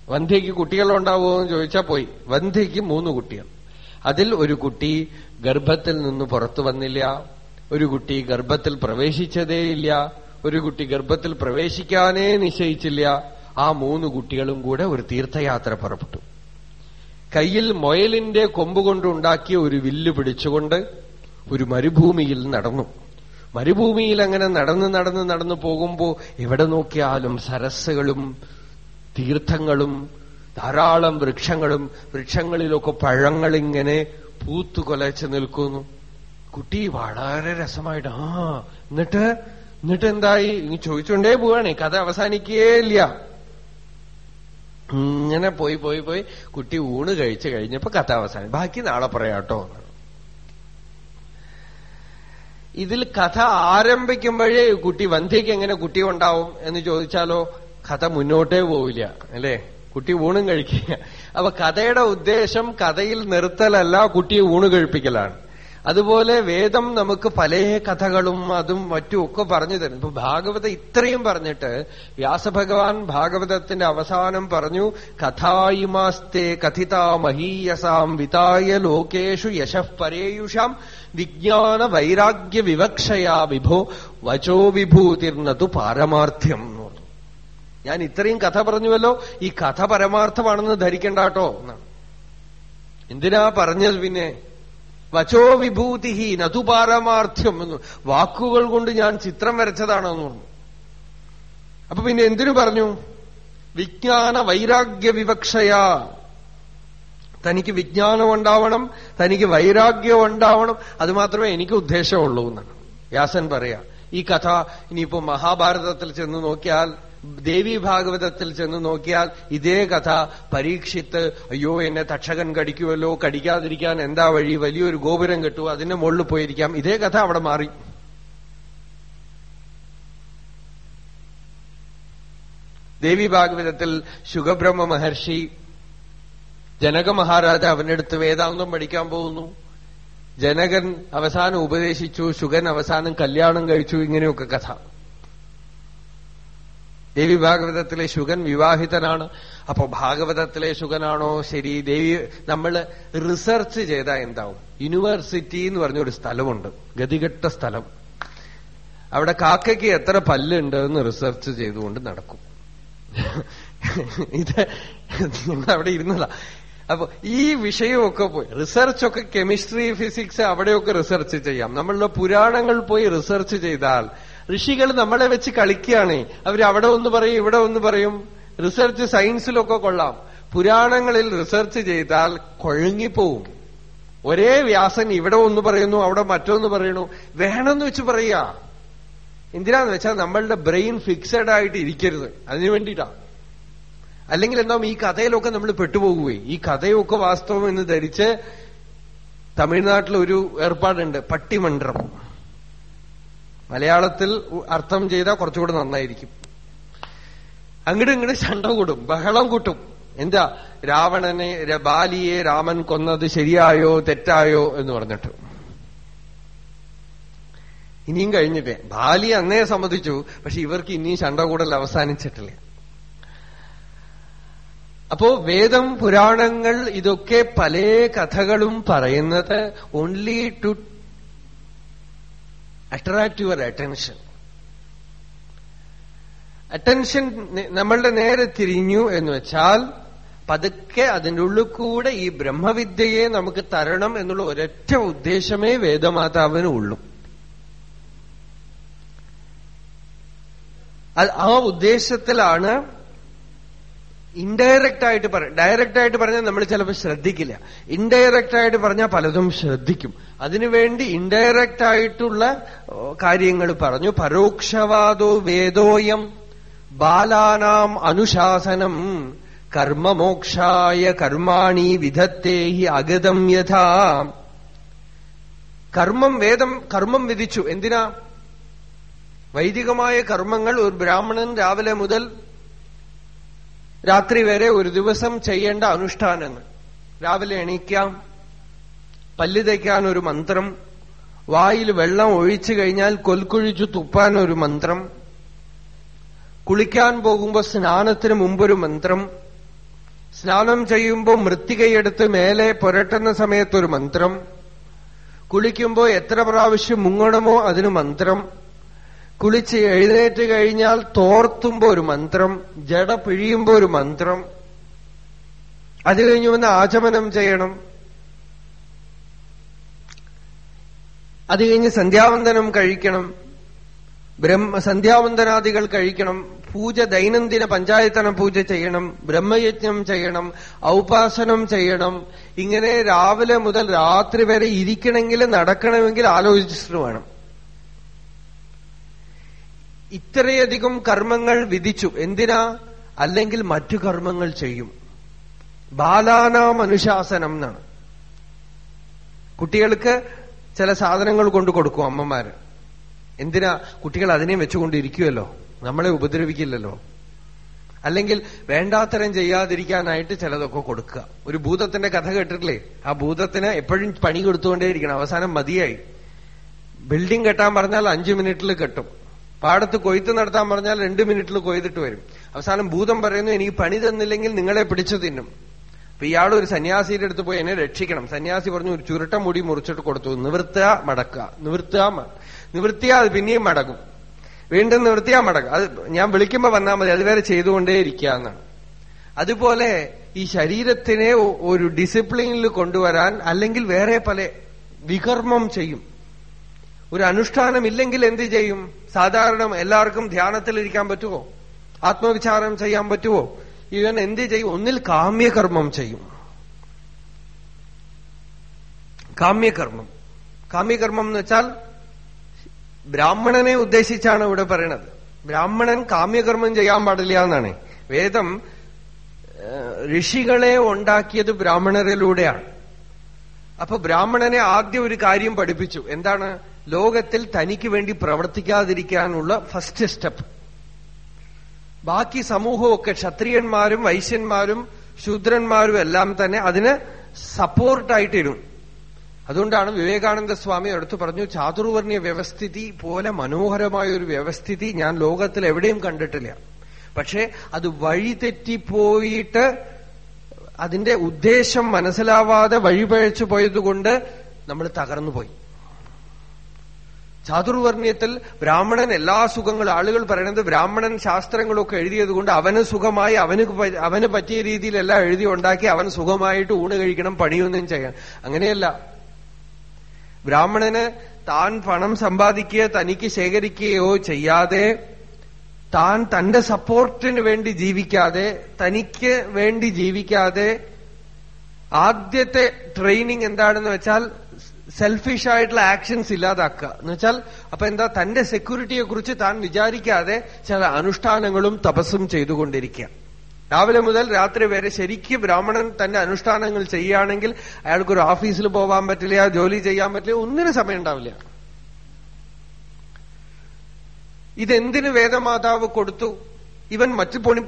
വന്ധ്യയ്ക്ക് കുട്ടികളുണ്ടാവോ എന്ന് ചോദിച്ചാൽ പോയി. വന്ധ്യയ്ക്ക് മൂന്ന് കുട്ടികൾ. അതിൽ ഒരു കുട്ടി ഗർഭത്തിൽ നിന്ന് പുറത്തു വന്നില്ല. ഒരു കുട്ടി ഗർഭത്തിൽ പ്രവേശിച്ചതേയില്ല ഒരു കുട്ടി ഗർഭത്തിൽ പ്രവേശിക്കാനേ നിശ്ചയിച്ചില്ല. ആ മൂന്ന് കുട്ടികളും കൂടെ ഒരു തീർത്ഥയാത്ര പുറപ്പെട്ടു. കയ്യിൽ മൊയലിന്റെ കൊമ്പുകൊണ്ടുണ്ടാക്കിയ ഒരു വില്ല് പിടിച്ചുകൊണ്ട് ഒരു മരുഭൂമിയിൽ നടന്നു. മരുഭൂമിയിൽ അങ്ങനെ നടന്ന് നടന്ന് നടന്നു പോകുമ്പോ എവിടെ നോക്കിയാലും സരസ്സുകളും തീർത്ഥങ്ങളും ധാരാളം വൃക്ഷങ്ങളും വൃക്ഷങ്ങളിലൊക്കെ പഴങ്ങളിങ്ങനെ പൂത്തുകൊലച്ച് നിൽക്കുന്നു. കുട്ടി വളരെ രസമായിട്ട് ആ എന്നിട്ട് എന്നിട്ട് എന്തായി? ഇനി ചോദിച്ചുകൊണ്ടേ പോവാണേ. കഥ അവസാനിക്കുകയില്ല ഇങ്ങനെ പോയി പോയി പോയി കുട്ടി ഊണ് കഴിച്ചു കഴിഞ്ഞപ്പോ കഥ അവസാനി. ബാക്കി നാളെ പറയാട്ടോ. ഇതിൽ കഥ ആരംഭിക്കുമ്പോഴേ കുട്ടി വന്ധ്യയ്ക്ക് എങ്ങനെ കുട്ടി ഉണ്ടാവും എന്ന് ചോദിച്ചാലോ കഥ മുന്നോട്ടേ പോവില്ല അല്ലേ? കുട്ടി ഊണും കഴിക്കുക അപ്പൊ കഥയുടെ ഉദ്ദേശം കഥയിൽ നിർത്തലല്ല കുട്ടിയെ ഊണ് കഴിപ്പിക്കലാണ്. അതുപോലെ വേദം നമുക്ക് പല കഥകളും അതും മറ്റും ഒക്കെ പറഞ്ഞു തരും ഇപ്പൊ ഭാഗവത ഇത്രയും പറഞ്ഞിട്ട് വ്യാസഭഗവാൻ ഭാഗവതത്തിന്റെ അവസാനം പറഞ്ഞു കഥായിമാസ്തേ കഥിതാ മഹീയസാം വിതായ ലോകേഷു യശഃപരേയുഷാം വിജ്ഞാന വൈരാഗ്യ വിവക്ഷയാ വിഭോ വചോ വിഭൂതിർന്നതു പാരമാർത്ഥ്യം ഞാൻ ഇത്രയും കഥ പറഞ്ഞുവല്ലോ ഈ കഥ പരമാർത്ഥമാണെന്ന് ധരിക്കണ്ടാട്ടോ എന്നാണ്. എന്തിനാ പറഞ്ഞത് പിന്നെ? വചോ വിഭൂതി നതു എന്ന് വാക്കുകൾ കൊണ്ട് ഞാൻ ചിത്രം വരച്ചതാണെന്ന് പറഞ്ഞു. അപ്പൊ പിന്നെ എന്തിനു പറഞ്ഞു? വിജ്ഞാന വൈരാഗ്യ വിവക്ഷയാ. തനിക്ക് വിജ്ഞാനം ഉണ്ടാവണം തനിക്ക് വൈരാഗ്യം ഉണ്ടാവണം അത് മാത്രമേ എനിക്ക് ഉദ്ദേശമുള്ളൂ എന്നാണ്. വ്യാസൻ പറയാ ഈ കഥ ഇനിയിപ്പോ മഹാഭാരതത്തിൽ ചെന്ന് നോക്കിയാൽ ദേവി ഭാഗവതത്തിൽ ചെന്ന് നോക്കിയാൽ ഇതേ കഥ പരീക്ഷിത്ത് അയ്യോ എന്നെ തക്ഷകൻ കടിക്കുമല്ലോ കടിക്കാതിരിക്കാൻ എന്താ വഴി? വലിയൊരു ഗോപുരം കെട്ടു അതിന്റെ മുകളിൽ പോയിരിക്കാം. ഇതേ കഥ അവിടെ മാറി. ദേവി ഭാഗവതത്തിൽ ശുഖബ്രഹ്മ മഹർഷി ജനക മഹാരാജ അവന്റെ അടുത്ത് വേദാന്തം പഠിക്കാൻ പോകുന്നു. ജനകൻ അവസാനം ഉപദേശിച്ചു ശുഗൻ അവസാനം കല്യാണം കഴിച്ചു ഇങ്ങനെയൊക്കെ കഥ. ദേവി ഭാഗവതത്തിലെ ശുഗൻ വിവാഹിതനാണ്. അപ്പോ ഭാഗവതത്തിലെ ശുഗനാണോ? ശരി ദേവി നമ്മൾ റിസർച്ച് ചെയ്താൽ എന്താവും? യൂണിവേഴ്സിറ്റി എന്ന് പറഞ്ഞൊരു സ്ഥലമുണ്ട്. ഗതികെട്ട സ്ഥലം. അവിടെ കാക്കയ്ക്ക് എത്ര പല്ലുണ്ട് എന്ന് റിസർച്ച് ചെയ്തുകൊണ്ട് നടക്കും. ഇത് അവിടെ ഇരുന്നതാ. അപ്പൊ ഈ വിഷയമൊക്കെ പോയി. റിസർച്ചൊക്കെ കെമിസ്ട്രി ഫിസിക്സ് അവിടെയൊക്കെ റിസർച്ച് ചെയ്യാം. നമ്മളുടെ പുരാണങ്ങൾ പോയി റിസർച്ച് ചെയ്താൽ ഋഷികൾ നമ്മളെ വെച്ച് കളിക്കുകയാണ്. അവർ അവിടെ ഒന്ന് പറയും ഇവിടെ ഒന്ന് പറയും. റിസർച്ച് സയൻസിലൊക്കെ കൊള്ളാം. പുരാണങ്ങളിൽ റിസർച്ച് ചെയ്താൽ കൊഴുങ്ങിപ്പോവും. ഒരേ വ്യാസൻ ഇവിടെ ഒന്ന് പറയുന്നു അവിടെ മറ്റൊന്ന് പറയുന്നു. വേണമെന്ന് വെച്ച് പറയുക എന്തിനാന്ന് വെച്ചാൽ നമ്മളുടെ ബ്രെയിൻ ഫിക്സഡ് ആയിട്ട് ഇരിക്കരുത്. അതിനു വേണ്ടിയിട്ടാ. അല്ലെങ്കിൽ എന്താവും ഈ കഥയിലൊക്കെ നമ്മൾ പെട്ടുപോകുകയെ ഈ കഥയൊക്കെ വാസ്തവം എന്ന് ധരിച്ച് തമിഴ്നാട്ടിൽ ഒരു ഏർപ്പാടുണ്ട് പട്ടിമന്ത്രം മലയാളത്തിൽ അർത്ഥം ചെയ്താൽ കുറച്ചുകൂടെ നന്നായിരിക്കും. അങ്ങോട്ടും ഇങ്ങോട്ട് ശണ്ട കൂടും ബഹളം കൂട്ടും. എന്താ? രാവണനെ ബാലിയെ രാമൻ കൊന്നത് ശരിയായോ തെറ്റായോ എന്ന് പറഞ്ഞിട്ട്. ഇനിയും കഴിഞ്ഞിട്ടേ ബാലി അന്നേ സമ്മതിച്ചു പക്ഷെ ഇവർക്ക് ഇനിയും ശണ്ട കൂടൽ അവസാനിച്ചിട്ടില്ല. അപ്പോ വേദം പുരാണങ്ങൾ ഇതൊക്കെ പല കഥകളും പറയുന്നത് only to attract your attention attention നമ്മളുടെ നേരെ തിരിഞ്ഞു എന്ന് വെച്ചാൽ പതുക്കെ അതിന്റെ ഉള്ളിൽ കൂടെ ഈ ബ്രഹ്മവിദ്യയെ നമുക്ക് തരണം എന്നുള്ള ഒരൊറ്റ ഉദ്ദേശമേ വേദമാതാവിന് ഉള്ളൂ. ആ ഉദ്ദേശത്തിലാണ് ഇൻഡയറക്റ്റ് ആയിട്ട് പറ ഡയറക്റ്റ് ആയിട്ട് പറഞ്ഞാൽ നമ്മൾ ചിലപ്പോൾ ശ്രദ്ധിക്കില്ല. ഇൻഡയറക്റ്റ് ആയിട്ട് പറഞ്ഞാൽ പലതും ശ്രദ്ധിക്കും. അതിനുവേണ്ടി ഇൻഡയറക്റ്റ് ആയിട്ടുള്ള കാര്യങ്ങൾ പറഞ്ഞു. പരോക്ഷവാദോ വേദോയം ബാലാനാം അനുശാസനം കർമ്മമോക്ഷായ കർമാണി വിധത്തേഹി അഗതം യഥാ. കർമ്മം വേദം കർമ്മം വിധിച്ചു. എന്തിനാ? വൈദികമായ കർമ്മങ്ങൾ ഒരു ബ്രാഹ്മണൻ രാവിലെ മുതൽ രാത്രി വരെ ഒരു ദിവസം ചെയ്യേണ്ട അനുഷ്ഠാനങ്ങൾ. രാവിലെ എണീക്കാം പല്ല് തയ്ക്കാൻ ഒരു മന്ത്രം വായിൽ വെള്ളം ഒഴിച്ചു കഴിഞ്ഞാൽ കൊൽക്കുഴിച്ചു തുപ്പാൻ ഒരു മന്ത്രം കുളിക്കാൻ പോകുമ്പോൾ സ്നാനത്തിന് മുമ്പൊരു മന്ത്രം സ്നാനം ചെയ്യുമ്പോൾ മൃത്തികയെടുത്ത് മേലെ പുരട്ടുന്ന സമയത്തൊരു മന്ത്രം കുളിക്കുമ്പോൾ എത്ര പ്രാവശ്യം മുങ്ങണമോ അതിന് മന്ത്രം കുളിച്ച് എഴുന്നേറ്റ് കഴിഞ്ഞാൽ തോർത്തുമ്പോ ഒരു മന്ത്രം ജട പിഴിയുമ്പോ ഒരു മന്ത്രം. അത് കഴിഞ്ഞു വന്ന് ആചമനം ചെയ്യണം. അത് കഴിഞ്ഞ് സന്ധ്യാവന്തനം കഴിക്കണം. ബ്രഹ്മ സന്ധ്യാവന്തനാദികൾ കഴിക്കണം. പൂജ ദൈനംദിന പഞ്ചായത്തന പൂജ ചെയ്യണം. ബ്രഹ്മയജ്ഞം ചെയ്യണം. ഔപാസനം ചെയ്യണം. ഇങ്ങനെ രാവിലെ മുതൽ രാത്രി വരെ ഇരിക്കണമെങ്കിൽ നടക്കണമെങ്കിൽ ആലോചിച്ചിട്ട് വേണം. ഇത്രയധികം കർമ്മങ്ങൾ വിധിച്ചു. എന്തിനാ? അല്ലെങ്കിൽ മറ്റു കർമ്മങ്ങൾ ചെയ്യും. ബാലാനാം അനുശാസനം എന്നാണ്. കുട്ടികൾക്ക് ചില സാധനങ്ങൾ കൊണ്ട് കൊടുക്കും അമ്മമാര്. എന്തിനാ? കുട്ടികൾ അതിനെ വെച്ചുകൊണ്ടിരിക്കുമല്ലോ നമ്മളെ ഉപദ്രവിക്കില്ലല്ലോ. അല്ലെങ്കിൽ വേണ്ടാത്തരം ചെയ്യാതിരിക്കാനായിട്ട് ചിലതൊക്കെ കൊടുക്കുക. ഒരു ഭൂതത്തിന്റെ കഥ കേട്ടിട്ടില്ലേ? ആ ഭൂതത്തിന് എപ്പോഴും പണി കൊടുത്തുകൊണ്ടേയിരിക്കണം. അവസാനം മതിയായി. ബിൽഡിംഗ് കെട്ടാൻ പറഞ്ഞാൽ അഞ്ചു മിനിറ്റിൽ കെട്ടും. പാടത്ത് കൊയ്ത്ത് നടത്താൻ പറഞ്ഞാൽ രണ്ട് മിനിറ്റിൽ കൊയ്തിട്ട് വരും. അവസാനം ഭൂതം പറയുന്നു എനിക്ക് പണി തന്നില്ലെങ്കിൽ നിങ്ങളെ പിടിച്ചു തിന്നും. അപ്പൊ ഇയാൾ ഒരു സന്യാസിയുടെ അടുത്ത് പോയി എന്നെ രക്ഷിക്കണം. സന്യാസി പറഞ്ഞു ഒരു ചുരുട്ട മുടി മുറിച്ചിട്ട് കൊടുത്തു. നിവൃത്തുക മടക്കുക. നിവൃത്തുക നിവൃത്തിയാ അത് പിന്നെയും മടങ്ങും. വീണ്ടും നിവൃത്തിയാ മടങ്ങും. അത് ഞാൻ വിളിക്കുമ്പോ വന്നാൽ മതി. അതുവരെ ചെയ്തുകൊണ്ടേ ഇരിക്കുക എന്നാണ്. അതുപോലെ ഈ ശരീരത്തിനെ ഒരു ഡിസിപ്ലിനിൽ കൊണ്ടുവരാൻ അല്ലെങ്കിൽ വേറെ പല വികർമ്മം ചെയ്യും. ഒരു അനുഷ്ഠാനം ഇല്ലെങ്കിൽ എന്ത് ചെയ്യും? സാധാരണ എല്ലാവർക്കും ധ്യാനത്തിലിരിക്കാൻ പറ്റുമോ ആത്മവിചാരം ചെയ്യാൻ പറ്റുമോ ഇവൻ എന്ത് ചെയ്യും? ഒന്നിൽ കാമ്യകർമ്മം ചെയ്യും. കാമ്യകർമ്മം. കാമ്യകർമ്മം എന്ന് വെച്ചാൽ ബ്രാഹ്മണനെ ഉദ്ദേശിച്ചാണ് ഇവിടെ പറയണത്. ബ്രാഹ്മണൻ കാമ്യകർമ്മം ചെയ്യാൻ പാടില്ല എന്നാണ്. വേദം ഋഷികളെ ഉണ്ടാക്കിയത് ബ്രാഹ്മണരിലൂടെയാണ്. അപ്പൊ ബ്രാഹ്മണനെ ആദ്യം ഒരു കാര്യം പഠിപ്പിച്ചു. എന്താണ്? ലോകത്തിൽ തനിക്ക് വേണ്ടി പ്രവർത്തിക്കാതിരിക്കാനുള്ള ഫസ്റ്റ് സ്റ്റെപ്പ് ബാക്കി സമൂഹമൊക്കെ ക്ഷത്രിയന്മാരും വൈശ്യന്മാരും ശൂദ്രന്മാരും എല്ലാം തന്നെ അതിന് സപ്പോർട്ടായിട്ടിരും അതുകൊണ്ടാണ് വിവേകാനന്ദ സ്വാമി അടുത്ത് പറഞ്ഞു ചാതുർവർണ വ്യവസ്ഥിതി പോലെ മനോഹരമായ ഒരു വ്യവസ്ഥിതി ഞാൻ ലോകത്തിൽ എവിടെയും കണ്ടിട്ടില്ല. പക്ഷേ അത് വഴിതെറ്റിപ്പോയിട്ട് അതിന്റെ ഉദ്ദേശം മനസ്സിലാവാതെ വഴിപഴച്ചു പോയതുകൊണ്ട് നമ്മൾ തകർന്നുപോയി. ചാതുർവർണയത്തിൽ ബ്രാഹ്മണൻ എല്ലാ സുഖങ്ങളും ആളുകൾ പറയുന്നത് ബ്രാഹ്മണൻ ശാസ്ത്രങ്ങളൊക്കെ എഴുതിയത് കൊണ്ട് അവന് സുഖമായി അവന് അവന് പറ്റിയ രീതിയിലെല്ലാം എഴുതി ഉണ്ടാക്കി അവൻ സുഖമായിട്ട് ഊണ് കഴിക്കണം പണിയൊന്നും ചെയ്യണം അങ്ങനെയല്ല. ബ്രാഹ്മണന് താൻ പണം സമ്പാദിക്കുകയോ തനിക്ക് ശേഖരിക്കുകയോ ചെയ്യാതെ താൻ തന്റെ സപ്പോർട്ടിന് വേണ്ടി ജീവിക്കാതെ തനിക്ക് വേണ്ടി ജീവിക്കാതെ ആദ്യത്തെ ട്രെയിനിങ് എന്താണെന്ന് വെച്ചാൽ സെൽഫിഷ് ആയിട്ടുള്ള ആക്ഷൻസ് ഇല്ലാതാക്കുക. എന്ന് വെച്ചാൽ അപ്പൊ എന്താ തന്റെ സെക്യൂരിറ്റിയെ കുറിച്ച് താൻ വിചാരിക്കാതെ ചില അനുഷ്ഠാനങ്ങളും തപസ്സും ചെയ്തുകൊണ്ടിരിക്കുക. രാവിലെ മുതൽ രാത്രി വരെ ശരിക്കും ബ്രാഹ്മണൻ തന്റെ അനുഷ്ഠാനങ്ങൾ ചെയ്യുകയാണെങ്കിൽ അയാൾക്കൊരു ഓഫീസിൽ പോകാൻ പറ്റില്ല ജോലി ചെയ്യാൻ പറ്റില്ല ഒന്നിനും സമയം ഉണ്ടാവില്ല. ഇതെന്തിന് വേദമാതാവ് കൊടുത്തു? ഇവൻ മറ്റു പൊണി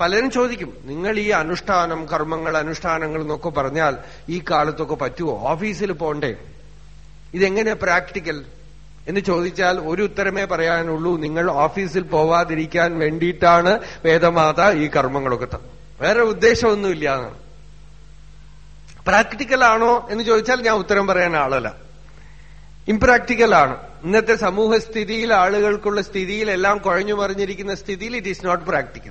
പലരും ചോദിക്കും നിങ്ങൾ ഈ അനുഷ്ഠാനം കർമ്മങ്ങൾ അനുഷ്ഠാനങ്ങൾ എന്നൊക്കെ പറഞ്ഞാൽ ഈ കാലത്തൊക്കെ പറ്റുമോ ഓഫീസിൽ പോണ്ടേ? ഇതെങ്ങനെ പ്രാക്ടിക്കൽ? എന്ന് ചോദിച്ചാൽ ഒരു ഉത്തരമേ പറയാനുള്ളൂ. നിങ്ങൾ ഓഫീസിൽ പോവാതിരിക്കാൻ വേണ്ടിയിട്ടാണ് വേദമാത ഈ കർമ്മങ്ങളൊക്കെ തന്നത്. വേറെ ഉദ്ദേശമൊന്നുമില്ല. പ്രാക്ടിക്കൽ ആണോ എന്ന് ചോദിച്ചാൽ ഞാൻ ഉത്തരം പറയാൻ ആളല്ല. ഇംപ്രാക്ടിക്കൽ ആണ് ഇന്നത്തെ സമൂഹസ്ഥിതിയിൽ ആളുകൾക്കുള്ള സ്ഥിതിയിൽ എല്ലാം കുഴഞ്ഞു മറിഞ്ഞിരിക്കുന്ന സ്ഥിതിയിൽ ഇറ്റ് ഈസ് നോട്ട് പ്രാക്ടിക്കൽ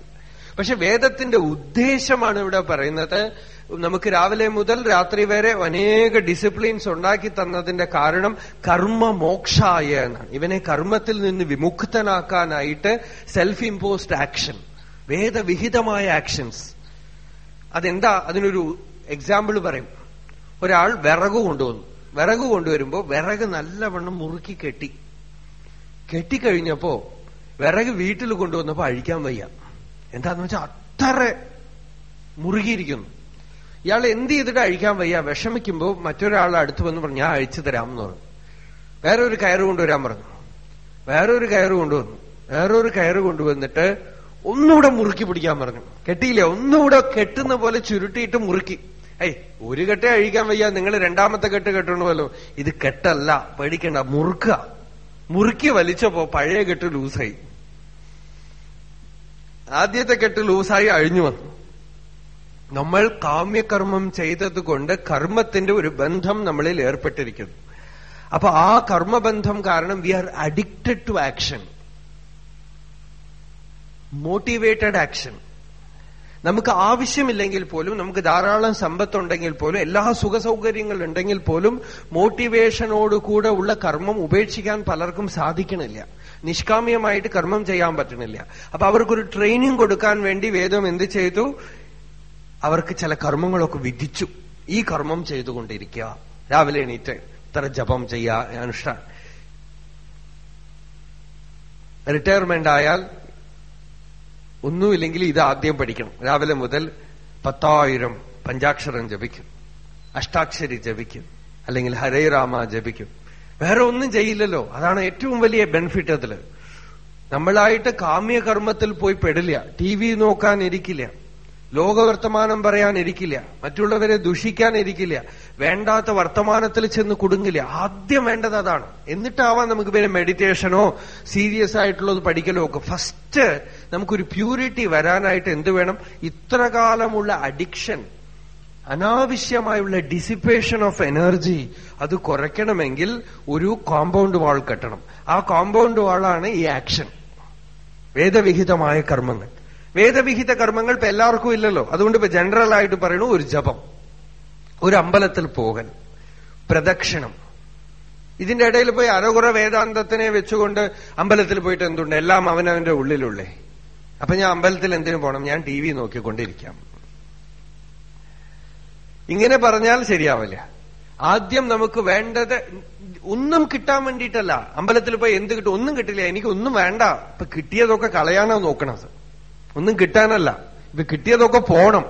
പക്ഷെ വേദത്തിന്റെ ഉദ്ദേശമാണ് ഇവിടെ പറയുന്നത്. നമുക്ക് രാവിലെ മുതൽ രാത്രി വരെ അനേക ഡിസിപ്ലിൻസ് ഉണ്ടാക്കി തന്നതിന്റെ കാരണം കർമ്മ മോക്ഷായ എന്നാണ്. ഇവനെ കർമ്മത്തിൽ നിന്ന് വിമുക്തനാക്കാനായിട്ട് സെൽഫ് ഇമ്പോസ്ഡ് ആക്ഷൻ വേദവിഹിതമായ ആക്ഷൻസ് അതെന്താ? അതിനൊരു എക്സാമ്പിൾ പറയും. ഒരാൾ വിറക് കൊണ്ടുവന്നു. വിറക് കൊണ്ടുവരുമ്പോ വിറക് നല്ലവണ്ണം മുറുക്കി കെട്ടി. കെട്ടിക്കഴിഞ്ഞപ്പോ വിറക് വീട്ടിൽ കൊണ്ടുവന്നപ്പോ അഴിക്കാൻ വയ്യ. എന്താന്ന് വെച്ചാൽ അത്ര മുറുകിയിരിക്കുന്നു. ഇയാൾ എന്ത് ചെയ്തിട്ട് അഴിക്കാൻ വയ്യ? വിഷമിക്കുമ്പോൾ മറ്റൊരാൾ അടുത്ത് വന്ന് പറഞ്ഞു ഞാൻ അഴിച്ചു തരാം എന്ന് പറഞ്ഞു. വേറെ ഒരു കയറ് കൊണ്ടുവരാൻ പറഞ്ഞു. വേറൊരു കയറ് കൊണ്ടുവന്നു. വേറൊരു കയറ് കൊണ്ടുവന്നിട്ട് ഒന്നുകൂടെ മുറുക്കി പിടിക്കാൻ പറഞ്ഞു. കെട്ടിയില്ല? ഒന്നുകൂടെ കെട്ടുന്ന പോലെ ചുരുട്ടിയിട്ട് മുറുക്കി. ഏയ് ഒരു കെട്ടേ അഴിക്കാൻ വയ്യ. നിങ്ങൾ രണ്ടാമത്തെ കെട്ട് കെട്ടണമല്ലോ. ഇത് കെട്ടല്ല. പേടിക്കണ്ട. മുറുക്കുക മുറുക്കി വലിച്ചപ്പോ പഴയ കെട്ട് ലൂസായി. ആദ്യത്തെ കെട്ട് ലൂസായി അഴിഞ്ഞു വന്നു. നമ്മൾ കാമ്യകർമ്മം ചെയ്തതുകൊണ്ട് കർമ്മത്തിന്റെ ഒരു ബന്ധം നമ്മളിൽ ഏർപ്പെട്ടിരിക്കുന്നു. അപ്പൊ ആ കർമ്മബന്ധം കാരണം we are addicted to action motivated action നമുക്ക് ആവശ്യമില്ലെങ്കിൽ പോലും നമുക്ക് ധാരാളം സമ്പത്തുണ്ടെങ്കിൽ പോലും എല്ലാ സുഖ സൗകര്യങ്ങൾ ഉണ്ടെങ്കിൽ പോലും മോട്ടിവേഷനോടുകൂടെ ഉള്ള കർമ്മം ഉപേക്ഷിക്കാൻ പലർക്കും സാധിക്കണില്ല. നിഷ്കാമ്യമായിട്ട് കർമ്മം ചെയ്യാൻ പറ്റണില്ല. അപ്പൊ അവർക്കൊരു ട്രെയിനിങ് കൊടുക്കാൻ വേണ്ടി വേദം എന്ത് ചെയ്തു? അവർക്ക് ചില കർമ്മങ്ങളൊക്കെ വിധിച്ചു. ഈ കർമ്മം ചെയ്തുകൊണ്ടിരിക്കുക. രാവിലെ എണീറ്റ് ഇത്ര ജപം ചെയ്യുക അനുഷ്ഠാൻ റിട്ടയർമെന്റ് ആയാൽ ഒന്നുമില്ലെങ്കിൽ ഇത് ആദ്യം പഠിക്കണം. രാവിലെ മുതൽ പത്തായിരം പഞ്ചാക്ഷരം ജപിക്കും. അഷ്ടാക്ഷരി ജപിക്കും. അല്ലെങ്കിൽ ഹരേ രാമ ജപിക്കും. വേറെ ഒന്നും ചെയ്യില്ലല്ലോ. അതാണ് ഏറ്റവും വലിയ ബെനിഫിറ്റ് അതിൽ. നമ്മളായിട്ട് കാമ്യകർമ്മത്തിൽ പോയി പെടില്ല. ടി വി നോക്കാൻ ഇരിക്കില്ല ലോകവർത്തമാനം പറയാൻ ഇരിക്കില്ല. മറ്റുള്ളവരെ ദുഷിക്കാൻ ഇരിക്കില്ല. വേണ്ടാത്ത വർത്തമാനത്തിൽ ചെന്ന് കുടുങ്ങില്ല. ആദ്യം വേണ്ടത് അതാണ്. എന്നിട്ടാവാം നമുക്ക് പിന്നെ മെഡിറ്റേഷനോ സീരിയസ് ആയിട്ടുള്ളത് പഠിക്കലോ ഒക്കെ. ഫസ്റ്റ് നമുക്കൊരു പ്യൂരിറ്റി വരാനായിട്ട് എന്ത് വേണം? ഇത്ര കാലമുള്ള അഡിക്ഷൻ അനാവശ്യമായുള്ള ഡിസിപ്പേഷൻ ഓഫ് എനർജി അത് കുറയ്ക്കണമെങ്കിൽ ഒരു കോമ്പൗണ്ട് വാൾ കെട്ടണം. ആ കോമ്പൗണ്ട് വാളാണ് ഈ ആക്ഷൻ വേദവിഹിതമായ കർമ്മങ്ങൾ. വേദവിഹിത കർമ്മങ്ങൾ ഇപ്പൊ എല്ലാവർക്കും ഇല്ലല്ലോ. അതുകൊണ്ട് ഇപ്പൊ ജനറൽ ആയിട്ട് പറയണു ഒരു ജപം ഒരു അമ്പലത്തിൽ പോകൽ പ്രദക്ഷിണം. ഇതിന്റെ ഇടയിൽ പോയി അരകുറ വേദാന്തത്തിനെ വെച്ചുകൊണ്ട് അമ്പലത്തിൽ പോയിട്ട് എന്തുണ്ട്? എല്ലാം അവനവന്റെ ഉള്ളിലുള്ളേ. അപ്പൊ ഞാൻ അമ്പലത്തിൽ എന്തിനു പോകണം ഞാൻ ടി വി നോക്കിക്കൊണ്ടിരിക്കാം. ഇങ്ങനെ പറഞ്ഞാൽ ശരിയാവില്ല. ആദ്യം നമുക്ക് വേണ്ടത് ഒന്നും കിട്ടാൻ വേണ്ടിയിട്ടല്ല. അമ്പലത്തിൽ പോയി എന്ത് കിട്ടും? ഒന്നും കിട്ടില്ല. എനിക്ക് ഒന്നും വേണ്ട. ഇപ്പൊ കിട്ടിയതൊക്കെ കളയാനോ നോക്കണത്. ഒന്നും കിട്ടാനല്ല. ഇത് കിട്ടിയതൊക്കെ പോണം.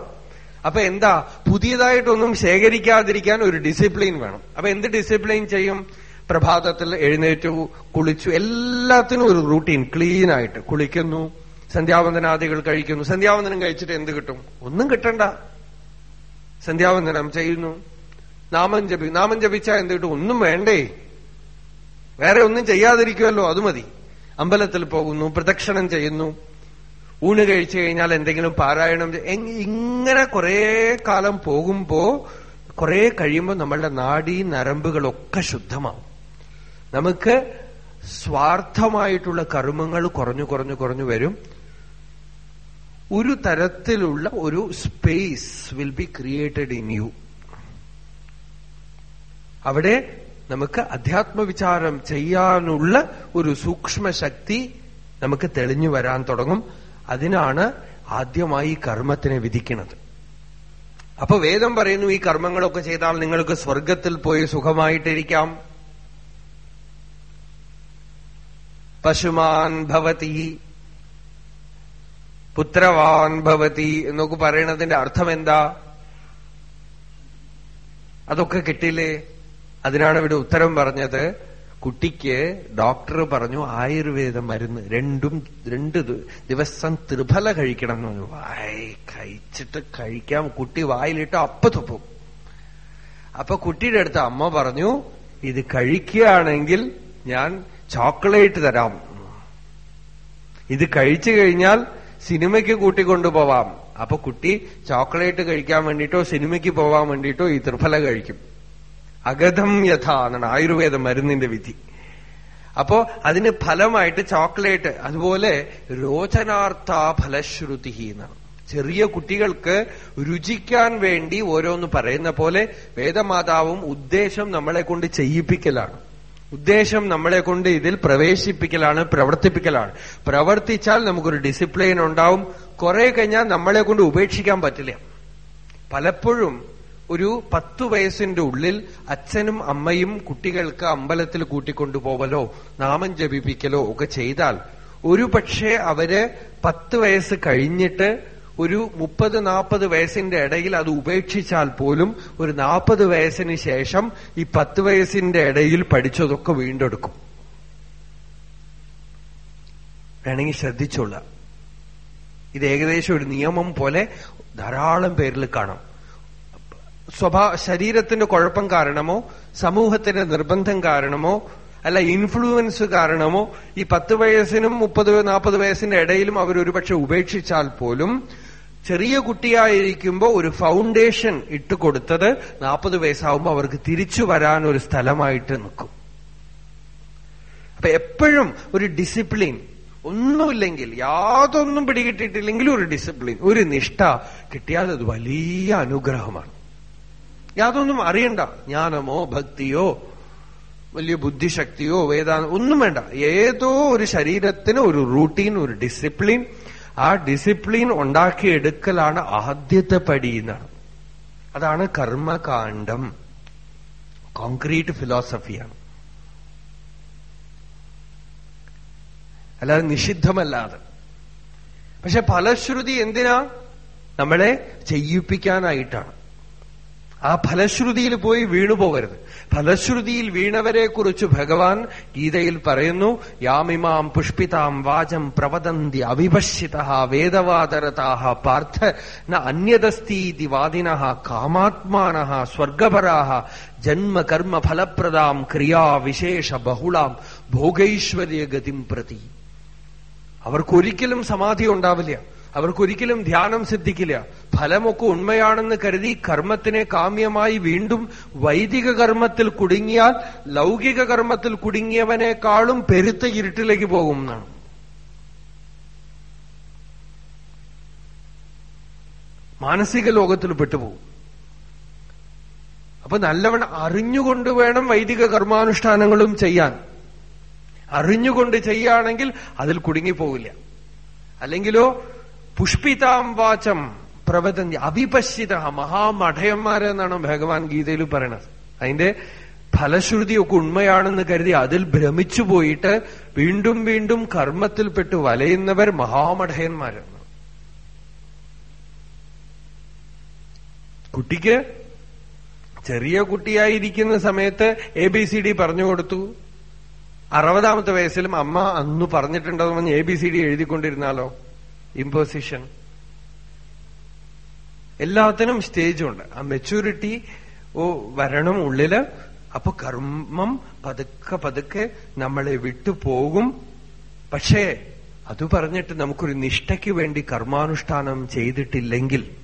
അപ്പൊ എന്താ? പുതിയതായിട്ടൊന്നും ശേഖരിക്കാതിരിക്കാൻ ഒരു ഡിസിപ്ലിൻ വേണം. അപ്പൊ എന്ത് ഡിസിപ്ലിൻ ചെയ്യും? പ്രഭാതത്തിൽ എഴുന്നേറ്റു കുളിച്ചു എല്ലാത്തിനും ഒരു റൂട്ടീൻ ക്ലീൻ ആയിട്ട്. കുളിക്കുന്നു സന്ധ്യാവന്തനാദികൾ കഴിക്കുന്നു. സന്ധ്യാവന്തനം കഴിച്ചിട്ട് എന്ത് കിട്ടും? ഒന്നും കിട്ടണ്ട. സന്ധ്യാവന്തനം ചെയ്യുന്നു. നാമം ജപി നാമം ജപിച്ചാൽ എന്ത് കിട്ടും? ഒന്നും വേണ്ടേ. വേറെ ഒന്നും ചെയ്യാതിരിക്കുമല്ലോ അത് മതി. അമ്പലത്തിൽ പോകുന്നു പ്രദക്ഷിണം ചെയ്യുന്നു. ഊണ് കഴിച്ചു കഴിഞ്ഞാൽ എന്തെങ്കിലും പാരായണം ഇങ്ങനെ കുറെ കാലം പോകുമ്പോ കുറെ കഴിയുമ്പോൾ നമ്മളുടെ നാഡീ നരമ്പുകളൊക്കെ ശുദ്ധമാവും. നമുക്ക് സ്വാർത്ഥമായിട്ടുള്ള കർമ്മങ്ങൾ കുറഞ്ഞു കുറഞ്ഞു കുറഞ്ഞു വരും. ഒരു തരത്തിലുള്ള ഒരു space will be created in you അവിടെ നമുക്ക് അധ്യാത്മവിചാരം ചെയ്യാനുള്ള ഒരു സൂക്ഷ്മ ശക്തി നമുക്ക് തെളിഞ്ഞു വരാൻ തുടങ്ങും. അതിനാണ് ആദ്യമായി കർമ്മത്തിനെ വിധിക്കുന്നത്. അപ്പൊ വേദം പറയുന്നു ഈ കർമ്മങ്ങളൊക്കെ ചെയ്താൽ നിങ്ങൾക്ക് സ്വർഗത്തിൽ പോയി സുഖമായിട്ടിരിക്കാം. പശുമാൻ ഭവതി പുത്രവാൻ ഭവതി എന്നൊക്കെ പറയണതിന്റെ അർത്ഥം എന്താ അതൊക്കെ കിട്ടില്ലേ? അതിനാണ് ഇവിടെ ഉത്തരം പറഞ്ഞത്. കുട്ടിക്ക് ഡോക്ടർ പറഞ്ഞു ആയുർവേദ മരുന്ന് രണ്ടും രണ്ട് ദിവസം ത്രിഫല കഴിക്കണം എന്ന് പറഞ്ഞു. വായ് കഴിച്ചിട്ട് കഴിക്കാം. കുട്ടി വായിലിട്ട് അപ്പ തുപ്പും. അപ്പൊ കുട്ടിയുടെ അടുത്ത് അമ്മ പറഞ്ഞു ഇത് കഴിക്കുകയാണെങ്കിൽ ഞാൻ ചോക്ലേറ്റ് തരാം. ഇത് കഴിച്ചു കഴിഞ്ഞാൽ സിനിമയ്ക്ക് കൂട്ടിക്കൊണ്ടുപോവാം അപ്പൊ കുട്ടി ചോക്ലേറ്റ് കഴിക്കാൻ വേണ്ടിയിട്ടോ സിനിമയ്ക്ക് പോവാൻ വേണ്ടിയിട്ടോ ഈ ത്രിഫല കഴിക്കും. അഗധം യഥ എന്നാണ് ആയുർവേദ മരുന്നിന്റെ വിധി. അപ്പോ അതിന് ഫലമായിട്ട് ചോക്ലേറ്റ് അതുപോലെ രോചനാർത്ഥ ഫലശ്രുതി എന്നാണ്. ചെറിയ കുട്ടികൾക്ക് രുചിക്കാൻ വേണ്ടി ഓരോന്ന് പറയുന്ന പോലെ വേദമാതാവും ഉദ്ദേശം നമ്മളെ കൊണ്ട് ചെയ്യിപ്പിക്കലാണ്. ഉദ്ദേശം നമ്മളെ കൊണ്ട് ഇതിൽ പ്രവേശിപ്പിക്കലാണ് പ്രവർത്തിപ്പിക്കലാണ്. പ്രവർത്തിച്ചാൽ നമുക്കൊരു ഡിസിപ്ലിൻ ഉണ്ടാവും. കുറെ കഴിഞ്ഞാൽ നമ്മളെ കൊണ്ട് ഉപേക്ഷിക്കാൻ പറ്റില്ല. പലപ്പോഴും ഒരു പത്തു വയസ്സിന്റെ ഉള്ളിൽ അച്ഛനും അമ്മയും കുട്ടികൾക്ക് അമ്പലത്തിൽ കൂട്ടിക്കൊണ്ടുപോവലോ നാമം ജപിപ്പിക്കലോ ഒക്കെ ചെയ്താൽ ഒരു പക്ഷേ അവർ പത്ത് വയസ്സ് കഴിഞ്ഞിട്ട് ഒരു മുപ്പത് നാൽപ്പത് വയസ്സിന്റെ ഇടയിൽ അത് ഉപേക്ഷിച്ചാൽ പോലും ഒരു നാൽപ്പത് വയസ്സിന് ശേഷം ഈ പത്ത് വയസ്സിന്റെ ഇടയിൽ പഠിച്ചതൊക്കെ വീണ്ടെടുക്കും. വേണമെങ്കിൽ ശ്രദ്ധിച്ചോളുക. ഇത് ഏകദേശം ഒരു നിയമം പോലെ ധാരാളം പേരിൽ കാണാം. സ്വഭാ ശരീരത്തിന്റെ കുഴപ്പം കാരണമോ സമൂഹത്തിന്റെ നിർബന്ധം കാരണമോ അല്ല ഇൻഫ്ലുവൻസ് കാരണമോ ഈ പത്ത് വയസ്സിനും മുപ്പത് നാൽപ്പത് വയസ്സിന്റെ ഇടയിലും അവർ ഒരുപക്ഷെ ഉപേക്ഷിച്ചാൽ പോലും ചെറിയ കുട്ടിയായിരിക്കുമ്പോൾ ഒരു ഫൗണ്ടേഷൻ ഇട്ട് കൊടുത്തത് നാൽപ്പത് വയസ്സാവുമ്പോൾ അവർക്ക് തിരിച്ചു വരാൻ ഒരു സ്ഥലമായിട്ട് നിൽക്കും. അപ്പൊ എപ്പോഴും ഒരു ഡിസിപ്ലിൻ ഒന്നുമില്ലെങ്കിൽ യാതൊന്നും പിടികിട്ടിട്ടില്ലെങ്കിൽ ഒരു ഡിസിപ്ലിൻ ഒരു നിഷ്ഠ കിട്ടിയാൽ അത് വലിയ അനുഗ്രഹമാണ്. യാതൊന്നും അറിയണ്ട. ജ്ഞാനമോ ഭക്തിയോ വലിയ ബുദ്ധിശക്തിയോ വേദാന ഒന്നും വേണ്ട. ഏതോ ഒരു ശരീരത്തിന് ഒരു റൂട്ടീൻ ഒരു ഡിസിപ്ലിൻ ആ ഡിസിപ്ലിൻ ഉണ്ടാക്കിയെടുക്കലാണ് ആദ്യത്തെ പടി എന്നാണ്. അതാണ് കർമ്മകാന്ഡം. കോൺക്രീറ്റ് ഫിലോസഫിയാണ് അല്ലാതെ നിഷിദ്ധമല്ലാതെ. പക്ഷെ ഫലശ്രുതി എന്തിനാ? നമ്മളെ ചെയ്യിപ്പിക്കാനായിട്ടാണ്. ആ ഫലശ്രുതിയിൽ പോയി വീണുപോകരുത് ഫലശ്രുതിയിൽ വീണവരെ കുറിച്ച് ഭഗവാൻ ഗീതയിൽ പറയുന്നു യാമിമാം പുഷ്പിതാം വാചം പ്രവദന്തി അവിഭഷിത വേദവാദരതാഹ പാർത്ഥ ന അന്യതസ്തീതി വാദിന കാമാത്മാന സ്വർഗപരാഹ ജന്മ കർമ്മ ഫലപ്രദാം ക്രിയാ വിശേഷ ബഹുളാം ഭോഗൈശ്വര്യഗതിം പ്രതി. അവർക്കൊരിക്കലും സമാധി ഉണ്ടാവില്ല. അവർക്കൊരിക്കലും ധ്യാനം സിദ്ധിക്കില്ല. ഫലമൊക്കെ ഉണ്മയാണെന്ന് കരുതി കർമ്മത്തിനെ കാമ്യമായി വീണ്ടും വൈദിക കർമ്മത്തിൽ കുടുങ്ങിയാൽ ലൗകിക കർമ്മത്തിൽ കുടുങ്ങിയവനേക്കാളും പെരുത്ത ഇരുട്ടിലേക്ക് പോകും എന്നാണ്. മാനസിക ലോകത്തിൽ പെട്ടുപോകും. അപ്പൊ നല്ലവണ്ണം അറിഞ്ഞുകൊണ്ട് വേണം വൈദിക കർമാനുഷ്ഠാനങ്ങളും ചെയ്യാൻ. അറിഞ്ഞുകൊണ്ട് ചെയ്യുകയാണെങ്കിൽ അതിൽ കുടുങ്ങിപ്പോവില്ല അല്ലെങ്കിലോ പുഷ്പിതാം വാചം പ്രവതന്തി അവിപശ്യത മഹാമഠയന്മാരെന്നാണ് ഭഗവാൻ ഗീതയിൽ പറയണത്. അതിന്റെ ഫലശ്രുതിയൊക്കെ ഉണ്മയാണെന്ന് കരുതി അതിൽ ഭ്രമിച്ചു പോയിട്ട് വീണ്ടും വീണ്ടും കർമ്മത്തിൽപ്പെട്ട് വലയുന്നവർ മഹാമഠയന്മാരാണ് കുട്ടിക്ക് ചെറിയ കുട്ടിയായിരിക്കുന്ന സമയത്ത് എ ബി സി ഡി പറഞ്ഞു കൊടുത്തു. അറുപതാമത്തെ വയസ്സിലും അമ്മ അന്ന് പറഞ്ഞിട്ടുണ്ടെന്ന് എ ബി സി ഡി എഴുതിക്കൊണ്ടിരുന്നാലോ? ഇമ്പോസിഷൻ എല്ലാത്തിനും സ്റ്റേജുണ്ട്. ആ മെച്യൂരിറ്റി ഓ വരണം ഉള്ളിൽ. അപ്പൊ കർമ്മം പതുക്കെ പതുക്കെ നമ്മളെ വിട്ടുപോകും പക്ഷേ അത് പറഞ്ഞിട്ട് നമുക്കൊരു നിഷ്ഠയ്ക്ക് വേണ്ടി കർമാനുഷ്ഠാനം ചെയ്തിട്ടില്ലെങ്കിൽ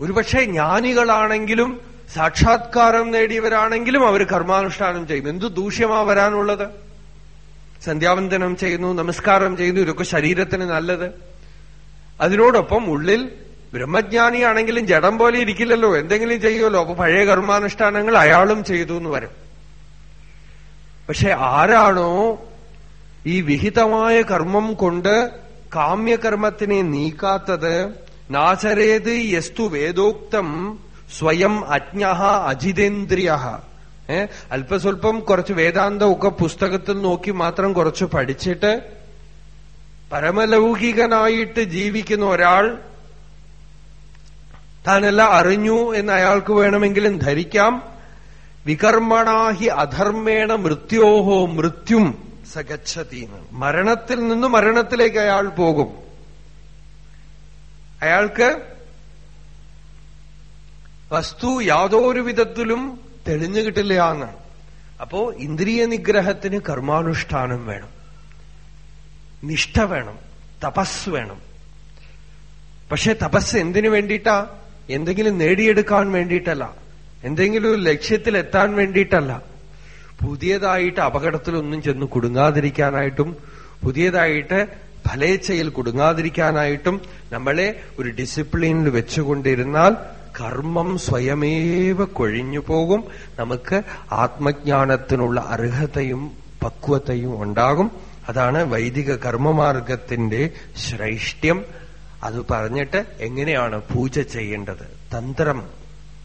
ഒരുപക്ഷെ ജ്ഞാനികളാണെങ്കിലും സാക്ഷാത്കാരം നേടിയവരാണെങ്കിലും അവർ കർമാനുഷ്ഠാനം ചെയ്യും. എന്തു ദൂഷ്യമാ വരാനുള്ളത്? സന്ധ്യാവന്തനം ചെയ്യുന്നു നമസ്കാരം ചെയ്യുന്നു ഇതൊക്കെ ശരീരത്തിന് നല്ലത്. അതിനോടൊപ്പം ഉള്ളിൽ ബ്രഹ്മജ്ഞാനിയാണെങ്കിലും ജഡം പോലെ ഇരിക്കില്ലല്ലോ. എന്തെങ്കിലും ചെയ്യുമല്ലോ. അപ്പൊ പഴയ കർമാനുഷ്ഠാനങ്ങൾ അയാളും ചെയ്തു എന്ന് വരും. പക്ഷെ ആരാണോ ഈ വിഹിതമായ കർമ്മം കൊണ്ട് കാമ്യകർമ്മത്തിനെ നീക്കാത്തത്? നാചരേത് യസ്തു വേദോക്തം സ്വയം അജ്ഞ അജിതേന്ദ്രിയ ഏ? അല്പസ്വല്പം കുറച്ച് വേദാന്തമൊക്കെ പുസ്തകത്തിൽ നോക്കി മാത്രം കുറച്ച് പഠിച്ചിട്ട് പരമലൗകികനായിട്ട് ജീവിക്കുന്ന ഒരാൾ താനെല്ലാം അറിഞ്ഞു എന്ന് അയാൾക്ക് വേണമെങ്കിലും ധരിക്കാം. വികർമ്മണാഹി അധർമ്മേണ മൃത്യോഹോ മൃത്യും സഗച്ഛതി മരണത്തിൽ നിന്ന് മരണത്തിലേക്ക് അയാൾ പോകും. അയാൾക്ക് വസ്തു യാതൊരു വിധത്തിലും തെളിഞ്ഞു കിട്ടില്ല എന്നാണ് അപ്പോ ഇന്ദ്രിയ നിഗ്രഹത്തിന് കർമാനുഷ്ഠാനം വേണം. നിഷ്ഠ വേണം. തപസ് വേണം. പക്ഷെ തപസ് എന്തിനു വേണ്ടിയിട്ടാ? എന്തെങ്കിലും നേടിയെടുക്കാൻ വേണ്ടിയിട്ടല്ല. എന്തെങ്കിലും ഒരു ലക്ഷ്യത്തിൽ എത്താൻ വേണ്ടിയിട്ടല്ല. പുതിയതായിട്ട് അപകടത്തിലൊന്നും ചെന്ന് കുടുങ്ങാതിരിക്കാനായിട്ടും പുതിയതായിട്ട് ഫലേച്ഛയിൽ കുടുങ്ങാതിരിക്കാനായിട്ടും നമ്മളെ ഒരു ഡിസിപ്ലിനിൽ വെച്ചുകൊണ്ടിരുന്നാൽ കർമ്മം സ്വയമേവ കൊഴിഞ്ഞു പോകും. നമുക്ക് ആത്മജ്ഞാനത്തിനുള്ള അർഹതയും പക്വതയും ഉണ്ടാകും. അതാണ് വൈദിക കർമ്മമാർഗത്തിന്റെ ശ്രൈഷ്ട്യം. അത് പറഞ്ഞിട്ട് എങ്ങനെയാണ് പൂജ ചെയ്യേണ്ടത്? തന്ത്രം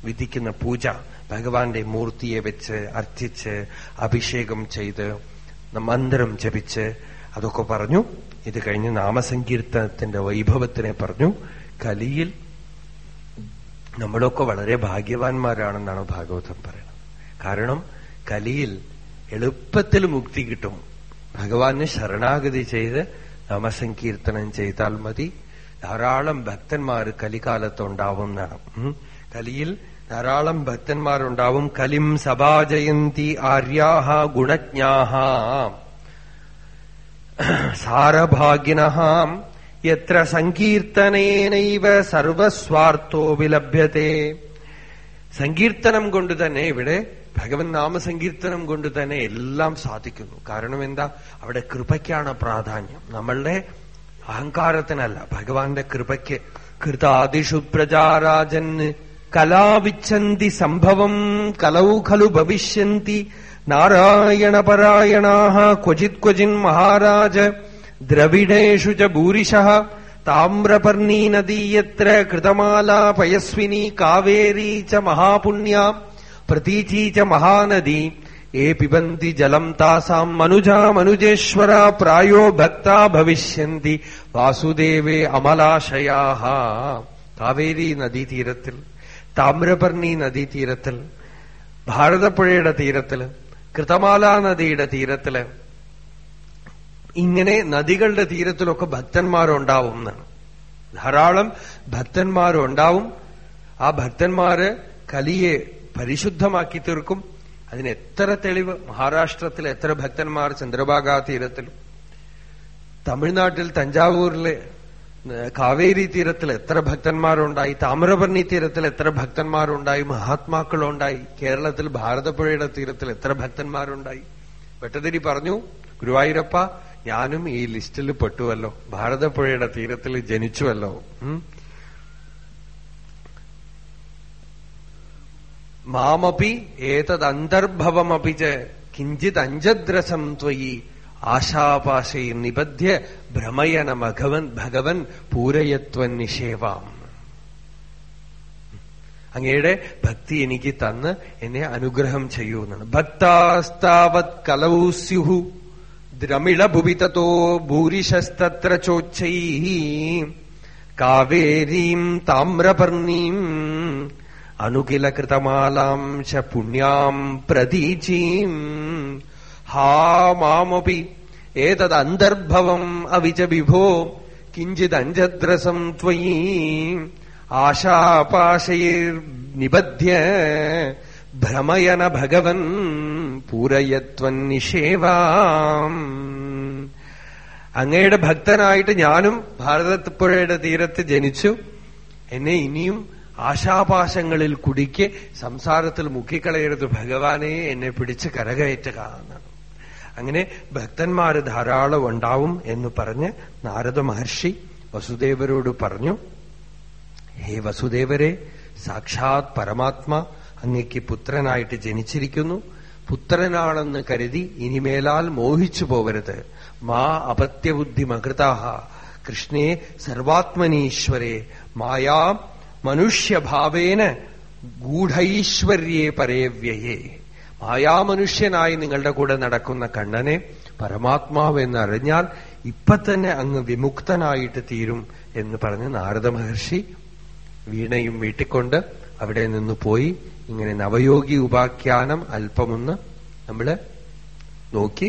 വിധിക്കുന്ന പൂജ. ഭഗവാന്റെ മൂർത്തിയെ വെച്ച് അർച്ചിച്ച് അഭിഷേകം ചെയ്ത് മന്ത്രം ജപിച്ച് അതൊക്കെ പറഞ്ഞു. ഇത് കഴിഞ്ഞ് നാമസങ്കീർത്തനത്തിന്റെ വൈഭവത്തിനെ പറഞ്ഞു. കലിയിൽ നമ്മളൊക്കെ വളരെ ഭാഗ്യവാന്മാരാണെന്നാണ് ഭാഗവതം പറയുന്നത്. കാരണം കലിയിൽ എളുപ്പത്തിൽ മുക്തി കിട്ടും. ഭഗവാന് ശരണാഗതി ചെയ്ത് നാമസങ്കീർത്തനം ചെയ്താൽ മതി. ധാരാളം ഭക്തന്മാർ കലികാലത്തുണ്ടാവും എന്നാണ് കലിയിൽ ധാരാളം ഭക്തന്മാരുണ്ടാവും. കലിം സഭാജയന്തി ആര്യാഹ ഗുണജ്ഞാഹ. സാരഭാഗിന യത്ര സങ്കീർത്തനേനൈവ സർവസ്വാർത്ഥോ വിലഭ്യത്തെ. സങ്കീർത്തനം കൊണ്ട് തന്നെ ഇവിടെ ഭഗവൻ നാമസങ്കീർത്തനം കൊണ്ട് തന്നെ എല്ലാം സാധിക്കുന്നു. കാരണം എന്താ? അവിടെ കൃപയ്ക്കാണ് പ്രാധാന്യം. നമ്മളുടെ അഹങ്കാരത്തിനല്ല. ഭഗവാന്റെ കൃപയ്ക്ക് കൃതാദിഷു പ്രജാരാജൻ കലാവിച്ഛന്തി സംഭവം കലൗ ഖലു ഭവിഷ്യന്തി. നാരായണപരായണാ ക്വചിത് ക്വചിൻ മഹാരാജ. ദ്രവിഡേഷു ച ഭൂരിശ. താമ്രപർണീ നദീയത്ര കൃതമാലാ പയസ്വിനി കാവേരീ ച മഹാപുണ്യ. പ്രതീചീ ച മഹാനദീ. ഏ പിബന്തി ജലം താസാം മനുജാ മനുജേശ്വര പ്രായോ ഭക്ത ഭവിഷ്യന്തി. വാസുദേവേ അമലാശയാ കാവേരി നദീതീരത്തിൽ താമ്രപർണി നദീതീരത്തിൽ ഭാരതപ്പുഴയുടെ തീരത്തിൽ കൃതമാലാ നദിയുടെ തീരത്തിൽ ഇങ്ങനെ നദികളുടെ തീരത്തിലൊക്കെ ഭക്തന്മാരുണ്ടാവും എന്നാണ്. ധാരാളം ഭക്തന്മാരുണ്ടാവും. ആ ഭക്തന്മാര് കലിയെ പരിശുദ്ധമാക്കി തീർക്കും. അതിന് എത്ര തെളിവ്? മഹാരാഷ്ട്രത്തിൽ എത്ര ഭക്തന്മാർ ചന്ദ്രഭാഗാ തീരത്തിലും? തമിഴ്നാട്ടിൽ തഞ്ചാവൂരിലെ കാവേരി തീരത്തിൽ എത്ര ഭക്തന്മാരുണ്ടായി? താമ്രപർണി തീരത്തിൽ എത്ര ഭക്തന്മാരുണ്ടായി? മഹാത്മാക്കളുണ്ടായി? കേരളത്തിൽ ഭാരതപ്പുഴയുടെ തീരത്തിൽ എത്ര ഭക്തന്മാരുണ്ടായി? വെട്ടതിരി പറഞ്ഞു ഗുരുവായൂരപ്പ ഞാനും ഈ ലിസ്റ്റിൽ പെട്ടുവല്ലോ. ഭാരതപ്പുഴയുടെ തീരത്തിൽ ജനിച്ചുവല്ലോ. മാമപി ഏതദന്തർഭവമപി ച കിഞ്ചിത് അഞ്ചദ്രസം ത്വയി ആശാപാശൈ നിബധ്യ ഭ്രമയന ഭഗവൻ ഭഗവൻ പൂരയത്വൻ നിഷേവാം. അങ്ങയുടെ ഭക്തി എനിക്ക് തന്ന് എന്നെ അനുഗ്രഹം ചെയ്യൂ എന്നാണ് ഭക്താസ്താവത് കലൗ സ്യുഹു ദ്രമിളഭുവിതോ ഭൂരിശസ്തത്ര ചോച്ചൈ കാവേരീം താമ്രപർണീം അനുകിലകൃതമാലാം ച പുണ്യാം പ്രതീചീം ഹാ മാമപി ഏതദന്തർഭവം അവിച വിഭോ കിഞ്ചിദഞ്ചദ്രസം ത്വയി ആശാപാശൈർനിബധ്യ ഭ്രമയന ഭഗവൻ പൂരയത്വന്നിഷേവാം അങ്ങയുടെ ഭക്തനായിട്ട് ഞാനും ഭാരതപ്പുഴയുടെ തീരത്ത് ജനിച്ചു. എന്നെ ഇനിയും ആശാപാശങ്ങളിൽ കുടിക്ക് സംസാരത്തിൽ മുക്കിക്കളയരുത് ഭഗവാനെ എന്നെ പിടിച്ച് കരകയറ്റുക എന്നാണ് അങ്ങനെ ഭക്തന്മാര് ധാരാളം ഉണ്ടാവും എന്ന് പറഞ്ഞ് നാരദ മഹർഷി വസുദേവരോട് പറഞ്ഞു ഹേ വസുദേവരെ സാക്ഷാത് പരമാത്മ അങ്ങയ്ക്ക് പുത്രനായിട്ട് ജനിച്ചിരിക്കുന്നു. പുത്രനാണെന്ന് കരുതി ഇനിമേലാൽ മോഹിച്ചു പോവരുത്. മാ അപത്യബുദ്ധി മകൃതാഹ കൃഷ്ണേ സർവാത്മനീശ്വരെ. മായാ മനുഷ്യഭാവേന ഗൂഢൈശ്വര്യേ പരേവ്യയേ. മായാമനുഷ്യനായി നിങ്ങളുടെ കൂടെ നടക്കുന്ന കണ്ണനെ പരമാത്മാവെന്നറിഞ്ഞാൽ ഇപ്പൊ തന്നെ അങ്ങ് വിമുക്തനായിട്ട് തീരും എന്ന് പറഞ്ഞ് നാരദ മഹർഷി വീണയും വീട്ടിക്കൊണ്ട് അവിടെ നിന്ന് പോയി ഇങ്ങനെ നവയോഗി ഉപാഖ്യാനം അല്പമൊന്ന് നമ്മൾ നോക്കി